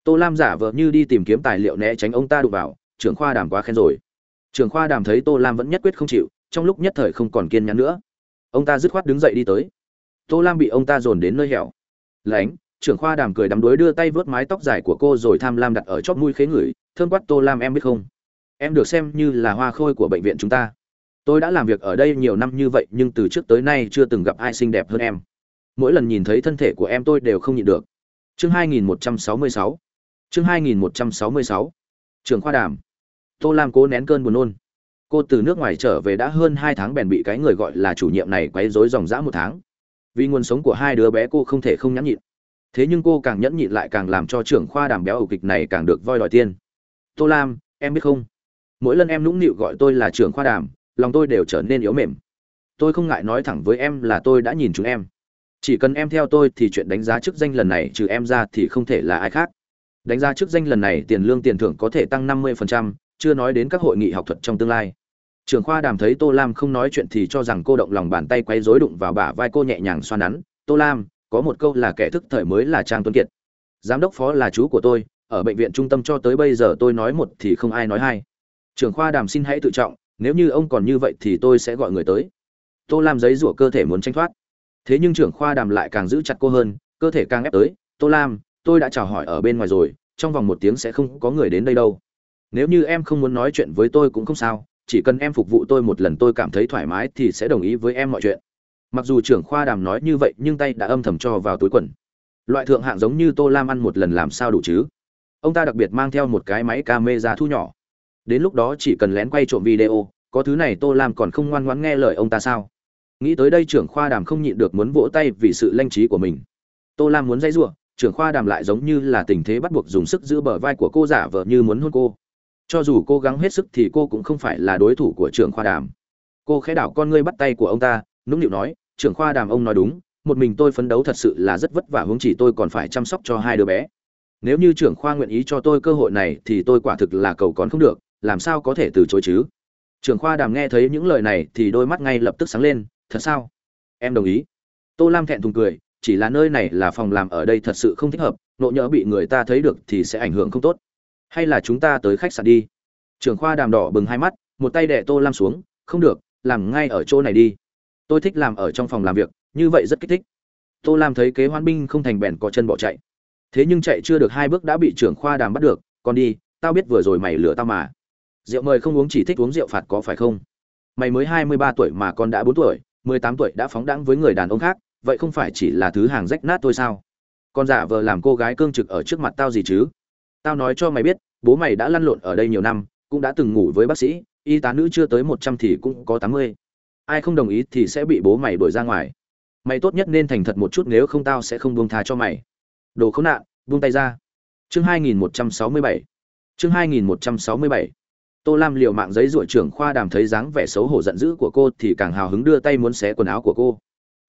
Tô lam giả vờ như đi tìm kiếm tài liệu né tránh ông ta đụng vào, trưởng khoa đàm quá khen rồi. Trưởng khoa đàm thấy tô lam vẫn nhất quyết không chịu, trong lúc nhất thời không còn kiên nhẫn nữa. Ông ta dứt khoát đứng dậy đi tới. Tô lam bị ông ta dồn đến nơi hẻo. Lánh, trưởng khoa đàm cười đắm đuối đưa tay vớt mái tóc dài của cô rồi tham lam đặt ở chóp mũi khế ngửi Thương quát tô lam em biết không? Em được xem như là hoa khôi của bệnh viện chúng ta tôi đã làm việc ở đây nhiều năm như vậy, nhưng từ trước tới nay chưa từng gặp ai xinh đẹp hơn em. Mỗi lần nhìn thấy thân thể của em tôi đều không nhịn được. Chương 2166 chương 2166 Trường khoa đàm. Tô lam cố nén cơn buồn nôn. Cô từ nước ngoài trở về đã hơn hai tháng bèn bị cái người gọi là chủ nhiệm này quấy rối dòng dã một tháng. Vì nguồn sống của hai đứa bé cô không thể không nhẫn nhịn. Thế nhưng cô càng nhẫn nhịn lại càng làm cho trưởng khoa đàm béo ẩu kịch này càng được voi đòi tiên tô lam, em biết không? Mỗi lần em nũng nịu gọi tôi là trưởng khoa đàm lòng tôi đều trở nên yếu mềm. Tôi không ngại nói thẳng với em là tôi đã nhìn chúng em. Chỉ cần em theo tôi thì chuyện đánh giá chức danh lần này trừ em ra thì không thể là ai khác. Đánh giá chức danh lần này tiền lương tiền thưởng có thể tăng 50%, chưa nói đến các hội nghị học thuật trong tương lai. Trưởng khoa đàm thấy tô lam không nói chuyện thì cho rằng cô động lòng bàn tay quay rối đụng vào bả vai cô nhẹ nhàng xoa nắn. Tô lam có một câu là kẻ thức thời mới là trang tuấn kiệt. Giám đốc phó là chú của tôi ở bệnh viện trung tâm cho tới bây giờ tôi nói một thì không ai nói hai. Trưởng khoa đàm xin hãy tự trọng nếu như ông còn như vậy thì tôi sẽ gọi người tới. Tô lam giấy rủa cơ thể muốn tranh thoát. Thế nhưng trưởng khoa đàm lại càng giữ chặt cô hơn, cơ thể càng ép tới. Tô lam, tôi đã chào hỏi ở bên ngoài rồi, trong vòng một tiếng sẽ không có người đến đây đâu. Nếu như em không muốn nói chuyện với tôi cũng không sao, chỉ cần em phục vụ tôi một lần tôi cảm thấy thoải mái thì sẽ đồng ý với em mọi chuyện. Mặc dù trưởng khoa đàm nói như vậy nhưng tay đã âm thầm cho vào túi quần. Loại thượng hạng giống như tô lam ăn một lần làm sao đủ chứ? Ông ta đặc biệt mang theo một cái máy camera thu nhỏ đến lúc đó chỉ cần lén quay trộm video, có thứ này tô lam còn không ngoan ngoãn nghe lời ông ta sao? Nghĩ tới đây trưởng khoa đàm không nhịn được muốn vỗ tay vì sự lanh trí của mình. Tô lam muốn dây giụa trưởng khoa đàm lại giống như là tình thế bắt buộc dùng sức giữ bờ vai của cô giả vờ như muốn hôn cô. Cho dù cố gắng hết sức thì cô cũng không phải là đối thủ của trưởng khoa đàm. Cô khẽ đảo con ngươi bắt tay của ông ta, nũng nịu nói, trưởng khoa đàm, ông nói đúng, một mình tôi phấn đấu thật sự là rất vất vả hướng chỉ tôi còn phải chăm sóc cho hai đứa bé. Nếu như trưởng khoa nguyện ý cho tôi cơ hội này thì tôi quả thực là cầu còn không được làm sao có thể từ chối chứ? Trưởng khoa đàm nghe thấy những lời này thì đôi mắt ngay lập tức sáng lên, thật sao? Em đồng ý. Tô lam thẹn thùng cười, chỉ là nơi này là phòng làm ở đây thật sự không thích hợp, nộ nhỡ bị người ta thấy được thì sẽ ảnh hưởng không tốt. Hay là chúng ta tới khách sạn đi. Trưởng khoa đàm đỏ bừng hai mắt, một tay đẻ tô lam xuống, không được, làm ngay ở chỗ này đi. Tôi thích làm ở trong phòng làm việc, như vậy rất kích thích. Tô lam thấy kế hoan binh không thành bèn có chân bỏ chạy. Thế nhưng chạy chưa được hai bước đã bị trưởng khoa đàm bắt được còn đi, tao biết vừa rồi mày lừa tao mà rượu mời không uống chỉ thích uống rượu phạt có phải không? Mày mới hai mươi ba tuổi mà con đã bốn tuổi, mười tám tuổi đã phóng đãng với người đàn ông khác, vậy không phải chỉ là thứ hàng rách nát thôi sao? Con giả vờ làm cô gái cương trực ở trước mặt tao gì chứ? Tao nói cho mày biết, bố mày đã lăn lộn ở đây nhiều năm, cũng đã từng ngủ với bác sĩ, y tá nữ chưa tới một trăm thì cũng có tám mươi. Ai không đồng ý thì sẽ bị bố mày đuổi ra ngoài. Mày tốt nhất nên thành thật một chút, nếu không tao sẽ không buông tha cho mày. Đồ khốn nạn, buông tay ra. Chương 2167 chương 2167 tô lam liều mạng giấy ruổi trưởng khoa đàm thấy dáng vẻ xấu hổ giận dữ của cô thì càng hào hứng đưa tay muốn xé quần áo của cô.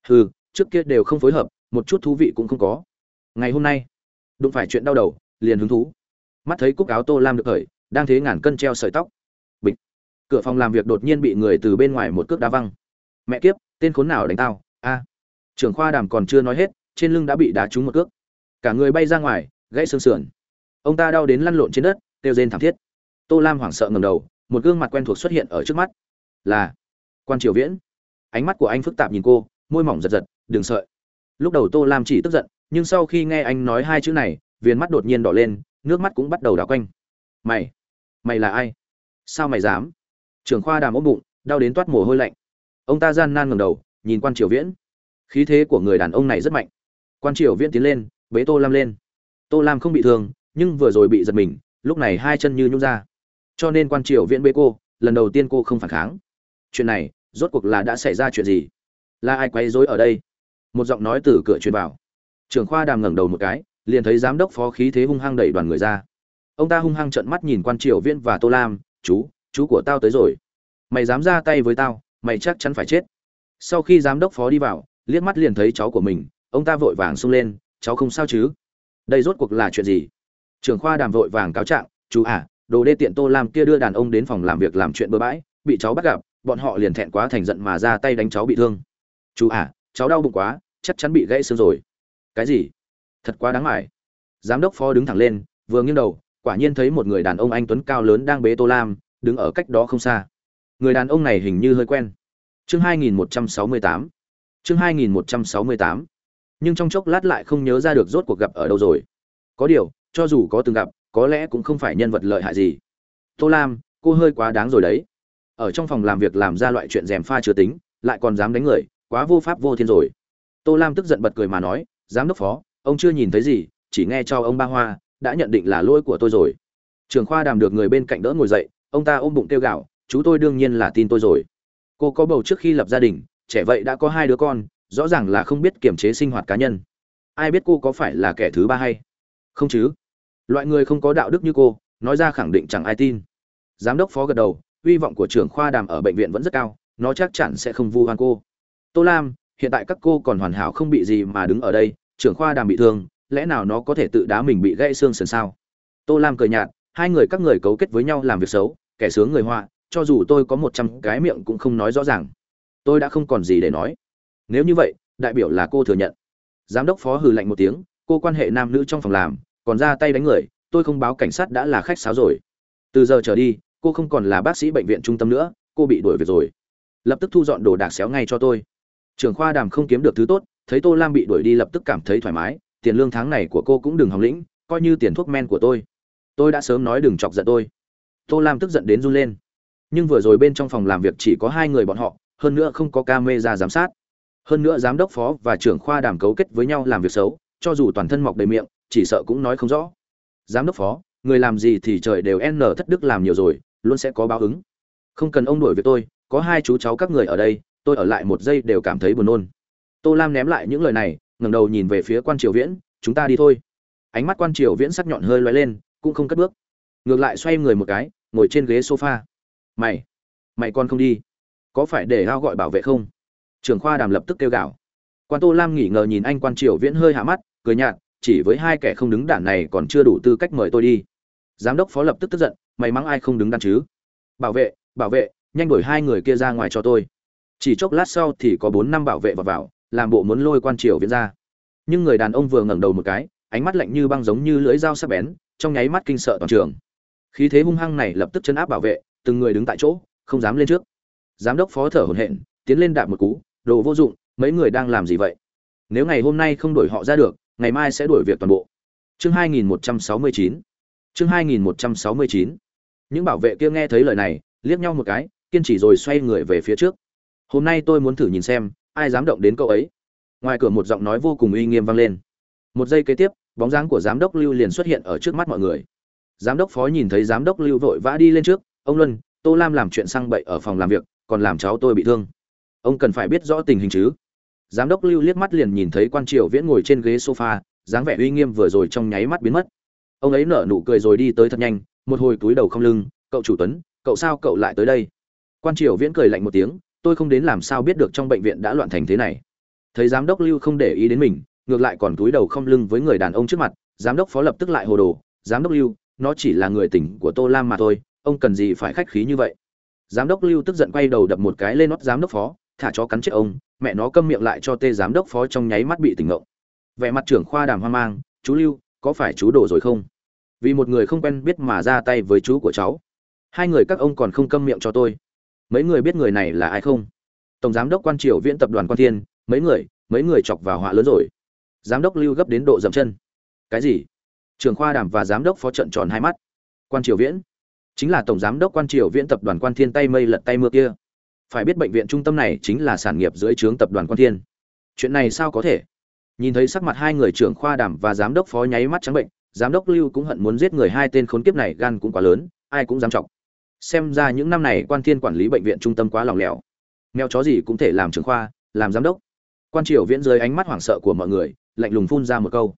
Hừ, trước kia đều không phối hợp, một chút thú vị cũng không có. Ngày hôm nay, đụng phải chuyện đau đầu, liền hứng thú. Mắt thấy cúc áo tô lam được khởi, đang thế ngàn cân treo sợi tóc. Bịch. Cửa phòng làm việc đột nhiên bị người từ bên ngoài một cước đá văng. Mẹ kiếp, tên khốn nào đánh tao? A. Trưởng khoa đàm còn chưa nói hết, trên lưng đã bị đá trúng một cước. Cả người bay ra ngoài, gãy xương sườn. Ông ta đau đến lăn lộn trên đất, kêu rên thảm thiết tô lam hoảng sợ ngầm đầu, một gương mặt quen thuộc xuất hiện ở trước mắt. Là quan triều viễn. Ánh mắt của anh phức tạp nhìn cô, môi mỏng giật giật, đừng sợi. Lúc đầu tô lam chỉ tức giận, nhưng sau khi nghe anh nói hai chữ này, viền mắt đột nhiên đỏ lên, nước mắt cũng bắt đầu đảo quanh. Mày mày là ai? Sao mày dám? Trưởng khoa đàm ốm bụng, đau đến toát mồ hôi lạnh. Ông ta gian nan ngầm đầu, nhìn quan triều viễn. Khí thế của người đàn ông này rất mạnh. Quan triều viễn tiến lên, bế tô lam lên. Tô lam không bị thương, nhưng vừa rồi bị giật mình, lúc này hai chân như nhung ra cho nên quan triều viễn bê cô, lần đầu tiên cô không phản kháng. Chuyện này, rốt cuộc là đã xảy ra chuyện gì? Là ai quấy rối ở đây? Một giọng nói từ cửa truyền vào. Trưởng khoa đàm ngẩng đầu một cái, liền thấy giám đốc phó khí thế hung hăng đẩy đoàn người ra. Ông ta hung hăng trợn mắt nhìn quan triều viễn và tô lam, chú chú của tao tới rồi. Mày dám ra tay với tao, mày chắc chắn phải chết. Sau khi giám đốc phó đi vào, liếc mắt liền thấy cháu của mình, ông ta vội vàng xông lên, cháu không sao chứ? Đây rốt cuộc là chuyện gì? Trưởng khoa đàm vội vàng cáo trạng, chú à đồ đê tiện tô lam kia đưa đàn ông đến phòng làm việc làm chuyện bừa bãi, bị cháu bắt gặp, bọn họ liền thẹn quá thành giận mà ra tay đánh cháu bị thương. Chú à cháu đau bụng quá, chắc chắn bị gãy xương rồi. Cái gì? Thật quá đáng mải. Giám đốc phó đứng thẳng lên, vừa nghiêng đầu, quả nhiên thấy một người đàn ông anh tuấn cao lớn đang bế tô lam, đứng ở cách đó không xa. Người đàn ông này hình như hơi quen. Chương 2168 chương 2168 nhưng trong chốc lát lại không nhớ ra được rốt cuộc gặp ở đâu rồi. Có điều, cho dù có từng gặp có lẽ cũng không phải nhân vật lợi hại gì. Tô lam, cô hơi quá đáng rồi đấy. Ở trong phòng làm việc làm ra loại chuyện dèm pha chưa tính, lại còn dám đánh người, quá vô pháp vô thiên rồi. Tô lam tức giận bật cười mà nói, giám đốc phó, ông chưa nhìn thấy gì, chỉ nghe cho ông ba hoa, đã nhận định là lỗi của tôi rồi. Trường khoa đàm được người bên cạnh đỡ ngồi dậy, ông ta ôm bụng tiêu gạo chú tôi đương nhiên là tin tôi rồi. Cô có bầu trước khi lập gia đình, trẻ vậy đã có hai đứa con, rõ ràng là không biết kiềm chế sinh hoạt cá nhân. Ai biết cô có phải là kẻ thứ ba hay? Không chứ loại người không có đạo đức như cô, nói ra khẳng định chẳng ai tin. Giám đốc phó gật đầu, hy vọng của trưởng khoa đàm ở bệnh viện vẫn rất cao, nó chắc chắn sẽ không vu hoan cô. Tô lam, hiện tại các cô còn hoàn hảo không bị gì mà đứng ở đây, trưởng khoa đàm bị thương, lẽ nào nó có thể tự đá mình bị gãy xương sườn sao? Tô lam cười nhạt, hai người các người cấu kết với nhau làm việc xấu, kẻ sướng người họa, cho dù tôi có một trăm cái miệng cũng không nói rõ ràng. Tôi đã không còn gì để nói. Nếu như vậy, đại biểu là cô thừa nhận. Giám đốc phó hừ lạnh một tiếng, cô quan hệ nam nữ trong phòng làm còn ra tay đánh người, tôi không báo cảnh sát đã là khách sáo rồi. Từ giờ trở đi, cô không còn là bác sĩ bệnh viện trung tâm nữa, cô bị đuổi việc rồi. Lập tức thu dọn đồ đạc xéo ngay cho tôi. Trưởng khoa đàm không kiếm được thứ tốt, thấy tô lam bị đuổi đi lập tức cảm thấy thoải mái, tiền lương tháng này của cô cũng đừng hòng lĩnh, coi như tiền thuốc men của tôi. Tôi đã sớm nói đừng chọc giận tôi. Tô lam tức giận đến run lên. Nhưng vừa rồi bên trong phòng làm việc chỉ có hai người bọn họ, hơn nữa không có ca mê ra giám sát. Hơn nữa giám đốc phó và trưởng khoa đàm cấu kết với nhau làm việc xấu, cho dù toàn thân mọc đầy miệng chỉ sợ cũng nói không rõ. Giám đốc phó, người làm gì thì trời đều n thất đức làm nhiều rồi, luôn sẽ có báo ứng. Không cần ông đuổi việc tôi, có hai chú cháu các người ở đây, tôi ở lại một giây đều cảm thấy buồn nôn. Tô lam ném lại những lời này, ngẩng đầu nhìn về phía quan triều viễn, chúng ta đi thôi. Ánh mắt quan triều viễn sắc nhọn hơi loay lên, cũng không cất bước. Ngược lại xoay người một cái, ngồi trên ghế sofa. Mày mày còn không đi, có phải để ao gọi bảo vệ không? Trưởng khoa đàm lập tức kêu gào. Quan tô lam nghỉ ngờ nhìn anh quan triều viễn hơi hạ mắt, cười nhạt chỉ với hai kẻ không đứng đản này còn chưa đủ tư cách mời tôi đi. Giám đốc phó lập tức tức giận may mắn ai không đứng đắn chứ? Bảo vệ bảo vệ, nhanh đuổi hai người kia ra ngoài cho tôi. Chỉ chốc lát sau thì có bốn năm bảo vệ vào vào, làm bộ muốn lôi quan triều viễn ra. Nhưng người đàn ông vừa ngẩng đầu một cái, ánh mắt lạnh như băng giống như lưỡi dao sắc bén, trong nháy mắt kinh sợ toàn trường. Khí thế hung hăng này lập tức chấn áp bảo vệ, từng người đứng tại chỗ, không dám lên trước. Giám đốc phó thở hổn hển, tiến lên đạp một cú, đồ vô dụng, mấy người đang làm gì vậy? Nếu ngày hôm nay không đuổi họ ra được ngày mai sẽ đuổi việc toàn bộ. Chương 2169 chương 2169 những bảo vệ kia nghe thấy lời này, liếc nhau một cái, kiên trì rồi xoay người về phía trước. Hôm nay tôi muốn thử nhìn xem, ai dám động đến cậu ấy. Ngoài cửa một giọng nói vô cùng uy nghiêm vang lên. Một giây kế tiếp, bóng dáng của giám đốc lưu liền xuất hiện ở trước mắt mọi người. Giám đốc phó nhìn thấy giám đốc lưu vội vã đi lên trước, ông luân, tô lam làm chuyện sang bậy ở phòng làm việc, còn làm cháu tôi bị thương. Ông cần phải biết rõ tình hình chứ giám đốc lưu liếc mắt liền nhìn thấy quan triều viễn ngồi trên ghế sofa, dáng vẻ uy nghiêm vừa rồi trong nháy mắt biến mất. Ông ấy nở nụ cười rồi đi tới thật nhanh, một hồi túi đầu không lưng, cậu chủ tuấn, cậu sao cậu lại tới đây? Quan triều viễn cười lạnh một tiếng, tôi không đến làm sao biết được trong bệnh viện đã loạn thành thế này. Thấy giám đốc lưu không để ý đến mình, ngược lại còn túi đầu không lưng với người đàn ông trước mặt, giám đốc phó lập tức lại hồ đồ, giám đốc lưu, nó chỉ là người tỉnh của tô lam mà thôi, ông cần gì phải khách khí như vậy? Giám đốc lưu tức giận quay đầu đập một cái lên nót giám đốc phó thả chó cắn chết ông, mẹ nó câm miệng lại cho tê giám đốc phó trong nháy mắt bị tỉnh ngộ vẻ mặt trưởng khoa đàm hoang mang, chú lưu, có phải chú đổ rồi không? Vì một người không quen biết mà ra tay với chú của cháu. Hai người các ông còn không câm miệng cho tôi. Mấy người biết người này là ai không? Tổng giám đốc quan triều viễn tập đoàn quan thiên, mấy người mấy người chọc vào họa lớn rồi. Giám đốc lưu gấp đến độ dậm chân. Cái gì? Trưởng khoa đàm và giám đốc phó trận tròn hai mắt. Quan triều viễn. Chính là tổng giám đốc quan triều viễn tập đoàn quan thiên tay mây lật tay mưa kia phải biết bệnh viện trung tâm này chính là sản nghiệp dưới trướng tập đoàn quan thiên. Chuyện này sao có thể? Nhìn thấy sắc mặt hai người trưởng khoa đàm và giám đốc phó nháy mắt trắng bệnh, giám đốc lưu cũng hận muốn giết người hai tên khốn kiếp này, gan cũng quá lớn, ai cũng dám trọng xem ra những năm này quan thiên quản lý bệnh viện trung tâm quá lòng lẻo. Mèo chó gì cũng thể làm trưởng khoa, làm giám đốc. Quan triều viễn dưới ánh mắt hoảng sợ của mọi người, lạnh lùng phun ra một câu.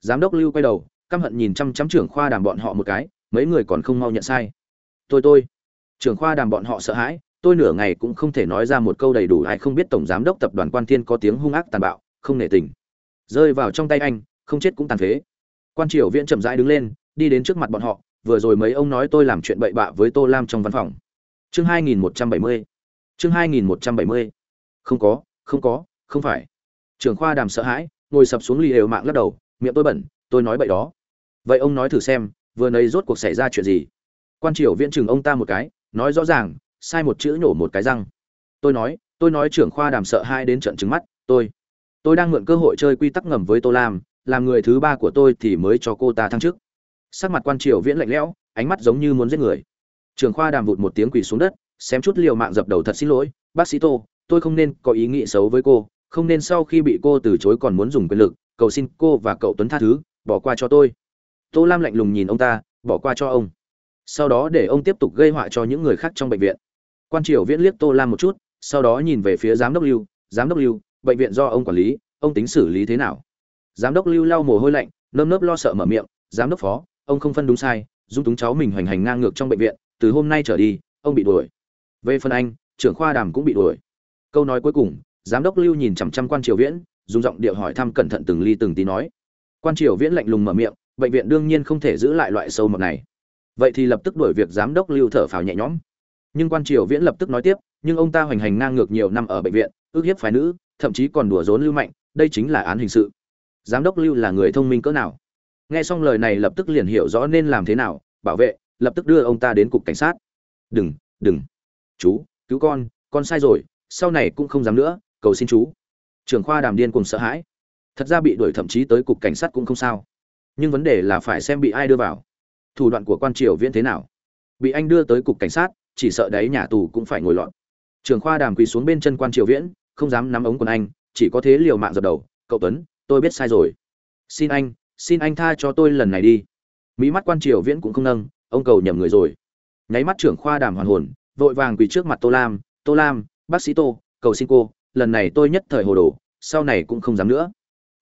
Giám đốc lưu quay đầu, căm hận nhìn chăm chăm trưởng khoa đàm bọn họ một cái, mấy người còn không mau nhận sai. Tôi tôi. Trưởng khoa đàm bọn họ sợ hãi tôi nửa ngày cũng không thể nói ra một câu đầy đủ, ai không biết tổng giám đốc tập đoàn quan thiên có tiếng hung ác tàn bạo, không nể tình. Rơi vào trong tay anh, không chết cũng tàn phế. Quan triều viễn chậm rãi đứng lên, đi đến trước mặt bọn họ, vừa rồi mấy ông nói tôi làm chuyện bậy bạ với tô lam trong văn phòng. Chương 2170 chương 2170 không có không có, không phải. Trưởng khoa đàm sợ hãi, ngồi sập xuống lì đều mạng lắc đầu, miệng tôi bẩn, tôi nói bậy đó. Vậy ông nói thử xem, vừa nấy rốt cuộc xảy ra chuyện gì? Quan triều viễn chừng ông ta một cái, nói rõ ràng sai một chữ nhổ một cái răng. Tôi nói tôi nói trưởng khoa đàm sợ hai đến trận trứng mắt, tôi tôi đang mượn cơ hội chơi quy tắc ngầm với tô lam, làm người thứ ba của tôi thì mới cho cô ta thăng chức. Sắc mặt quan triều viễn lạnh lẽo, ánh mắt giống như muốn giết người. Trưởng khoa đàm vụt một tiếng quỳ xuống đất, xém chút liều mạng dập đầu thật xin lỗi, bác sĩ tô, tôi không nên có ý nghĩ xấu với cô, không nên sau khi bị cô từ chối còn muốn dùng quyền lực, cầu xin cô và cậu tuấn tha thứ, bỏ qua cho tôi. Tô lam lạnh lùng nhìn ông ta, bỏ qua cho ông. Sau đó để ông tiếp tục gây họa cho những người khác trong bệnh viện quan triều viễn liếc tô lam một chút, sau đó nhìn về phía giám đốc lưu. Giám đốc lưu, bệnh viện do ông quản lý, ông tính xử lý thế nào? Giám đốc lưu lau mồ hôi lạnh, nơm nớp lo sợ mở miệng, giám đốc phó, ông không phân đúng sai, dung túng cháu mình hoành hành ngang ngược trong bệnh viện, từ hôm nay trở đi, ông bị đuổi. Về phần anh, trưởng khoa đàm cũng bị đuổi. Câu nói cuối cùng, giám đốc lưu nhìn chằm chằm quan triều viễn, dùng giọng điệu hỏi thăm cẩn thận từng ly từng tí nói, quan triều viễn lạnh lùng mở miệng, bệnh viện đương nhiên không thể giữ lại loại sâu mọt này. Vậy thì lập tức đuổi việc giám đốc lưu thở phào nhẹ nhõm nhưng quan triều viễn lập tức nói tiếp, nhưng ông ta hoành hành ngang ngược nhiều năm ở bệnh viện, ước hiếp phái nữ, thậm chí còn đùa dốn lưu mạnh, đây chính là án hình sự. Giám đốc lưu là người thông minh cỡ nào? Nghe xong lời này lập tức liền hiểu rõ nên làm thế nào, bảo vệ, lập tức đưa ông ta đến cục cảnh sát. Đừng đừng. Chú, cứu con con sai rồi, sau này cũng không dám nữa, cầu xin chú. Trưởng khoa đàm điên cùng sợ hãi. Thật ra bị đuổi thậm chí tới cục cảnh sát cũng không sao. Nhưng vấn đề là phải xem bị ai đưa vào. Thủ đoạn của quan triều viễn thế nào? Bị anh đưa tới cục cảnh sát chỉ sợ đấy nhà tù cũng phải ngồi lọt. Trường khoa đàm quỳ xuống bên chân quan triều viễn, không dám nắm ống quần anh, chỉ có thế liều mạng dập đầu. Cậu tuấn, tôi biết sai rồi. Xin anh xin anh tha cho tôi lần này đi. Mỹ mắt quan triều viễn cũng không nâng, ông cầu nhầm người rồi. Nháy mắt trưởng khoa đàm hoàn hồn, vội vàng quỳ trước mặt tô lam tô lam, bác sĩ tô, cầu xin cô, lần này tôi nhất thời hồ đồ, sau này cũng không dám nữa.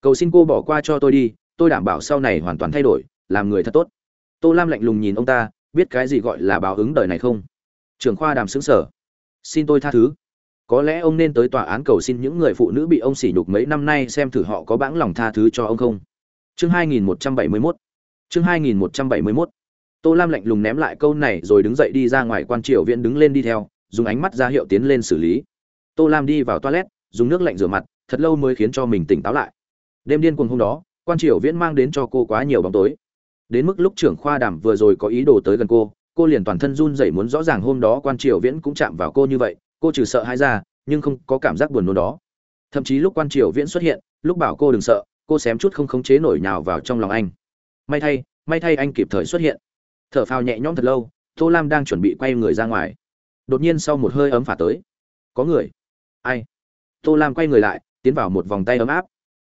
Cầu xin cô bỏ qua cho tôi đi, tôi đảm bảo sau này hoàn toàn thay đổi, làm người thật tốt. Tô lam lạnh lùng nhìn ông ta, biết cái gì gọi là báo ứng đời này không? Trưởng khoa đàm xứng sở xin tôi tha thứ. Có lẽ ông nên tới tòa án cầu xin những người phụ nữ bị ông sỉ nhục mấy năm nay xem thử họ có bãng lòng tha thứ cho ông không. Chương 2171 chương 2171 tô lam lạnh lùng ném lại câu này rồi đứng dậy đi ra ngoài quan triều viện đứng lên đi theo, dùng ánh mắt ra hiệu tiến lên xử lý. Tô lam đi vào toilet, dùng nước lạnh rửa mặt, thật lâu mới khiến cho mình tỉnh táo lại. Đêm điên cuồng hôm đó, quan triều viễn mang đến cho cô quá nhiều bóng tối. Đến mức lúc trưởng khoa đàm vừa rồi có ý đồ tới gần cô cô liền toàn thân run rẩy muốn rõ ràng hôm đó quan triều viễn cũng chạm vào cô như vậy, cô trừ sợ hãi ra, nhưng không có cảm giác buồn nôn đó. Thậm chí lúc quan triều viễn xuất hiện, lúc bảo cô đừng sợ, cô xém chút không khống chế nổi nhào vào trong lòng anh. May thay may thay anh kịp thời xuất hiện. Thở phào nhẹ nhõm thật lâu, tô lam đang chuẩn bị quay người ra ngoài. Đột nhiên sau một hơi ấm phả tới. Có người. Ai? Tô lam quay người lại, tiến vào một vòng tay ấm áp.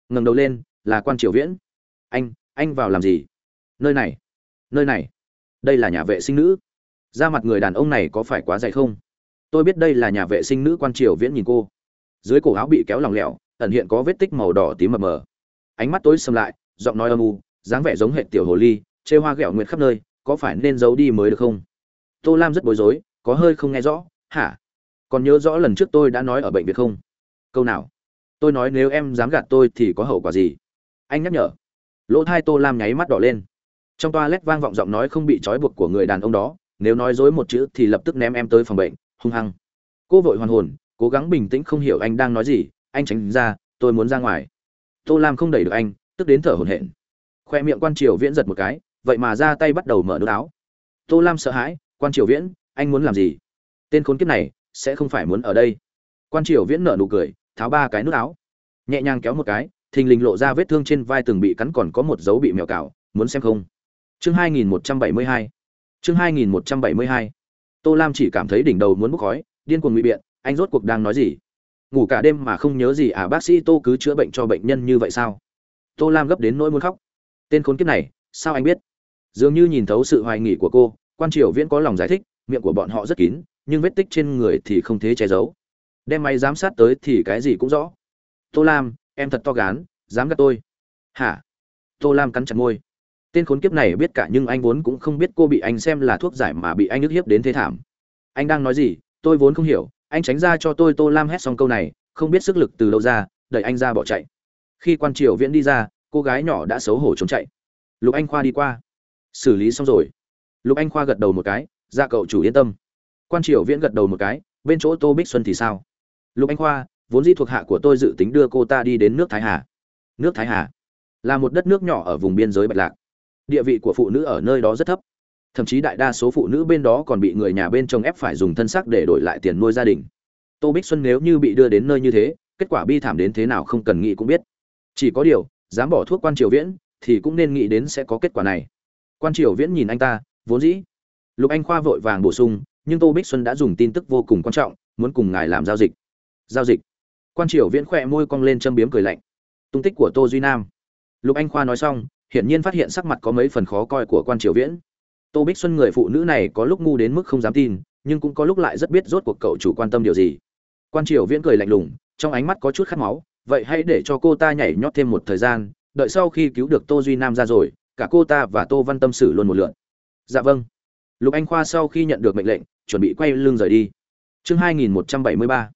Ngẩng đầu lên, là quan triều viễn. Anh anh vào làm gì? Nơi này nơi này đây là nhà vệ sinh nữ. Da mặt người đàn ông này có phải quá dày không? Tôi biết đây là nhà vệ sinh nữ quan triều viễn nhìn cô. Dưới cổ áo bị kéo lỏng lẻo, ẩn hiện có vết tích màu đỏ tím mờ mờ. Ánh mắt tối sầm lại, giọng nói âm u, dáng vẻ giống hệ tiểu hồ ly, chê hoa ghẹo nguyệt khắp nơi, có phải nên giấu đi mới được không? Tô lam rất bối rối, có hơi không nghe rõ, hả? Còn nhớ rõ lần trước tôi đã nói ở bệnh viện không? Câu nào? Tôi nói nếu em dám gạt tôi thì có hậu quả gì? Anh nhắc nhở. Lỗ thai tô lam nháy mắt đỏ lên trong toa lét vang vọng giọng nói không bị trói buộc của người đàn ông đó, nếu nói dối một chữ thì lập tức ném em tới phòng bệnh, hung hăng. Cô vội hoàn hồn, cố gắng bình tĩnh không hiểu anh đang nói gì, anh tránh ra, tôi muốn ra ngoài. Tô lam không đẩy được anh, tức đến thở hổn hển. Khoe miệng quan triều viễn giật một cái, vậy mà ra tay bắt đầu mở nút áo. Tô lam sợ hãi, quan triều viễn, anh muốn làm gì? Tên khốn kiếp này sẽ không phải muốn ở đây. Quan triều viễn nở nụ cười, tháo ba cái nút áo. Nhẹ nhàng kéo một cái, thình lình lộ ra vết thương trên vai từng bị cắn còn có một dấu bị mèo cào, muốn xem không? Chương 2172 chương 2172 tô lam chỉ cảm thấy đỉnh đầu muốn bốc khói, điên cuồng ngụy biện, anh rốt cuộc đang nói gì? Ngủ cả đêm mà không nhớ gì à bác sĩ tô cứ chữa bệnh cho bệnh nhân như vậy sao? Tô lam gấp đến nỗi muốn khóc. Tên khốn kiếp này, sao anh biết? Dường như nhìn thấu sự hoài nghi của cô, quan triều viễn có lòng giải thích, miệng của bọn họ rất kín, nhưng vết tích trên người thì không thể che giấu. Đem máy giám sát tới thì cái gì cũng rõ. Tô lam, em thật to gán dám gắt tôi. Hả? Tô lam cắn chặt môi tên khốn kiếp này biết cả nhưng anh vốn cũng không biết cô bị anh xem là thuốc giải mà bị anh ức hiếp đến thế thảm. Anh đang nói gì? Tôi vốn không hiểu. Anh tránh ra cho tôi, tô lam hét xong câu này, không biết sức lực từ đâu ra, đẩy anh ra bỏ chạy. Khi quan triều viễn đi ra, cô gái nhỏ đã xấu hổ trốn chạy. Lục anh khoa đi qua. Xử lý xong rồi. Lục anh khoa gật đầu một cái. Ra cậu chủ yên tâm. Quan triều viễn gật đầu một cái. Bên chỗ tô bích xuân thì sao? Lục anh khoa, vốn di thuộc hạ của tôi dự tính đưa cô ta đi đến nước thái hà. Nước thái hà là một đất nước nhỏ ở vùng biên giới bạch lạc địa vị của phụ nữ ở nơi đó rất thấp. Thậm chí đại đa số phụ nữ bên đó còn bị người nhà bên chồng ép phải dùng thân xác để đổi lại tiền nuôi gia đình. Tô bích xuân nếu như bị đưa đến nơi như thế, kết quả bi thảm đến thế nào không cần nghĩ cũng biết. Chỉ có điều, dám bỏ thuốc quan triều viễn, thì cũng nên nghĩ đến sẽ có kết quả này. Quan triều viễn nhìn anh ta, vốn dĩ. Lục anh khoa vội vàng bổ sung, nhưng tô bích xuân đã dùng tin tức vô cùng quan trọng, muốn cùng ngài làm giao dịch. Giao dịch. Quan triều viễn khỏe môi cong lên châm biếm cười lạnh. Tung tích của tô duy nam. Lục anh khoa nói xong hiển nhiên phát hiện sắc mặt có mấy phần khó coi của quan triều viễn. Tô bích xuân người phụ nữ này có lúc ngu đến mức không dám tin, nhưng cũng có lúc lại rất biết rốt cuộc cậu chủ quan tâm điều gì. Quan triều viễn cười lạnh lùng, trong ánh mắt có chút khát máu, vậy hãy để cho cô ta nhảy nhót thêm một thời gian, đợi sau khi cứu được tô duy nam ra rồi, cả cô ta và tô văn tâm xử luôn một lượn dạ vâng. Lục anh khoa sau khi nhận được mệnh lệnh, chuẩn bị quay lưng rời đi. Chương 2173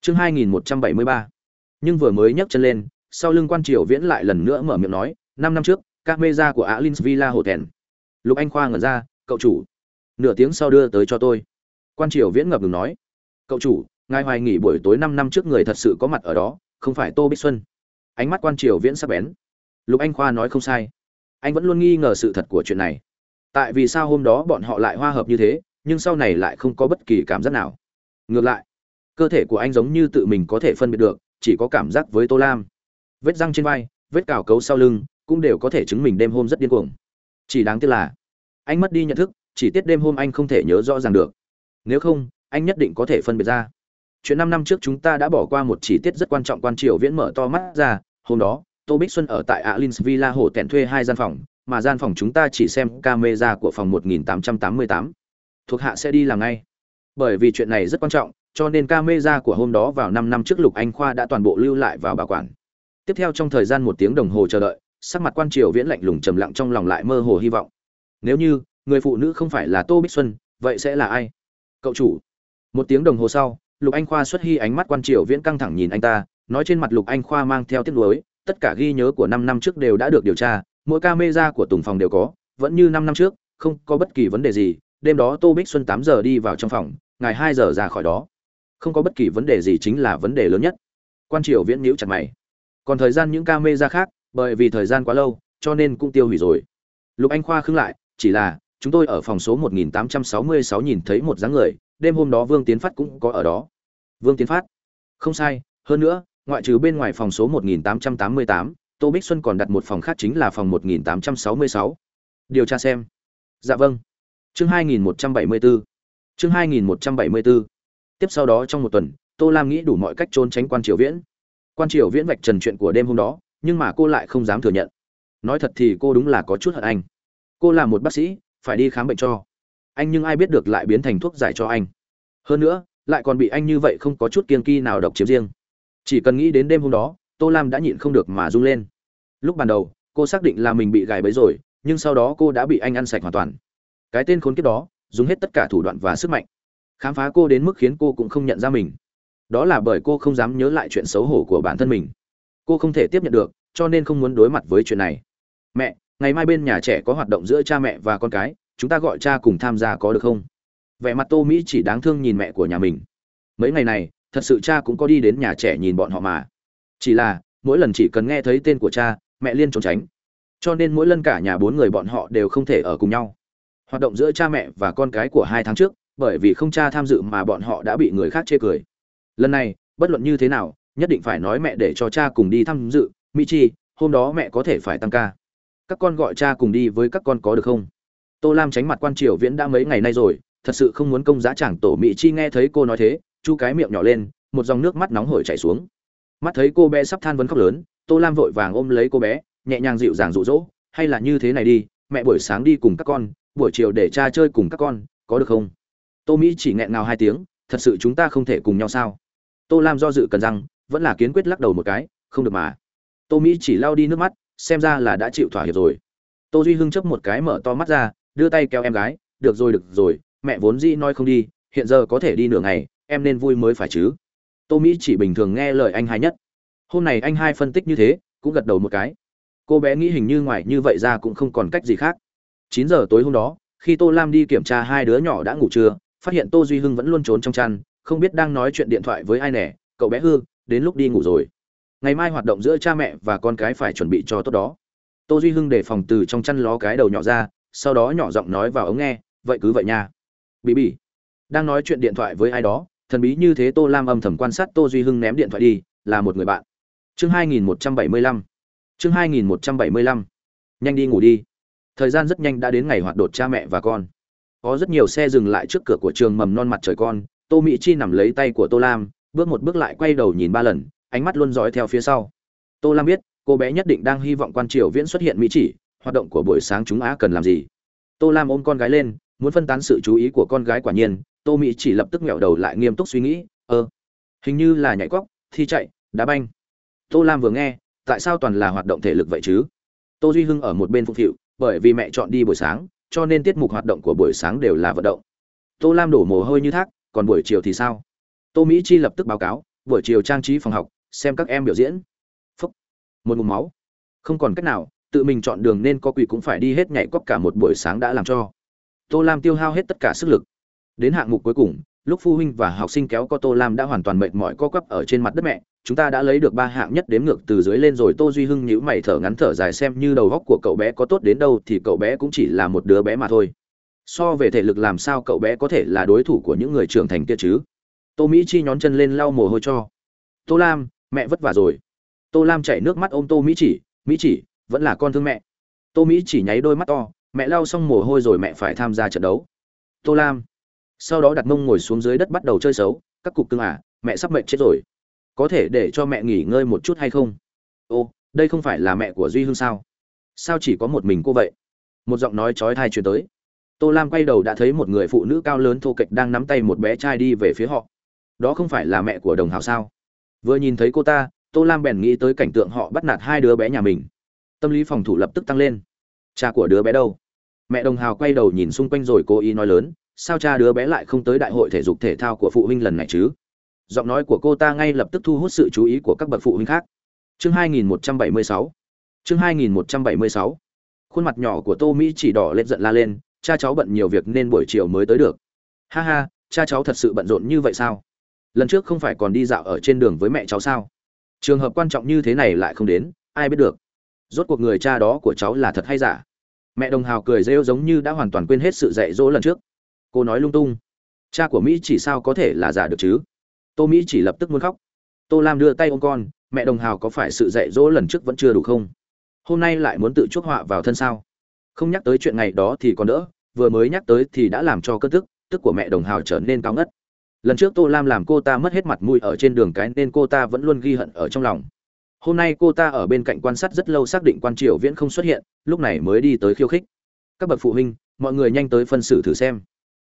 chương 2173 nhưng vừa mới nhấc chân lên, sau lưng quan triều viễn lại lần nữa mở miệng nói, năm năm trước các mê gia của Alins villa hotel. Lục anh khoa ngẩn ra, cậu chủ. Nửa tiếng sau đưa tới cho tôi. Quan triều viễn ngập ngừng nói, cậu chủ, ngài hoài nghỉ buổi tối năm năm trước người thật sự có mặt ở đó, không phải tô bích xuân. Ánh mắt quan triều viễn sắc bén. Lục anh khoa nói không sai. Anh vẫn luôn nghi ngờ sự thật của chuyện này. Tại vì sao hôm đó bọn họ lại hòa hợp như thế, nhưng sau này lại không có bất kỳ cảm giác nào. Ngược lại, cơ thể của anh giống như tự mình có thể phân biệt được, chỉ có cảm giác với tô lam. Vết răng trên vai, vết cào cấu sau lưng cũng đều có thể chứng mình đêm hôm rất điên cuồng. Chỉ đáng tiếc là, anh mất đi nhận thức, chỉ tiết đêm hôm anh không thể nhớ rõ ràng được. Nếu không, anh nhất định có thể phân biệt ra. Chuyện năm năm trước chúng ta đã bỏ qua một chi tiết rất quan trọng quan triều viễn mở to mắt ra. Hôm đó, tô bích xuân ở tại alins villa hồ tẹn thuê hai gian phòng, mà gian phòng chúng ta chỉ xem camera của phòng 1888. thuộc hạ sẽ đi làm ngay. Bởi vì chuyện này rất quan trọng, cho nên camera của hôm đó vào năm năm trước lục anh khoa đã toàn bộ lưu lại vào bảo quản. Tiếp theo trong thời gian một tiếng đồng hồ chờ đợi sắc mặt quan triều viễn lạnh lùng trầm lặng trong lòng lại mơ hồ hy vọng. Nếu như, người phụ nữ không phải là tô bích xuân, vậy sẽ là ai? Cậu chủ. Một tiếng đồng hồ sau, lục anh khoa xuất hy ánh mắt quan triều viễn căng thẳng nhìn anh ta, nói trên mặt lục anh khoa mang theo tiếc nuối, tất cả ghi nhớ của năm năm trước đều đã được điều tra, mỗi camera của tùng phòng đều có, vẫn như năm năm trước, không có bất kỳ vấn đề gì, đêm đó tô bích xuân tám giờ đi vào trong phòng ngày hai giờ ra khỏi đó. Không có bất kỳ vấn đề gì chính là vấn đề lớn nhất. Quan triều viễn nhíu chặt mày. Còn thời gian những camera khác bởi vì thời gian quá lâu cho nên cũng tiêu hủy rồi. Lục anh khoa khưng lại chỉ là chúng tôi ở phòng số 1866 nhìn thấy một dáng người đêm hôm đó vương tiến phát cũng có ở đó. Vương tiến phát? Không sai hơn nữa ngoại trừ bên ngoài phòng số 1888, tô bích xuân còn đặt một phòng khác chính là phòng 1866. điều tra xem. Dạ vâng. Chương 2174 chương 2174 tiếp sau đó trong một tuần tô lam nghĩ đủ mọi cách trốn tránh quan triều viễn. Quan triều viễn vạch trần chuyện của đêm hôm đó nhưng mà cô lại không dám thừa nhận. Nói thật thì cô đúng là có chút hận anh. Cô là một bác sĩ, phải đi khám bệnh cho. Anh nhưng ai biết được lại biến thành thuốc giải cho anh. Hơn nữa, lại còn bị anh như vậy không có chút kiên kỳ nào độc chiếm riêng. Chỉ cần nghĩ đến đêm hôm đó, tô lam đã nhịn không được mà rung lên. Lúc ban đầu, cô xác định là mình bị gài bẫy rồi, nhưng sau đó cô đã bị anh ăn sạch hoàn toàn. Cái tên khốn kiếp đó, dùng hết tất cả thủ đoạn và sức mạnh. Khám phá cô đến mức khiến cô cũng không nhận ra mình. Đó là bởi cô không dám nhớ lại chuyện xấu hổ của bản thân mình. Cô không thể tiếp nhận được cho nên không muốn đối mặt với chuyện này. Mẹ, ngày mai bên nhà trẻ có hoạt động giữa cha mẹ và con cái, chúng ta gọi cha cùng tham gia có được không? Vẻ mặt tô mỹ chỉ đáng thương nhìn mẹ của nhà mình. Mấy ngày này, thật sự cha cũng có đi đến nhà trẻ nhìn bọn họ mà. Chỉ là, mỗi lần chỉ cần nghe thấy tên của cha, mẹ liên trốn tránh. Cho nên mỗi lần cả nhà bốn người bọn họ đều không thể ở cùng nhau. Hoạt động giữa cha mẹ và con cái của hai tháng trước, bởi vì không cha tham dự mà bọn họ đã bị người khác chê cười. Lần này, bất luận như thế nào, nhất định phải nói mẹ để cho cha cùng đi tham dự mỹ chi, hôm đó mẹ có thể phải tăng ca. Các con gọi cha cùng đi với các con có được không? Tô lam tránh mặt quan triều viễn đã mấy ngày nay rồi, thật sự không muốn công giá chẳng tổ mỹ chi nghe thấy cô nói thế, chu cái miệng nhỏ lên, một dòng nước mắt nóng hổi chảy xuống. Mắt thấy cô bé sắp than vấn khóc lớn, tô lam vội vàng ôm lấy cô bé, nhẹ nhàng dịu dàng rụ rỗ hay là như thế này đi, mẹ buổi sáng đi cùng các con, buổi chiều để cha chơi cùng các con, có được không? Tô mỹ chỉ nghẹn ngào hai tiếng, thật sự chúng ta không thể cùng nhau sao? Tô lam do dự cần rằng vẫn là kiến quyết lắc đầu một cái, không được mà tô mỹ chỉ lau đi nước mắt, xem ra là đã chịu thỏa hiệp rồi. Tô duy hưng chấp một cái mở to mắt ra, đưa tay kéo em gái, được rồi được rồi, mẹ vốn dĩ nói không đi, hiện giờ có thể đi nửa ngày, em nên vui mới phải chứ. Tô mỹ chỉ bình thường nghe lời anh hai nhất. Hôm nay anh hai phân tích như thế, cũng gật đầu một cái. Cô bé nghĩ hình như ngoài như vậy ra cũng không còn cách gì khác. Chín giờ tối hôm đó, khi tô lam đi kiểm tra hai đứa nhỏ đã ngủ trưa, phát hiện tô duy hưng vẫn luôn trốn trong chăn, không biết đang nói chuyện điện thoại với ai nè, cậu bé hư, đến lúc đi ngủ rồi ngày mai hoạt động giữa cha mẹ và con cái phải chuẩn bị cho tốt đó. Tô duy hưng để phòng từ trong chăn ló cái đầu nhỏ ra, sau đó nhỏ giọng nói vào ống nghe, vậy cứ vậy nha. Bị bị đang nói chuyện điện thoại với ai đó, thần bí như thế tô lam âm thầm quan sát tô duy hưng ném điện thoại đi, là một người bạn. Chương 2175 chương 2175 nhanh đi ngủ đi. Thời gian rất nhanh đã đến ngày hoạt đột cha mẹ và con. Có rất nhiều xe dừng lại trước cửa của trường mầm non mặt trời con, tô mỹ chi nằm lấy tay của tô lam, bước một bước lại quay đầu nhìn ba lần ánh mắt luôn dõi theo phía sau. Tô lam biết, cô bé nhất định đang hy vọng quan triều viễn xuất hiện mỹ chỉ, hoạt động của buổi sáng chúng á cần làm gì. Tô lam ôm con gái lên, muốn phân tán sự chú ý của con gái quả nhiên, tô mỹ chỉ lập tức nghẹo đầu lại nghiêm túc suy nghĩ ơ hình như là nhảy cóc, thi chạy, đá banh. Tô lam vừa nghe, tại sao toàn là hoạt động thể lực vậy chứ? Tô duy hưng ở một bên phục vụ bởi vì mẹ chọn đi buổi sáng, cho nên tiết mục hoạt động của buổi sáng đều là vận động. Tô lam đổ mồ hôi như thác, còn buổi chiều thì sao? Tô mỹ chi lập tức báo cáo, buổi chiều trang trí phòng học xem các em biểu diễn. Phúc. Một ngụm máu. Không còn cách nào, tự mình chọn đường nên có quỷ cũng phải đi hết nhảy cóc cả một buổi sáng đã làm cho. Tô lam tiêu hao hết tất cả sức lực. Đến hạng mục cuối cùng, lúc phụ huynh và học sinh kéo co tô lam đã hoàn toàn mệt mỏi co quắp ở trên mặt đất mẹ. Chúng ta đã lấy được ba hạng nhất đếm ngược từ dưới lên rồi, tô duy hưng nhíu mày thở ngắn thở dài xem như đầu góc của cậu bé có tốt đến đâu thì cậu bé cũng chỉ là một đứa bé mà thôi. So về thể lực làm sao cậu bé có thể là đối thủ của những người trưởng thành kia chứ? Tô mỹ chi nhón chân lên lau mồ hôi cho. Tô lam mẹ vất vả rồi. Tô lam chảy nước mắt ôm tô mỹ chỉ mỹ chỉ, vẫn là con thương mẹ. Tô mỹ chỉ nháy đôi mắt to, mẹ lau xong mồ hôi rồi mẹ phải tham gia trận đấu. Tô lam. Sau đó đặt mông ngồi xuống dưới đất bắt đầu chơi xấu, các cục cưng à mẹ sắp mệt chết rồi. Có thể để cho mẹ nghỉ ngơi một chút hay không? Ô, đây không phải là mẹ của duy hưng sao? Sao chỉ có một mình cô vậy? Một giọng nói trói thai truyền tới. Tô lam quay đầu đã thấy một người phụ nữ cao lớn thô kệch đang nắm tay một bé trai đi về phía họ. Đó không phải là mẹ của đồng hào sao? Vừa nhìn thấy cô ta, tô lam bèn nghĩ tới cảnh tượng họ bắt nạt hai đứa bé nhà mình. Tâm lý phòng thủ lập tức tăng lên. Cha của đứa bé đâu? Mẹ đồng hào quay đầu nhìn xung quanh rồi cố ý nói lớn, sao cha đứa bé lại không tới đại hội thể dục thể thao của phụ huynh lần này chứ? Giọng nói của cô ta ngay lập tức thu hút sự chú ý của các bậc phụ huynh khác. Chương 2176 chương 2176 khuôn mặt nhỏ của tô mỹ chỉ đỏ lên giận la lên, cha cháu bận nhiều việc nên buổi chiều mới tới được. Ha ha, cha cháu thật sự bận rộn như vậy sao? Lần trước không phải còn đi dạo ở trên đường với mẹ cháu sao? Trường hợp quan trọng như thế này lại không đến, ai biết được. Rốt cuộc người cha đó của cháu là thật hay giả? Mẹ đồng hào cười rêu giống như đã hoàn toàn quên hết sự dạy dỗ lần trước. Cô nói lung tung. Cha của mỹ chỉ sao có thể là giả được chứ? Tô mỹ chỉ lập tức muốn khóc. Tô lam đưa tay ôm con, mẹ đồng hào có phải sự dạy dỗ lần trước vẫn chưa đủ không? Hôm nay lại muốn tự chuốc họa vào thân sao? Không nhắc tới chuyện ngày đó thì còn đỡ, vừa mới nhắc tới thì đã làm cho cơn tức tức của mẹ đồng hào trở nên cao ngất lần trước tô lam làm cô ta mất hết mặt mũi ở trên đường cái nên cô ta vẫn luôn ghi hận ở trong lòng. Hôm nay cô ta ở bên cạnh quan sát rất lâu xác định quan triều viễn không xuất hiện, lúc này mới đi tới khiêu khích. Các bậc phụ huynh, mọi người nhanh tới phân xử thử xem.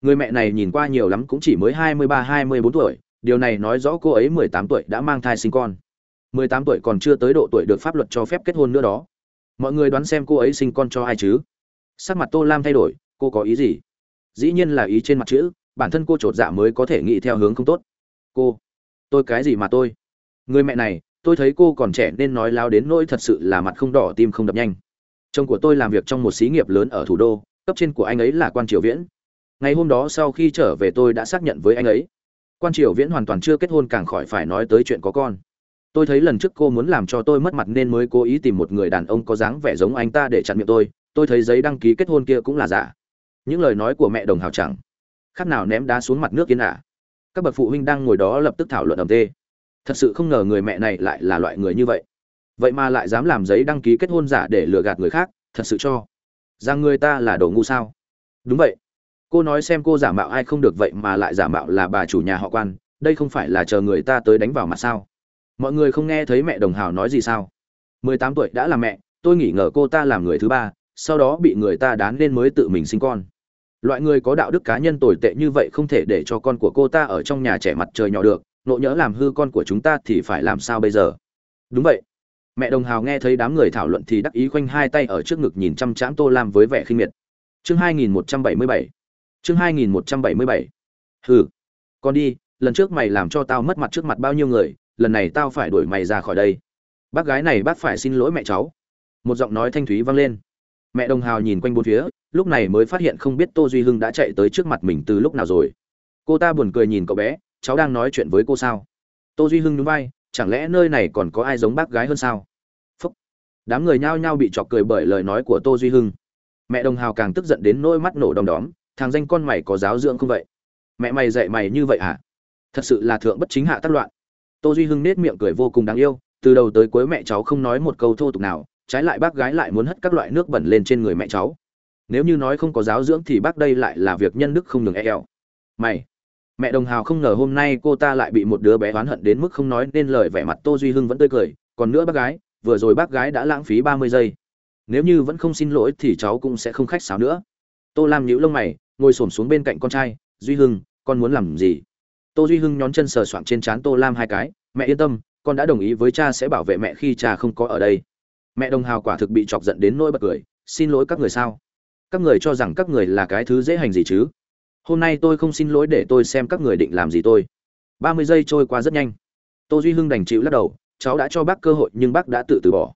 Người mẹ này nhìn qua nhiều lắm cũng chỉ mới hai mươi ba, hai mươi bốn tuổi, điều này nói rõ cô ấy mười tám tuổi đã mang thai sinh con. mười tám tuổi còn chưa tới độ tuổi được pháp luật cho phép kết hôn nữa đó. Mọi người đoán xem cô ấy sinh con cho ai chứ? Sắc mặt tô lam thay đổi, cô có ý gì? Dĩ nhiên là ý trên mặt chữ bản thân cô chột dạ mới có thể nghĩ theo hướng không tốt. Cô, tôi cái gì mà tôi? Người mẹ này, tôi thấy cô còn trẻ nên nói lao đến nỗi thật sự là mặt không đỏ tim không đập nhanh. Chồng của tôi làm việc trong một xí nghiệp lớn ở thủ đô, cấp trên của anh ấy là quan triều viễn. Ngày hôm đó sau khi trở về tôi đã xác nhận với anh ấy. Quan triều viễn hoàn toàn chưa kết hôn càng khỏi phải nói tới chuyện có con. Tôi thấy lần trước cô muốn làm cho tôi mất mặt nên mới cố ý tìm một người đàn ông có dáng vẻ giống anh ta để chặn miệng tôi. Tôi thấy giấy đăng ký kết hôn kia cũng là giả. Những lời nói của mẹ đồng hào chẳng khác nào ném đá xuống mặt nước yên ả. Các bậc phụ huynh đang ngồi đó lập tức thảo luận ầm tê. Thật sự không ngờ người mẹ này lại là loại người như vậy. Vậy mà lại dám làm giấy đăng ký kết hôn giả để lừa gạt người khác, thật sự cho. Rằng người ta là đồ ngu sao? Đúng vậy. Cô nói xem cô giả mạo ai không được vậy mà lại giả mạo là bà chủ nhà họ quan, đây không phải là chờ người ta tới đánh vào mặt sao? Mọi người không nghe thấy mẹ đồng hào nói gì sao? Mười tám tuổi đã là mẹ, tôi nghĩ ngờ cô ta làm người thứ ba, sau đó bị người ta đán lên mới tự mình sinh con loại người có đạo đức cá nhân tồi tệ như vậy không thể để cho con của cô ta ở trong nhà trẻ mặt trời nhỏ được, nộ nhỡ làm hư con của chúng ta thì phải làm sao bây giờ? Đúng vậy. Mẹ đồng hào nghe thấy đám người thảo luận thì đắc ý khoanh hai tay ở trước ngực nhìn chăm chãm tô lam với vẻ khinh miệt. Chương hai nghìn một trăm bảy mươi bảy. Chương hai nghìn một trăm bảy mươi bảy. Hừ. Con đi, lần trước mày làm cho tao mất mặt trước mặt bao nhiêu người, lần này tao phải đuổi mày ra khỏi đây. Bác gái này bác phải xin lỗi mẹ cháu. Một giọng nói thanh thúy vang lên. Mẹ đồng hào nhìn quanh bốn phía lúc này mới phát hiện không biết tô duy hưng đã chạy tới trước mặt mình từ lúc nào rồi. Cô ta buồn cười nhìn cậu bé, cháu đang nói chuyện với cô sao? Tô duy hưng nhún vai, chẳng lẽ nơi này còn có ai giống bác gái hơn sao? Phúc. Đám người nhao nhao bị chọc cười bởi lời nói của tô duy hưng. Mẹ đồng hào càng tức giận đến nỗi mắt nổ đom đóm, thằng danh con mày có giáo dưỡng không vậy? Mẹ mày dạy mày như vậy hả? Thật sự là thượng bất chính hạ tác loạn. Tô duy hưng nết miệng cười vô cùng đáng yêu, từ đầu tới cuối mẹ cháu không nói một câu thô tục nào, trái lại bác gái lại muốn hất các loại nước bẩn lên trên người mẹ cháu nếu như nói không có giáo dưỡng thì bác đây lại là việc nhân đức không ngừng e eo. Mày, mẹ đồng hào không ngờ hôm nay cô ta lại bị một đứa bé oán hận đến mức không nói nên lời vẻ mặt tô duy hưng vẫn tươi cười, còn nữa bác gái, vừa rồi bác gái đã lãng phí ba mươi giây. Nếu như vẫn không xin lỗi thì cháu cũng sẽ không khách sáo nữa. Tô lam nhíu lông mày, ngồi xổm xuống bên cạnh con trai, duy hưng, con muốn làm gì? Tô duy hưng nhón chân sờ soạng trên trán tô lam hai cái, mẹ yên tâm, con đã đồng ý với cha sẽ bảo vệ mẹ khi cha không có ở đây. Mẹ đồng hào quả thực bị chọc giận đến nỗi bật cười, xin lỗi các người sao? Các người cho rằng các người là cái thứ dễ hành gì chứ? Hôm nay tôi không xin lỗi để tôi xem các người định làm gì tôi. Ba mươi giây trôi qua rất nhanh. Tô duy hưng đành chịu lắc đầu, cháu đã cho bác cơ hội nhưng bác đã tự từ bỏ.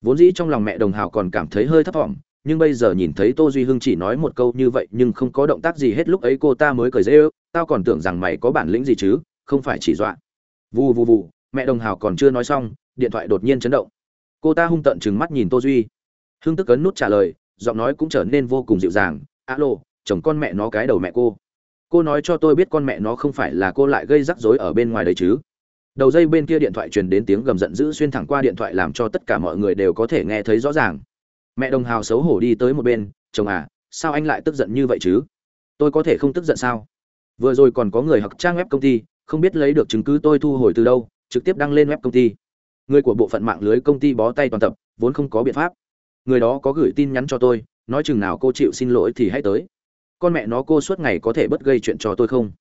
Vốn dĩ trong lòng mẹ đồng hào còn cảm thấy hơi thấp thỏm, nhưng bây giờ nhìn thấy tô duy hưng chỉ nói một câu như vậy nhưng không có động tác gì hết lúc ấy cô ta mới cười dễ ư tao còn tưởng rằng mày có bản lĩnh gì chứ, không phải chỉ dọa. Vù vù vù, mẹ đồng hào còn chưa nói xong, điện thoại đột nhiên chấn động. Cô ta hung tợn chừng mắt nhìn tô duy. Hưng tức ấn nút trả lời giọng nói cũng trở nên vô cùng dịu dàng, alo, chồng con mẹ nó cái đầu mẹ cô. Cô nói cho tôi biết con mẹ nó không phải là cô lại gây rắc rối ở bên ngoài đấy chứ. Đầu dây bên kia điện thoại truyền đến tiếng gầm giận dữ xuyên thẳng qua điện thoại làm cho tất cả mọi người đều có thể nghe thấy rõ ràng. Mẹ đồng hào xấu hổ đi tới một bên, chồng à sao anh lại tức giận như vậy chứ? Tôi có thể không tức giận sao? Vừa rồi còn có người học trang web công ty, không biết lấy được chứng cứ tôi thu hồi từ đâu, trực tiếp đăng lên web công ty. Người của bộ phận mạng lưới công ty bó tay toàn tập, vốn không có biện pháp người đó có gửi tin nhắn cho tôi, nói chừng nào cô chịu xin lỗi thì hãy tới. Con mẹ nó cô suốt ngày có thể bất gây chuyện cho tôi không?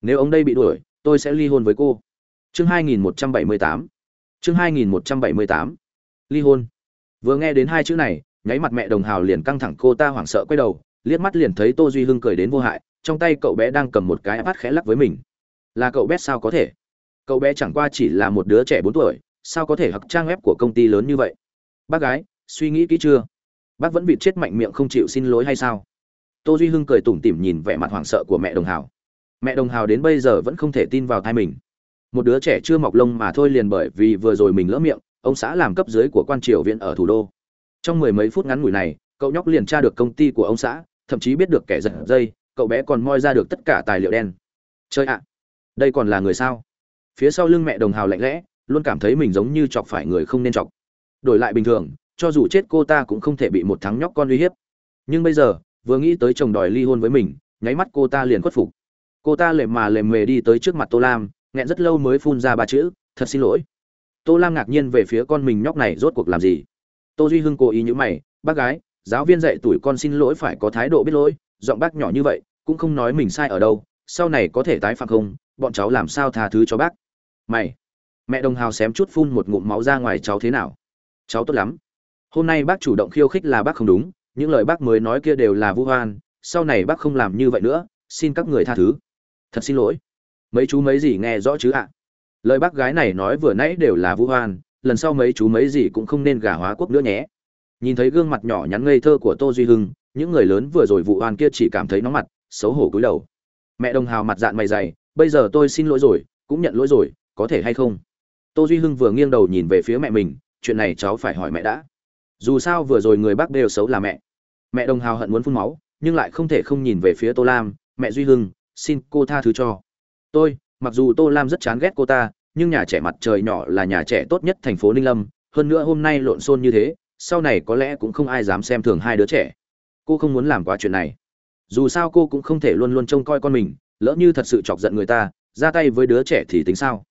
Nếu ông đây bị đuổi, tôi sẽ ly hôn với cô. Chương 2178 chương 2178 ly hôn. Vừa nghe đến hai chữ này, nháy mặt mẹ đồng hào liền căng thẳng, cô ta hoảng sợ quay đầu, liếc mắt liền thấy tô duy hưng cười đến vô hại, trong tay cậu bé đang cầm một cái iPad khẽ lắc với mình. Là cậu bé sao có thể? Cậu bé chẳng qua chỉ là một đứa trẻ bốn tuổi, sao có thể hặc trang web của công ty lớn như vậy? Bác gái suy nghĩ kỹ chưa? Bác vẫn bị chết mạnh miệng không chịu xin lỗi hay sao? Tô duy hưng cười tủm tỉm nhìn vẻ mặt hoảng sợ của mẹ đồng hào. Mẹ đồng hào đến bây giờ vẫn không thể tin vào thai mình. Một đứa trẻ chưa mọc lông mà thôi liền bởi vì vừa rồi mình lỡ miệng, ông xã làm cấp dưới của quan triều viện ở thủ đô. Trong mười mấy phút ngắn ngủi này, cậu nhóc liền tra được công ty của ông xã, thậm chí biết được kẻ giật dây, cậu bé còn moi ra được tất cả tài liệu đen. Chơi ạ, đây còn là người sao? Phía sau lưng mẹ đồng hào lạnh lẽ, luôn cảm thấy mình giống như chọc phải người không nên chọc. Đổi lại bình thường cho dù chết cô ta cũng không thể bị một thằng nhóc con uy hiếp. Nhưng bây giờ, vừa nghĩ tới chồng đòi ly hôn với mình, nháy mắt cô ta liền khuất phục. Cô ta lề mà lề mề đi tới trước mặt tô lam, nghẹn rất lâu mới phun ra ba chữ, thật xin lỗi. Tô lam ngạc nhiên về phía con mình nhóc này rốt cuộc làm gì. Tô duy hưng cố ý nhữ mày, bác gái, giáo viên dạy tuổi con xin lỗi phải có thái độ biết lỗi, giọng bác nhỏ như vậy, cũng không nói mình sai ở đâu, sau này có thể tái phạm không, bọn cháu làm sao tha thứ cho bác? Mày, mẹ đồng hào xém chút phun một ngụm máu ra ngoài cháu thế nào? Cháu tốt lắm hôm nay bác chủ động khiêu khích là bác không đúng, những lời bác mới nói kia đều là vu hoan sau này bác không làm như vậy nữa, xin các người tha thứ. Thật xin lỗi. Mấy chú mấy gì nghe rõ chứ ạ? Lời bác gái này nói vừa nãy đều là vu hoan lần sau mấy chú mấy gì cũng không nên gả hóa quốc nữa nhé. Nhìn thấy gương mặt nhỏ nhắn ngây thơ của tô duy hưng, những người lớn vừa rồi vụ oan kia chỉ cảm thấy nóng mặt, xấu hổ cúi đầu. Mẹ đồng hào mặt dạn mày dày, bây giờ tôi xin lỗi rồi, cũng nhận lỗi rồi, có thể hay không? Tô duy hưng vừa nghiêng đầu nhìn về phía mẹ mình, chuyện này cháu phải hỏi mẹ đã dù sao vừa rồi người bác đều xấu là mẹ. Mẹ đồng hào hận muốn phun máu, nhưng lại không thể không nhìn về phía tô lam, mẹ duy hưng, xin cô tha thứ cho. Tôi, mặc dù tô lam rất chán ghét cô ta, nhưng nhà trẻ mặt trời nhỏ là nhà trẻ tốt nhất thành phố ninh lâm, hơn nữa hôm nay lộn xôn như thế, sau này có lẽ cũng không ai dám xem thường hai đứa trẻ. Cô không muốn làm quá chuyện này. Dù sao cô cũng không thể luôn luôn trông coi con mình, lỡ như thật sự chọc giận người ta, ra tay với đứa trẻ thì tính sao?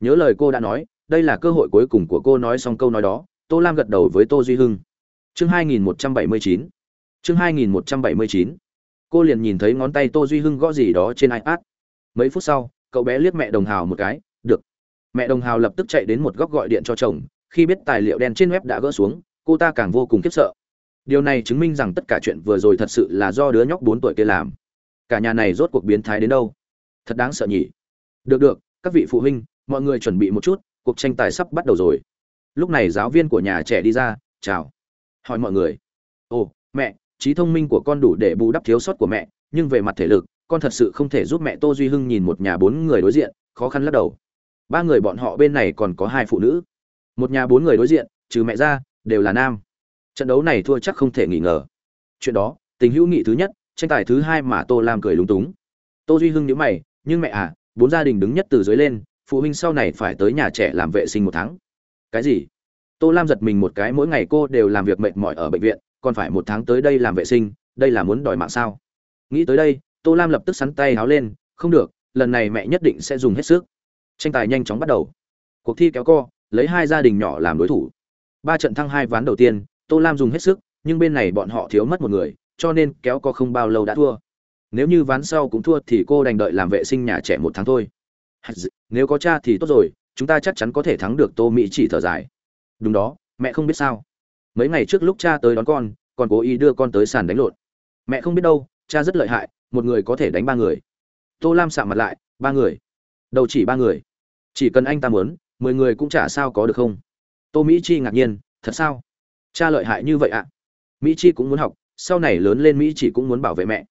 Nhớ lời cô đã nói, đây là cơ hội cuối cùng của cô nói xong câu nói đó tô lam gật đầu với tô duy hưng. Chương 2179 chương 2179 cô liền nhìn thấy ngón tay tô duy hưng gõ gì đó trên ipad. Mấy phút sau, cậu bé liếc mẹ đồng hào một cái, được. Mẹ đồng hào lập tức chạy đến một góc gọi điện cho chồng, khi biết tài liệu đen trên web đã gỡ xuống, cô ta càng vô cùng khiếp sợ. Điều này chứng minh rằng tất cả chuyện vừa rồi thật sự là do đứa nhóc bốn tuổi kia làm. Cả nhà này rốt cuộc biến thái đến đâu? Thật đáng sợ nhỉ. Được được, các vị phụ huynh, mọi người chuẩn bị một chút, cuộc tranh tài sắp bắt đầu rồi lúc này giáo viên của nhà trẻ đi ra, chào. Hỏi mọi người, ồ, mẹ, trí thông minh của con đủ để bù đắp thiếu sót của mẹ, nhưng về mặt thể lực, con thật sự không thể giúp mẹ tô duy hưng nhìn một nhà bốn người đối diện, khó khăn lắc đầu. Ba người bọn họ bên này còn có hai phụ nữ. Một nhà bốn người đối diện, trừ mẹ ra, đều là nam. Trận đấu này thua chắc không thể nghi ngờ. Chuyện đó, tình hữu nghị thứ nhất, tranh tài thứ hai mà tô lam cười lúng túng. Tô duy hưng nhớ mày, nhưng mẹ à bốn gia đình đứng nhất từ dưới lên, phụ huynh sau này phải tới nhà trẻ làm vệ sinh một tháng cái gì? Tô lam giật mình một cái, mỗi ngày cô đều làm việc mệt mỏi ở bệnh viện, còn phải một tháng tới đây làm vệ sinh, đây là muốn đòi mạng sao? Nghĩ tới đây, tô lam lập tức sắn tay háo lên, không được, lần này mẹ nhất định sẽ dùng hết sức. Tranh tài nhanh chóng bắt đầu. Cuộc thi kéo co, lấy hai gia đình nhỏ làm đối thủ. Ba trận thăng hai ván đầu tiên, tô lam dùng hết sức, nhưng bên này bọn họ thiếu mất một người, cho nên kéo co không bao lâu đã thua. Nếu như ván sau cũng thua thì cô đành đợi làm vệ sinh nhà trẻ một tháng thôi. Nếu có cha thì tốt rồi chúng ta chắc chắn có thể thắng được tô mỹ chỉ thở dài. Đúng đó, mẹ không biết sao. Mấy ngày trước lúc cha tới đón con, còn cố ý đưa con tới sàn đánh lộn. Mẹ không biết đâu, cha rất lợi hại, một người có thể đánh ba người. Tô lam sạ mặt lại, ba người. Đầu chỉ ba người. Chỉ cần anh ta muốn, mười người cũng chả sao có được không? Tô mỹ chi ngạc nhiên, thật sao? Cha lợi hại như vậy ạ? Mỹ chi cũng muốn học, sau này lớn lên mỹ chỉ cũng muốn bảo vệ mẹ.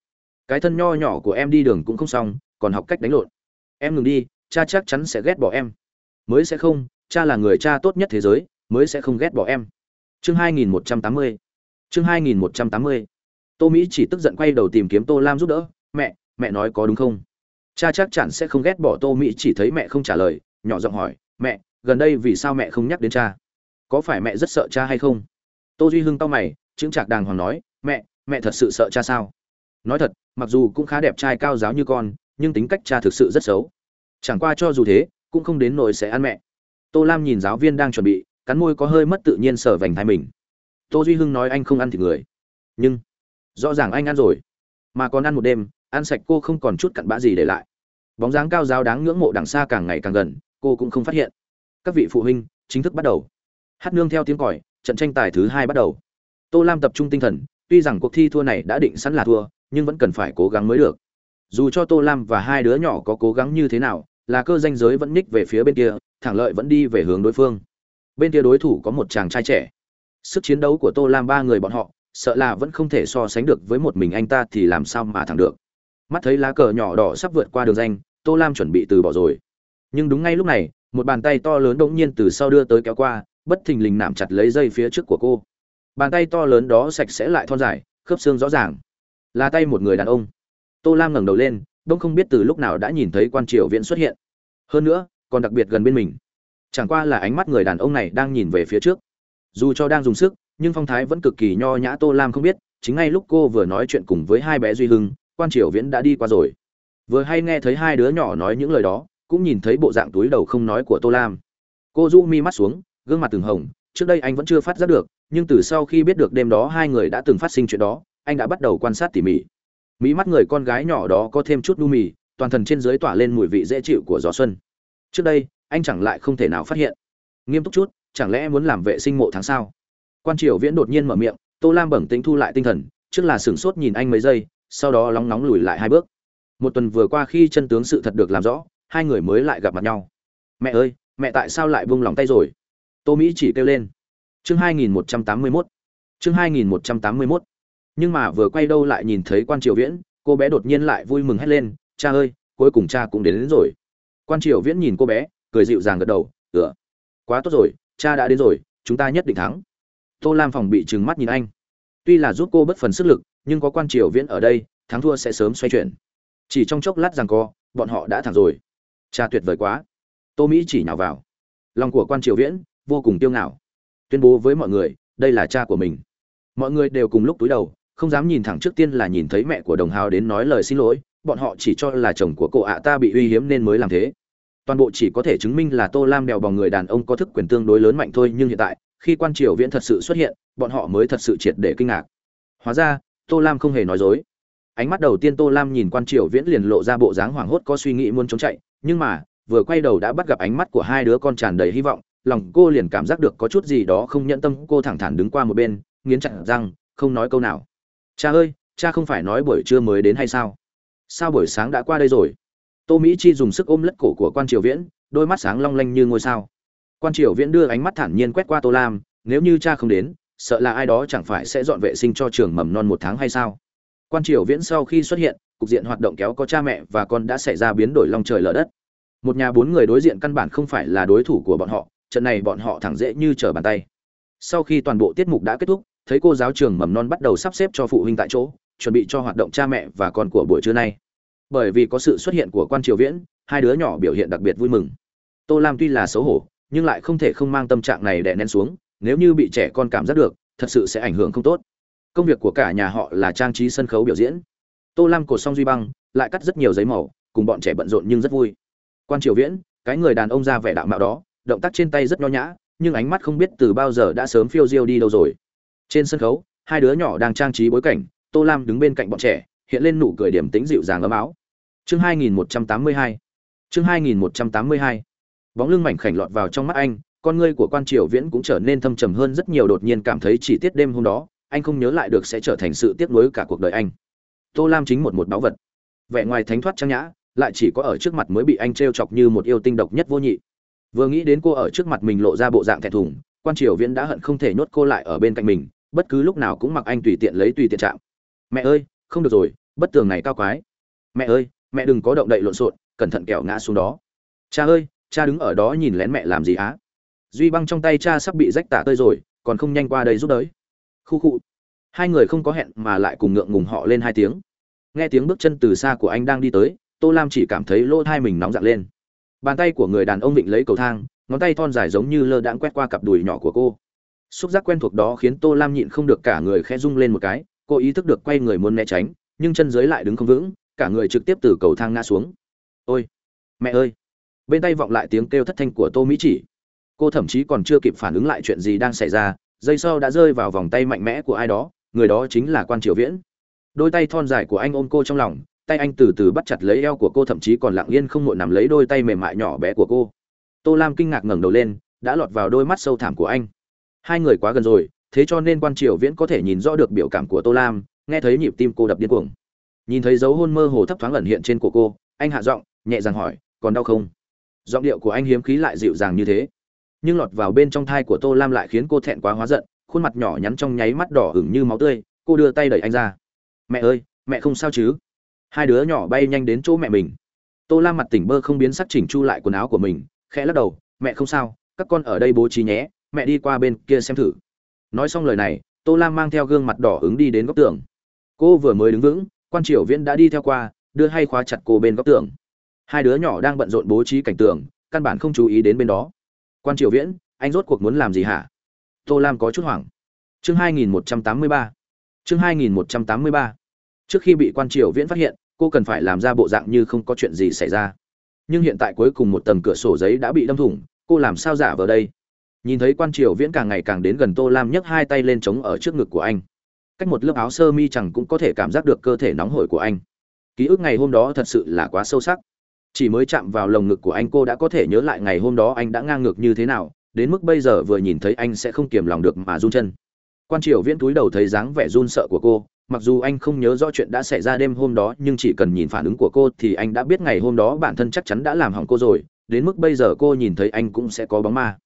Cái thân nho nhỏ của em đi đường cũng không xong, còn học cách đánh lộn. Em ngừng đi, cha chắc chắn sẽ ghét bỏ em mới sẽ không, cha là người cha tốt nhất thế giới, mới sẽ không ghét bỏ em. Chương 2180 chương 2180 tô mỹ chỉ tức giận quay đầu tìm kiếm tô lam giúp đỡ, mẹ mẹ nói có đúng không? Cha chắc chắn sẽ không ghét bỏ tô mỹ, chỉ thấy mẹ không trả lời, nhỏ giọng hỏi, mẹ, gần đây vì sao mẹ không nhắc đến cha? Có phải mẹ rất sợ cha hay không? Tô duy hưng tao mày, chững trạc đàng hoàng nói, mẹ mẹ thật sự sợ cha sao? Nói thật, mặc dù cũng khá đẹp trai cao giáo như con, nhưng tính cách cha thực sự rất xấu. Chẳng qua cho dù thế cũng không đến nỗi sẽ ăn mẹ. Tô lam nhìn giáo viên đang chuẩn bị, cắn môi có hơi mất tự nhiên sở vành thai mình. Tô duy hưng nói anh không ăn thịt người. Nhưng, rõ ràng anh ăn rồi. Mà còn ăn một đêm, ăn sạch cô không còn chút cặn bã gì để lại. Bóng dáng cao giáo đáng ngưỡng mộ đằng xa càng ngày càng gần, cô cũng không phát hiện. Các vị phụ huynh, chính thức bắt đầu. Hát nương theo tiếng còi, trận tranh tài thứ hai bắt đầu. Tô lam tập trung tinh thần, tuy rằng cuộc thi thua này đã định sẵn là thua, nhưng vẫn cần phải cố gắng mới được. Dù cho tô lam và hai đứa nhỏ có cố gắng như thế nào là cơ danh giới vẫn nhích về phía bên kia, thẳng lợi vẫn đi về hướng đối phương. Bên kia đối thủ có một chàng trai trẻ. Sức chiến đấu của tô lam ba người bọn họ, sợ là vẫn không thể so sánh được với một mình anh ta thì làm sao mà thẳng được. Mắt thấy lá cờ nhỏ đỏ sắp vượt qua đường danh, tô lam chuẩn bị từ bỏ rồi. Nhưng đúng ngay lúc này, một bàn tay to lớn đỗng nhiên từ sau đưa tới kéo qua, bất thình lình nảm chặt lấy dây phía trước của cô. Bàn tay to lớn đó sạch sẽ lại thon dài, khớp xương rõ ràng. Là tay một người đàn ông. Tô lam ngẩng đầu lên đông không biết từ lúc nào đã nhìn thấy quan triều viễn xuất hiện. Hơn nữa, còn đặc biệt gần bên mình. Chẳng qua là ánh mắt người đàn ông này đang nhìn về phía trước. Dù cho đang dùng sức, nhưng phong thái vẫn cực kỳ nho nhã tô lam không biết, chính ngay lúc cô vừa nói chuyện cùng với hai bé duy hưng, quan triều viễn đã đi qua rồi. Vừa hay nghe thấy hai đứa nhỏ nói những lời đó, cũng nhìn thấy bộ dạng túi đầu không nói của tô lam. Cô du mi mắt xuống, gương mặt từng hồng, trước đây anh vẫn chưa phát giác được, nhưng từ sau khi biết được đêm đó hai người đã từng phát sinh chuyện đó, anh đã bắt đầu quan sát tỉ mỉ mỹ mắt người con gái nhỏ đó có thêm chút đu mì, toàn thân trên dưới tỏa lên mùi vị dễ chịu của gió xuân. Trước đây, anh chẳng lại không thể nào phát hiện. Nghiêm túc chút, chẳng lẽ muốn làm vệ sinh mộ tháng sau quan triều viễn đột nhiên mở miệng, tô lam bẩm tính thu lại tinh thần, trước là sửng sốt nhìn anh mấy giây, sau đó lóng nóng lùi lại hai bước. Một tuần vừa qua khi chân tướng sự thật được làm rõ, hai người mới lại gặp mặt nhau. Mẹ ơi, mẹ tại sao lại vung lòng tay rồi? Tô mỹ chỉ kêu lên. Chương 2181 chương 2181 nhưng mà vừa quay đâu lại nhìn thấy quan triều viễn cô bé đột nhiên lại vui mừng hét lên cha ơi cuối cùng cha cũng đến, đến rồi. Quan triều viễn nhìn cô bé cười dịu dàng gật đầu ửa quá tốt rồi cha đã đến rồi chúng ta nhất định thắng. Tô lam phòng bị trừng mắt nhìn anh. Tuy là giúp cô bất phần sức lực nhưng có quan triều viễn ở đây thắng thua sẽ sớm xoay chuyển. Chỉ trong chốc lát rằng co bọn họ đã thắng rồi. Cha tuyệt vời quá. Tô mỹ chỉ nhào vào. Lòng của quan triều viễn vô cùng tiêu ngạo. Tuyên bố với mọi người đây là cha của mình. Mọi người đều cùng lúc túi đầu không dám nhìn thẳng trước tiên là nhìn thấy mẹ của đồng hào đến nói lời xin lỗi, bọn họ chỉ cho là chồng của cô ạ ta bị uy hiếm nên mới làm thế. Toàn bộ chỉ có thể chứng minh là tô lam đèo bằng người đàn ông có thức quyền tương đối lớn mạnh thôi, nhưng hiện tại, khi quan triều viễn thật sự xuất hiện, bọn họ mới thật sự triệt để kinh ngạc. Hóa ra, tô lam không hề nói dối. Ánh mắt đầu tiên tô lam nhìn quan triều viễn liền lộ ra bộ dáng hoảng hốt có suy nghĩ muốn trốn chạy, nhưng mà, vừa quay đầu đã bắt gặp ánh mắt của hai đứa con tràn đầy hy vọng, lòng cô liền cảm giác được có chút gì đó không nhẫn tâm, cô thẳng thắn đứng qua một bên, nghiến chặt răng, không nói câu nào cha ơi, cha không phải nói buổi trưa mới đến hay sao? Sao buổi sáng đã qua đây rồi? Tô mỹ chi dùng sức ôm lất cổ của quan triều viễn, đôi mắt sáng long lanh như ngôi sao. Quan triều viễn đưa ánh mắt thản nhiên quét qua tô lam, nếu như cha không đến, sợ là ai đó chẳng phải sẽ dọn vệ sinh cho trường mầm non một tháng hay sao? Quan triều viễn sau khi xuất hiện, cục diện hoạt động kéo có cha mẹ và con đã xảy ra biến đổi long trời lở đất. Một nhà bốn người đối diện căn bản không phải là đối thủ của bọn họ, trận này bọn họ thẳng dễ như trở bàn tay. Sau khi toàn bộ tiết mục đã kết thúc thấy cô giáo trường mầm non bắt đầu sắp xếp cho phụ huynh tại chỗ, chuẩn bị cho hoạt động cha mẹ và con của buổi trưa nay. Bởi vì có sự xuất hiện của quan triều viễn, hai đứa nhỏ biểu hiện đặc biệt vui mừng. Tô lam tuy là xấu hổ, nhưng lại không thể không mang tâm trạng này đè nén xuống, nếu như bị trẻ con cảm giác được, thật sự sẽ ảnh hưởng không tốt. Công việc của cả nhà họ là trang trí sân khấu biểu diễn. Tô lam cột xong duy băng, lại cắt rất nhiều giấy màu, cùng bọn trẻ bận rộn nhưng rất vui. Quan triều viễn, cái người đàn ông ra vẻ đạo mạo đó, động tác trên tay rất nho nhã, nhưng ánh mắt không biết từ bao giờ đã sớm phiêu diêu đi đâu rồi trên sân khấu, hai đứa nhỏ đang trang trí bối cảnh, tô lam đứng bên cạnh bọn trẻ, hiện lên nụ cười điểm tính dịu dàng ấm áo. Chương 2182 chương 2182 bóng lưng mảnh khảnh lọt vào trong mắt anh, con ngươi của quan triều viễn cũng trở nên thâm trầm hơn rất nhiều đột nhiên cảm thấy chỉ tiết đêm hôm đó, anh không nhớ lại được sẽ trở thành sự tiếc nuối cả cuộc đời anh. Tô lam chính một một báu vật. Vẻ ngoài thánh thoát trang nhã, lại chỉ có ở trước mặt mới bị anh t chọc như một yêu tinh độc nhất vô nhị. Vừa nghĩ đến cô ở trước mặt mình lộ ra bộ dạng thẹn thùng, quan triều viễn đã hận không thể nhốt cô lại ở bên cạnh mình bất cứ lúc nào cũng mặc anh tùy tiện lấy tùy tiện chạm. Mẹ ơi, không được rồi, bất tường này cao quái. Mẹ ơi, mẹ đừng có động đậy lộn xộn, cẩn thận kẹo ngã xuống đó. Cha ơi, cha đứng ở đó nhìn lén mẹ làm gì á? Duy băng trong tay cha sắp bị rách tả tơi rồi, còn không nhanh qua đây giúp đỡ. Khu khu. Hai người không có hẹn mà lại cùng ngượng ngùng họ lên hai tiếng. Nghe tiếng bước chân từ xa của anh đang đi tới, tô lam chỉ cảm thấy lỗ thai mình nóng dặn lên. Bàn tay của người đàn ông vịnh lấy cầu thang, ngón tay thon dài giống như lơ đãng quét qua cặp đùi nhỏ của cô xúc giác quen thuộc đó khiến tô lam nhịn không được cả người khẽ rung lên một cái, cô ý thức được quay người muốn né tránh, nhưng chân dưới lại đứng không vững, cả người trực tiếp từ cầu thang ngã xuống. Ôi, mẹ ơi! Bên tay vọng lại tiếng kêu thất thanh của tô mỹ chỉ. Cô thậm chí còn chưa kịp phản ứng lại chuyện gì đang xảy ra dây sau đã rơi vào vòng tay mạnh mẽ của ai đó, người đó chính là quan triều viễn. Đôi tay thon dài của anh ôm cô trong lòng, tay anh từ từ bắt chặt lấy eo của cô thậm chí còn lặng yên không muộn nằm lấy đôi tay mềm mại nhỏ bé của cô. Tô lam kinh ngạc ngẩng đầu lên, đã lọt vào đôi mắt sâu thẳm của anh hai người quá gần rồi, thế cho nên quan triều viễn có thể nhìn rõ được biểu cảm của tô lam, nghe thấy nhịp tim cô đập điên cuồng. Nhìn thấy dấu hôn mơ hồ thấp thoáng ẩn hiện trên cổ cô, anh hạ giọng, nhẹ dàng hỏi, còn đau không? Giọng điệu của anh hiếm khí lại dịu dàng như thế. Nhưng lọt vào bên trong thai của tô lam lại khiến cô thẹn quá hóa giận, khuôn mặt nhỏ nhắn trong nháy mắt đỏ hửng như máu tươi, cô đưa tay đẩy anh ra. Mẹ ơi, mẹ không sao chứ? Hai đứa nhỏ bay nhanh đến chỗ mẹ mình. Tô lam mặt tỉnh bơ không biến sắc chỉnh chu lại quần áo của mình, khẽ lắc đầu, mẹ không sao, các con ở đây bố trí nhé mẹ đi qua bên kia xem thử. Nói xong lời này, tô lam mang theo gương mặt đỏ ứng đi đến góc tường. Cô vừa mới đứng vững, quan triều viễn đã đi theo qua, đưa hay khóa chặt cô bên góc tường. Hai đứa nhỏ đang bận rộn bố trí cảnh tường, căn bản không chú ý đến bên đó. Quan triều viễn, anh rốt cuộc muốn làm gì hả? Tô lam có chút hoảng. Chương 2183 chương 2183 trước khi bị quan triều viễn phát hiện, cô cần phải làm ra bộ dạng như không có chuyện gì xảy ra. Nhưng hiện tại cuối cùng một tầng cửa sổ giấy đã bị đâm thủng, cô làm sao giả vào đây? Nhìn thấy quan triều viễn càng ngày càng đến gần tô lam nhấc hai tay lên trống ở trước ngực của anh. Cách một lớp áo sơ mi chẳng cũng có thể cảm giác được cơ thể nóng hổi của anh. Ký ức ngày hôm đó thật sự là quá sâu sắc. Chỉ mới chạm vào lồng ngực của anh cô đã có thể nhớ lại ngày hôm đó anh đã ngang ngược như thế nào, đến mức bây giờ vừa nhìn thấy anh sẽ không kiềm lòng được mà run chân. Quan triều viễn túi đầu thấy dáng vẻ run sợ của cô, mặc dù anh không nhớ rõ chuyện đã xảy ra đêm hôm đó, nhưng chỉ cần nhìn phản ứng của cô thì anh đã biết ngày hôm đó bản thân chắc chắn đã làm hỏng cô rồi, đến mức bây giờ cô nhìn thấy anh cũng sẽ có bóng ma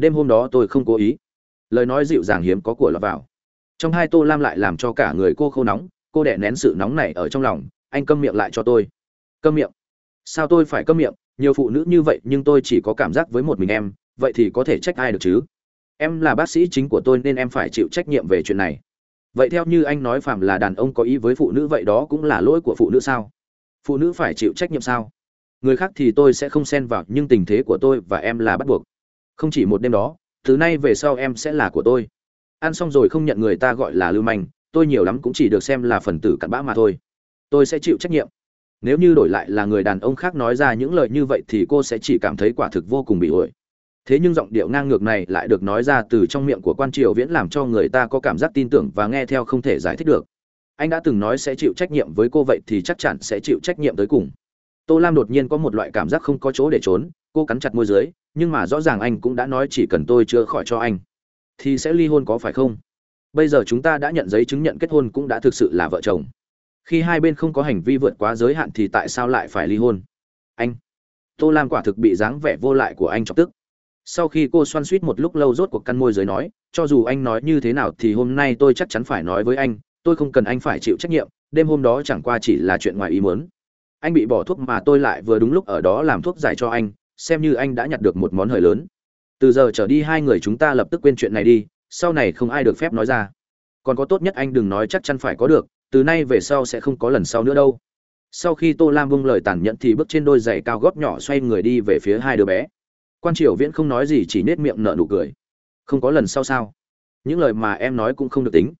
đêm hôm đó tôi không cố ý. Lời nói dịu dàng hiếm có của lọt vào. Trong hai tô lam lại làm cho cả người cô khô nóng, cô đẻ nén sự nóng này ở trong lòng, anh câm miệng lại cho tôi. Câm miệng? Sao tôi phải câm miệng? Nhiều phụ nữ như vậy nhưng tôi chỉ có cảm giác với một mình em, vậy thì có thể trách ai được chứ? Em là bác sĩ chính của tôi nên em phải chịu trách nhiệm về chuyện này. Vậy theo như anh nói phạm là đàn ông có ý với phụ nữ vậy đó cũng là lỗi của phụ nữ sao? Phụ nữ phải chịu trách nhiệm sao? Người khác thì tôi sẽ không xen vào nhưng tình thế của tôi và em là bắt buộc không chỉ một đêm đó thứ nay về sau em sẽ là của tôi. Ăn xong rồi không nhận người ta gọi là lưu manh, tôi nhiều lắm cũng chỉ được xem là phần tử cặn bã mà thôi. Tôi sẽ chịu trách nhiệm. Nếu như đổi lại là người đàn ông khác nói ra những lời như vậy thì cô sẽ chỉ cảm thấy quả thực vô cùng bị ổi thế nhưng giọng điệu ngang ngược này lại được nói ra từ trong miệng của quan triều viễn làm cho người ta có cảm giác tin tưởng và nghe theo không thể giải thích được. Anh đã từng nói sẽ chịu trách nhiệm với cô vậy thì chắc chắn sẽ chịu trách nhiệm tới cùng. Tô lam đột nhiên có một loại cảm giác không có chỗ để trốn cô cắn chặt môi dưới, nhưng mà rõ ràng anh cũng đã nói chỉ cần tôi chữa khỏi cho anh, thì sẽ ly hôn có phải không? Bây giờ chúng ta đã nhận giấy chứng nhận kết hôn cũng đã thực sự là vợ chồng. Khi hai bên không có hành vi vượt quá giới hạn thì tại sao lại phải ly hôn? Anh, tô lam quả thực bị dáng vẻ vô lại của anh chọc tức. Sau khi cô xoan suýt một lúc lâu rốt cuộc căn môi giới nói, cho dù anh nói như thế nào thì hôm nay tôi chắc chắn phải nói với anh, tôi không cần anh phải chịu trách nhiệm, đêm hôm đó chẳng qua chỉ là chuyện ngoài ý muốn. Anh bị bỏ thuốc mà tôi lại vừa đúng lúc ở đó làm thuốc giải cho anh xem như anh đã nhặt được một món hời lớn. Từ giờ trở đi hai người chúng ta lập tức quên chuyện này đi, sau này không ai được phép nói ra. Còn có tốt nhất anh đừng nói chắc chắn phải có được, từ nay về sau sẽ không có lần sau nữa đâu. Sau khi tô lam vung lời tàn nhẫn thì bước trên đôi giày cao gót nhỏ xoay người đi về phía hai đứa bé. Quan triều viễn không nói gì, chỉ nết miệng nở nụ cười. Không có lần sau sao? Những lời mà em nói cũng không được tính.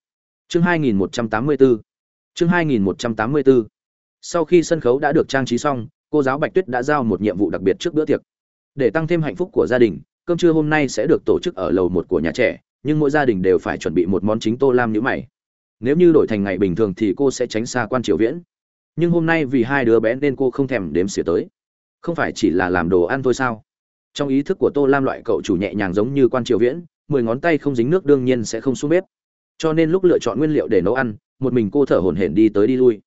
Chương 2184 chương 2184 sau khi sân khấu đã được trang trí xong, cô giáo bạch tuyết đã giao một nhiệm vụ đặc biệt trước bữa tiệc để tăng thêm hạnh phúc của gia đình, cơm trưa hôm nay sẽ được tổ chức ở lầu một của nhà trẻ, nhưng mỗi gia đình đều phải chuẩn bị một món chính tô lam nhữ mày. Nếu như đổi thành ngày bình thường thì cô sẽ tránh xa quan triều viễn. Nhưng hôm nay vì hai đứa bé nên cô không thèm đếm xỉa tới. Không phải chỉ là làm đồ ăn thôi sao? Trong ý thức của tô lam loại cậu chủ nhẹ nhàng giống như quan triều viễn, mười ngón tay không dính nước đương nhiên sẽ không xuống bếp. Cho nên lúc lựa chọn nguyên liệu để nấu ăn, một mình cô thở hổn hển đi tới đi lui.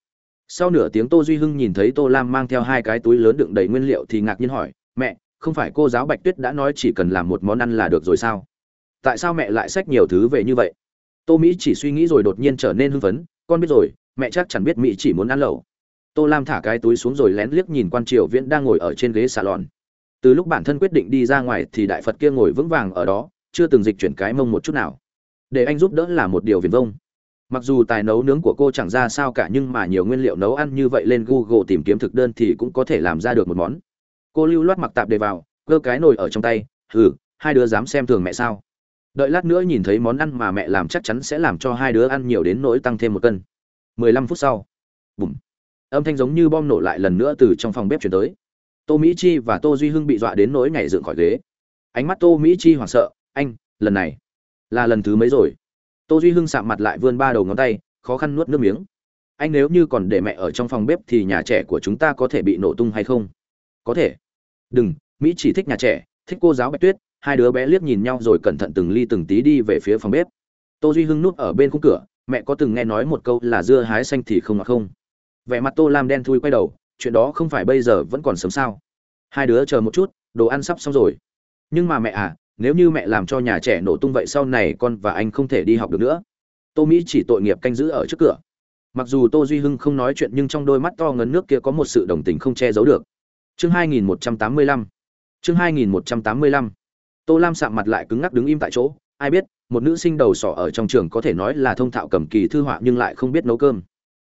Sau nửa tiếng tô duy hưng nhìn thấy tô lam mang theo hai cái túi lớn đựng đầy nguyên liệu thì ngạc nhiên hỏi, mẹ không phải cô giáo bạch tuyết đã nói chỉ cần làm một món ăn là được rồi sao? Tại sao mẹ lại xách nhiều thứ về như vậy? Tô mỹ chỉ suy nghĩ rồi đột nhiên trở nên hưng phấn, con biết rồi, mẹ chắc chẳng biết mỹ chỉ muốn ăn lẩu. Tô lam thả cái túi xuống rồi lén liếc nhìn quan triều viễn đang ngồi ở trên ghế salon. Từ lúc bản thân quyết định đi ra ngoài thì đại phật kia ngồi vững vàng ở đó, chưa từng dịch chuyển cái mông một chút nào. Để anh giúp đỡ là một điều viền vông. Mặc dù tài nấu nướng của cô chẳng ra sao cả nhưng mà nhiều nguyên liệu nấu ăn như vậy lên google tìm kiếm thực đơn thì cũng có thể làm ra được một món cô lưu loát mặc tạp đề vào, cơ cái nồi ở trong tay, hừ, hai đứa dám xem thường mẹ sao? Đợi lát nữa nhìn thấy món ăn mà mẹ làm chắc chắn sẽ làm cho hai đứa ăn nhiều đến nỗi tăng thêm một cân. Mười lăm phút sau, bùm, âm thanh giống như bom nổ lại lần nữa từ trong phòng bếp chuyển tới. Tô mỹ chi và tô duy hưng bị dọa đến nỗi nhảy dựng khỏi ghế. Ánh mắt tô mỹ chi hoảng sợ, anh, lần này là lần thứ mấy rồi? Tô duy hưng sạm mặt lại vươn ba đầu ngón tay, khó khăn nuốt nước miếng. Anh nếu như còn để mẹ ở trong phòng bếp thì nhà trẻ của chúng ta có thể bị nổ tung hay không? Có thể đừng, mỹ chỉ thích nhà trẻ, thích cô giáo bạch tuyết. Hai đứa bé liếc nhìn nhau rồi cẩn thận từng ly từng tí đi về phía phòng bếp. Tô duy hưng núp ở bên khung cửa, mẹ có từng nghe nói một câu là dưa hái xanh thì không ngọt không. Vẻ mặt tô lam đen thui quay đầu, chuyện đó không phải bây giờ vẫn còn sớm sao? Hai đứa chờ một chút, đồ ăn sắp xong rồi. Nhưng mà mẹ à nếu như mẹ làm cho nhà trẻ nổ tung vậy sau này con và anh không thể đi học được nữa. Tô mỹ chỉ tội nghiệp canh giữ ở trước cửa. Mặc dù tô duy hưng không nói chuyện nhưng trong đôi mắt to ngấn nước kia có một sự đồng tình không che giấu được chương 2185 chương 2185 tô lam sạm mặt lại cứng ngắc đứng im tại chỗ. Ai biết, một nữ sinh đầu sỏ ở trong trường có thể nói là thông thạo cầm kỳ thư họa nhưng lại không biết nấu cơm.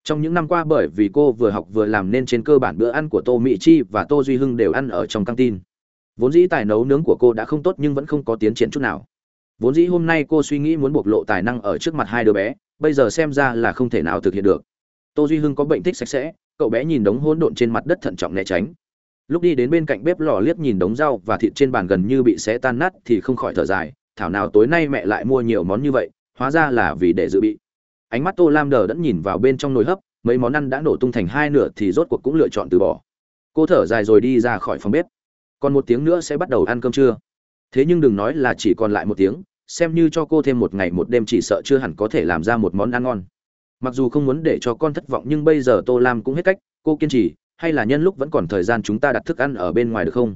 Trong những năm qua bởi vì cô vừa học vừa làm nên trên cơ bản bữa ăn của tô mỹ chi và tô duy hưng đều ăn ở trong căng tin. Vốn dĩ tài nấu nướng của cô đã không tốt nhưng vẫn không có tiến triển chút nào. Vốn dĩ hôm nay cô suy nghĩ muốn bộc lộ tài năng ở trước mặt hai đứa bé, bây giờ xem ra là không thể nào thực hiện được. Tô duy hưng có bệnh thích sạch sẽ, cậu bé nhìn đống hỗn độn trên mặt đất thận trọng né tránh lúc đi đến bên cạnh bếp lò liếc nhìn đống rau và thịt trên bàn gần như bị xé tan nát thì không khỏi thở dài, thảo nào tối nay mẹ lại mua nhiều món như vậy, hóa ra là vì để dự bị. Ánh mắt tô lam đờ đẫn nhìn vào bên trong nồi hấp, mấy món ăn đã nổ tung thành hai nửa thì rốt cuộc cũng lựa chọn từ bỏ. Cô thở dài rồi đi ra khỏi phòng bếp. Còn một tiếng nữa sẽ bắt đầu ăn cơm trưa. Thế nhưng đừng nói là chỉ còn lại một tiếng, xem như cho cô thêm một ngày một đêm chỉ sợ chưa hẳn có thể làm ra một món ăn ngon. Mặc dù không muốn để cho con thất vọng nhưng bây giờ tô lam cũng hết cách, cô kiên trì hay là nhân lúc vẫn còn thời gian chúng ta đặt thức ăn ở bên ngoài được không?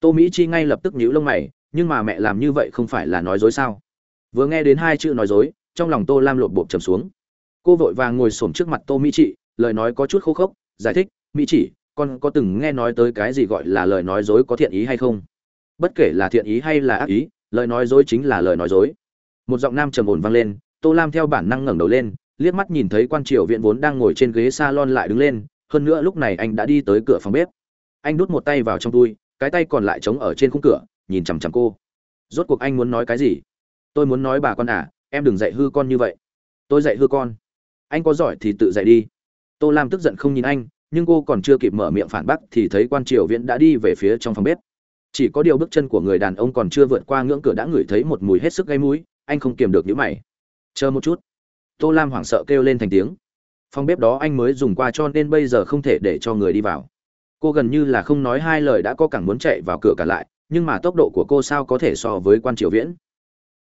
Tô mỹ chi ngay lập tức nhíu lông mày, nhưng mà mẹ làm như vậy không phải là nói dối sao? Vừa nghe đến hai chữ nói dối, trong lòng tô lam lột bộp trầm xuống. Cô vội vàng ngồi xổm trước mặt tô mỹ chị lời nói có chút khô khốc, giải thích, mỹ chỉ con có từng nghe nói tới cái gì gọi là lời nói dối có thiện ý hay không? Bất kể là thiện ý hay là ác ý, lời nói dối chính là lời nói dối. Một giọng nam trầm ổn vang lên, tô lam theo bản năng ngẩng đầu lên, liếc mắt nhìn thấy quan triều viện vốn đang ngồi trên ghế s a lon lại đứng lên hơn nữa lúc này anh đã đi tới cửa phòng bếp. Anh đút một tay vào trong túi, cái tay còn lại trống ở trên khung cửa, nhìn chằm chằm cô. Rốt cuộc anh muốn nói cái gì? Tôi muốn nói bà con à em đừng dạy hư con như vậy. Tôi dạy hư con. Anh có giỏi thì tự dạy đi. Tô lam tức giận không nhìn anh, nhưng cô còn chưa kịp mở miệng phản bác thì thấy quan triều viễn đã đi về phía trong phòng bếp. Chỉ có điều bước chân của người đàn ông còn chưa vượt qua ngưỡng cửa đã ngửi thấy một mùi hết sức gây mũi, anh không kiềm được những mày. Chờ một chút. Tô lam hoảng sợ kêu lên thành tiếng phòng bếp đó anh mới dùng qua cho nên bây giờ không thể để cho người đi vào. Cô gần như là không nói hai lời đã có cẳng muốn chạy vào cửa cả lại, nhưng mà tốc độ của cô sao có thể so với quan triều viễn?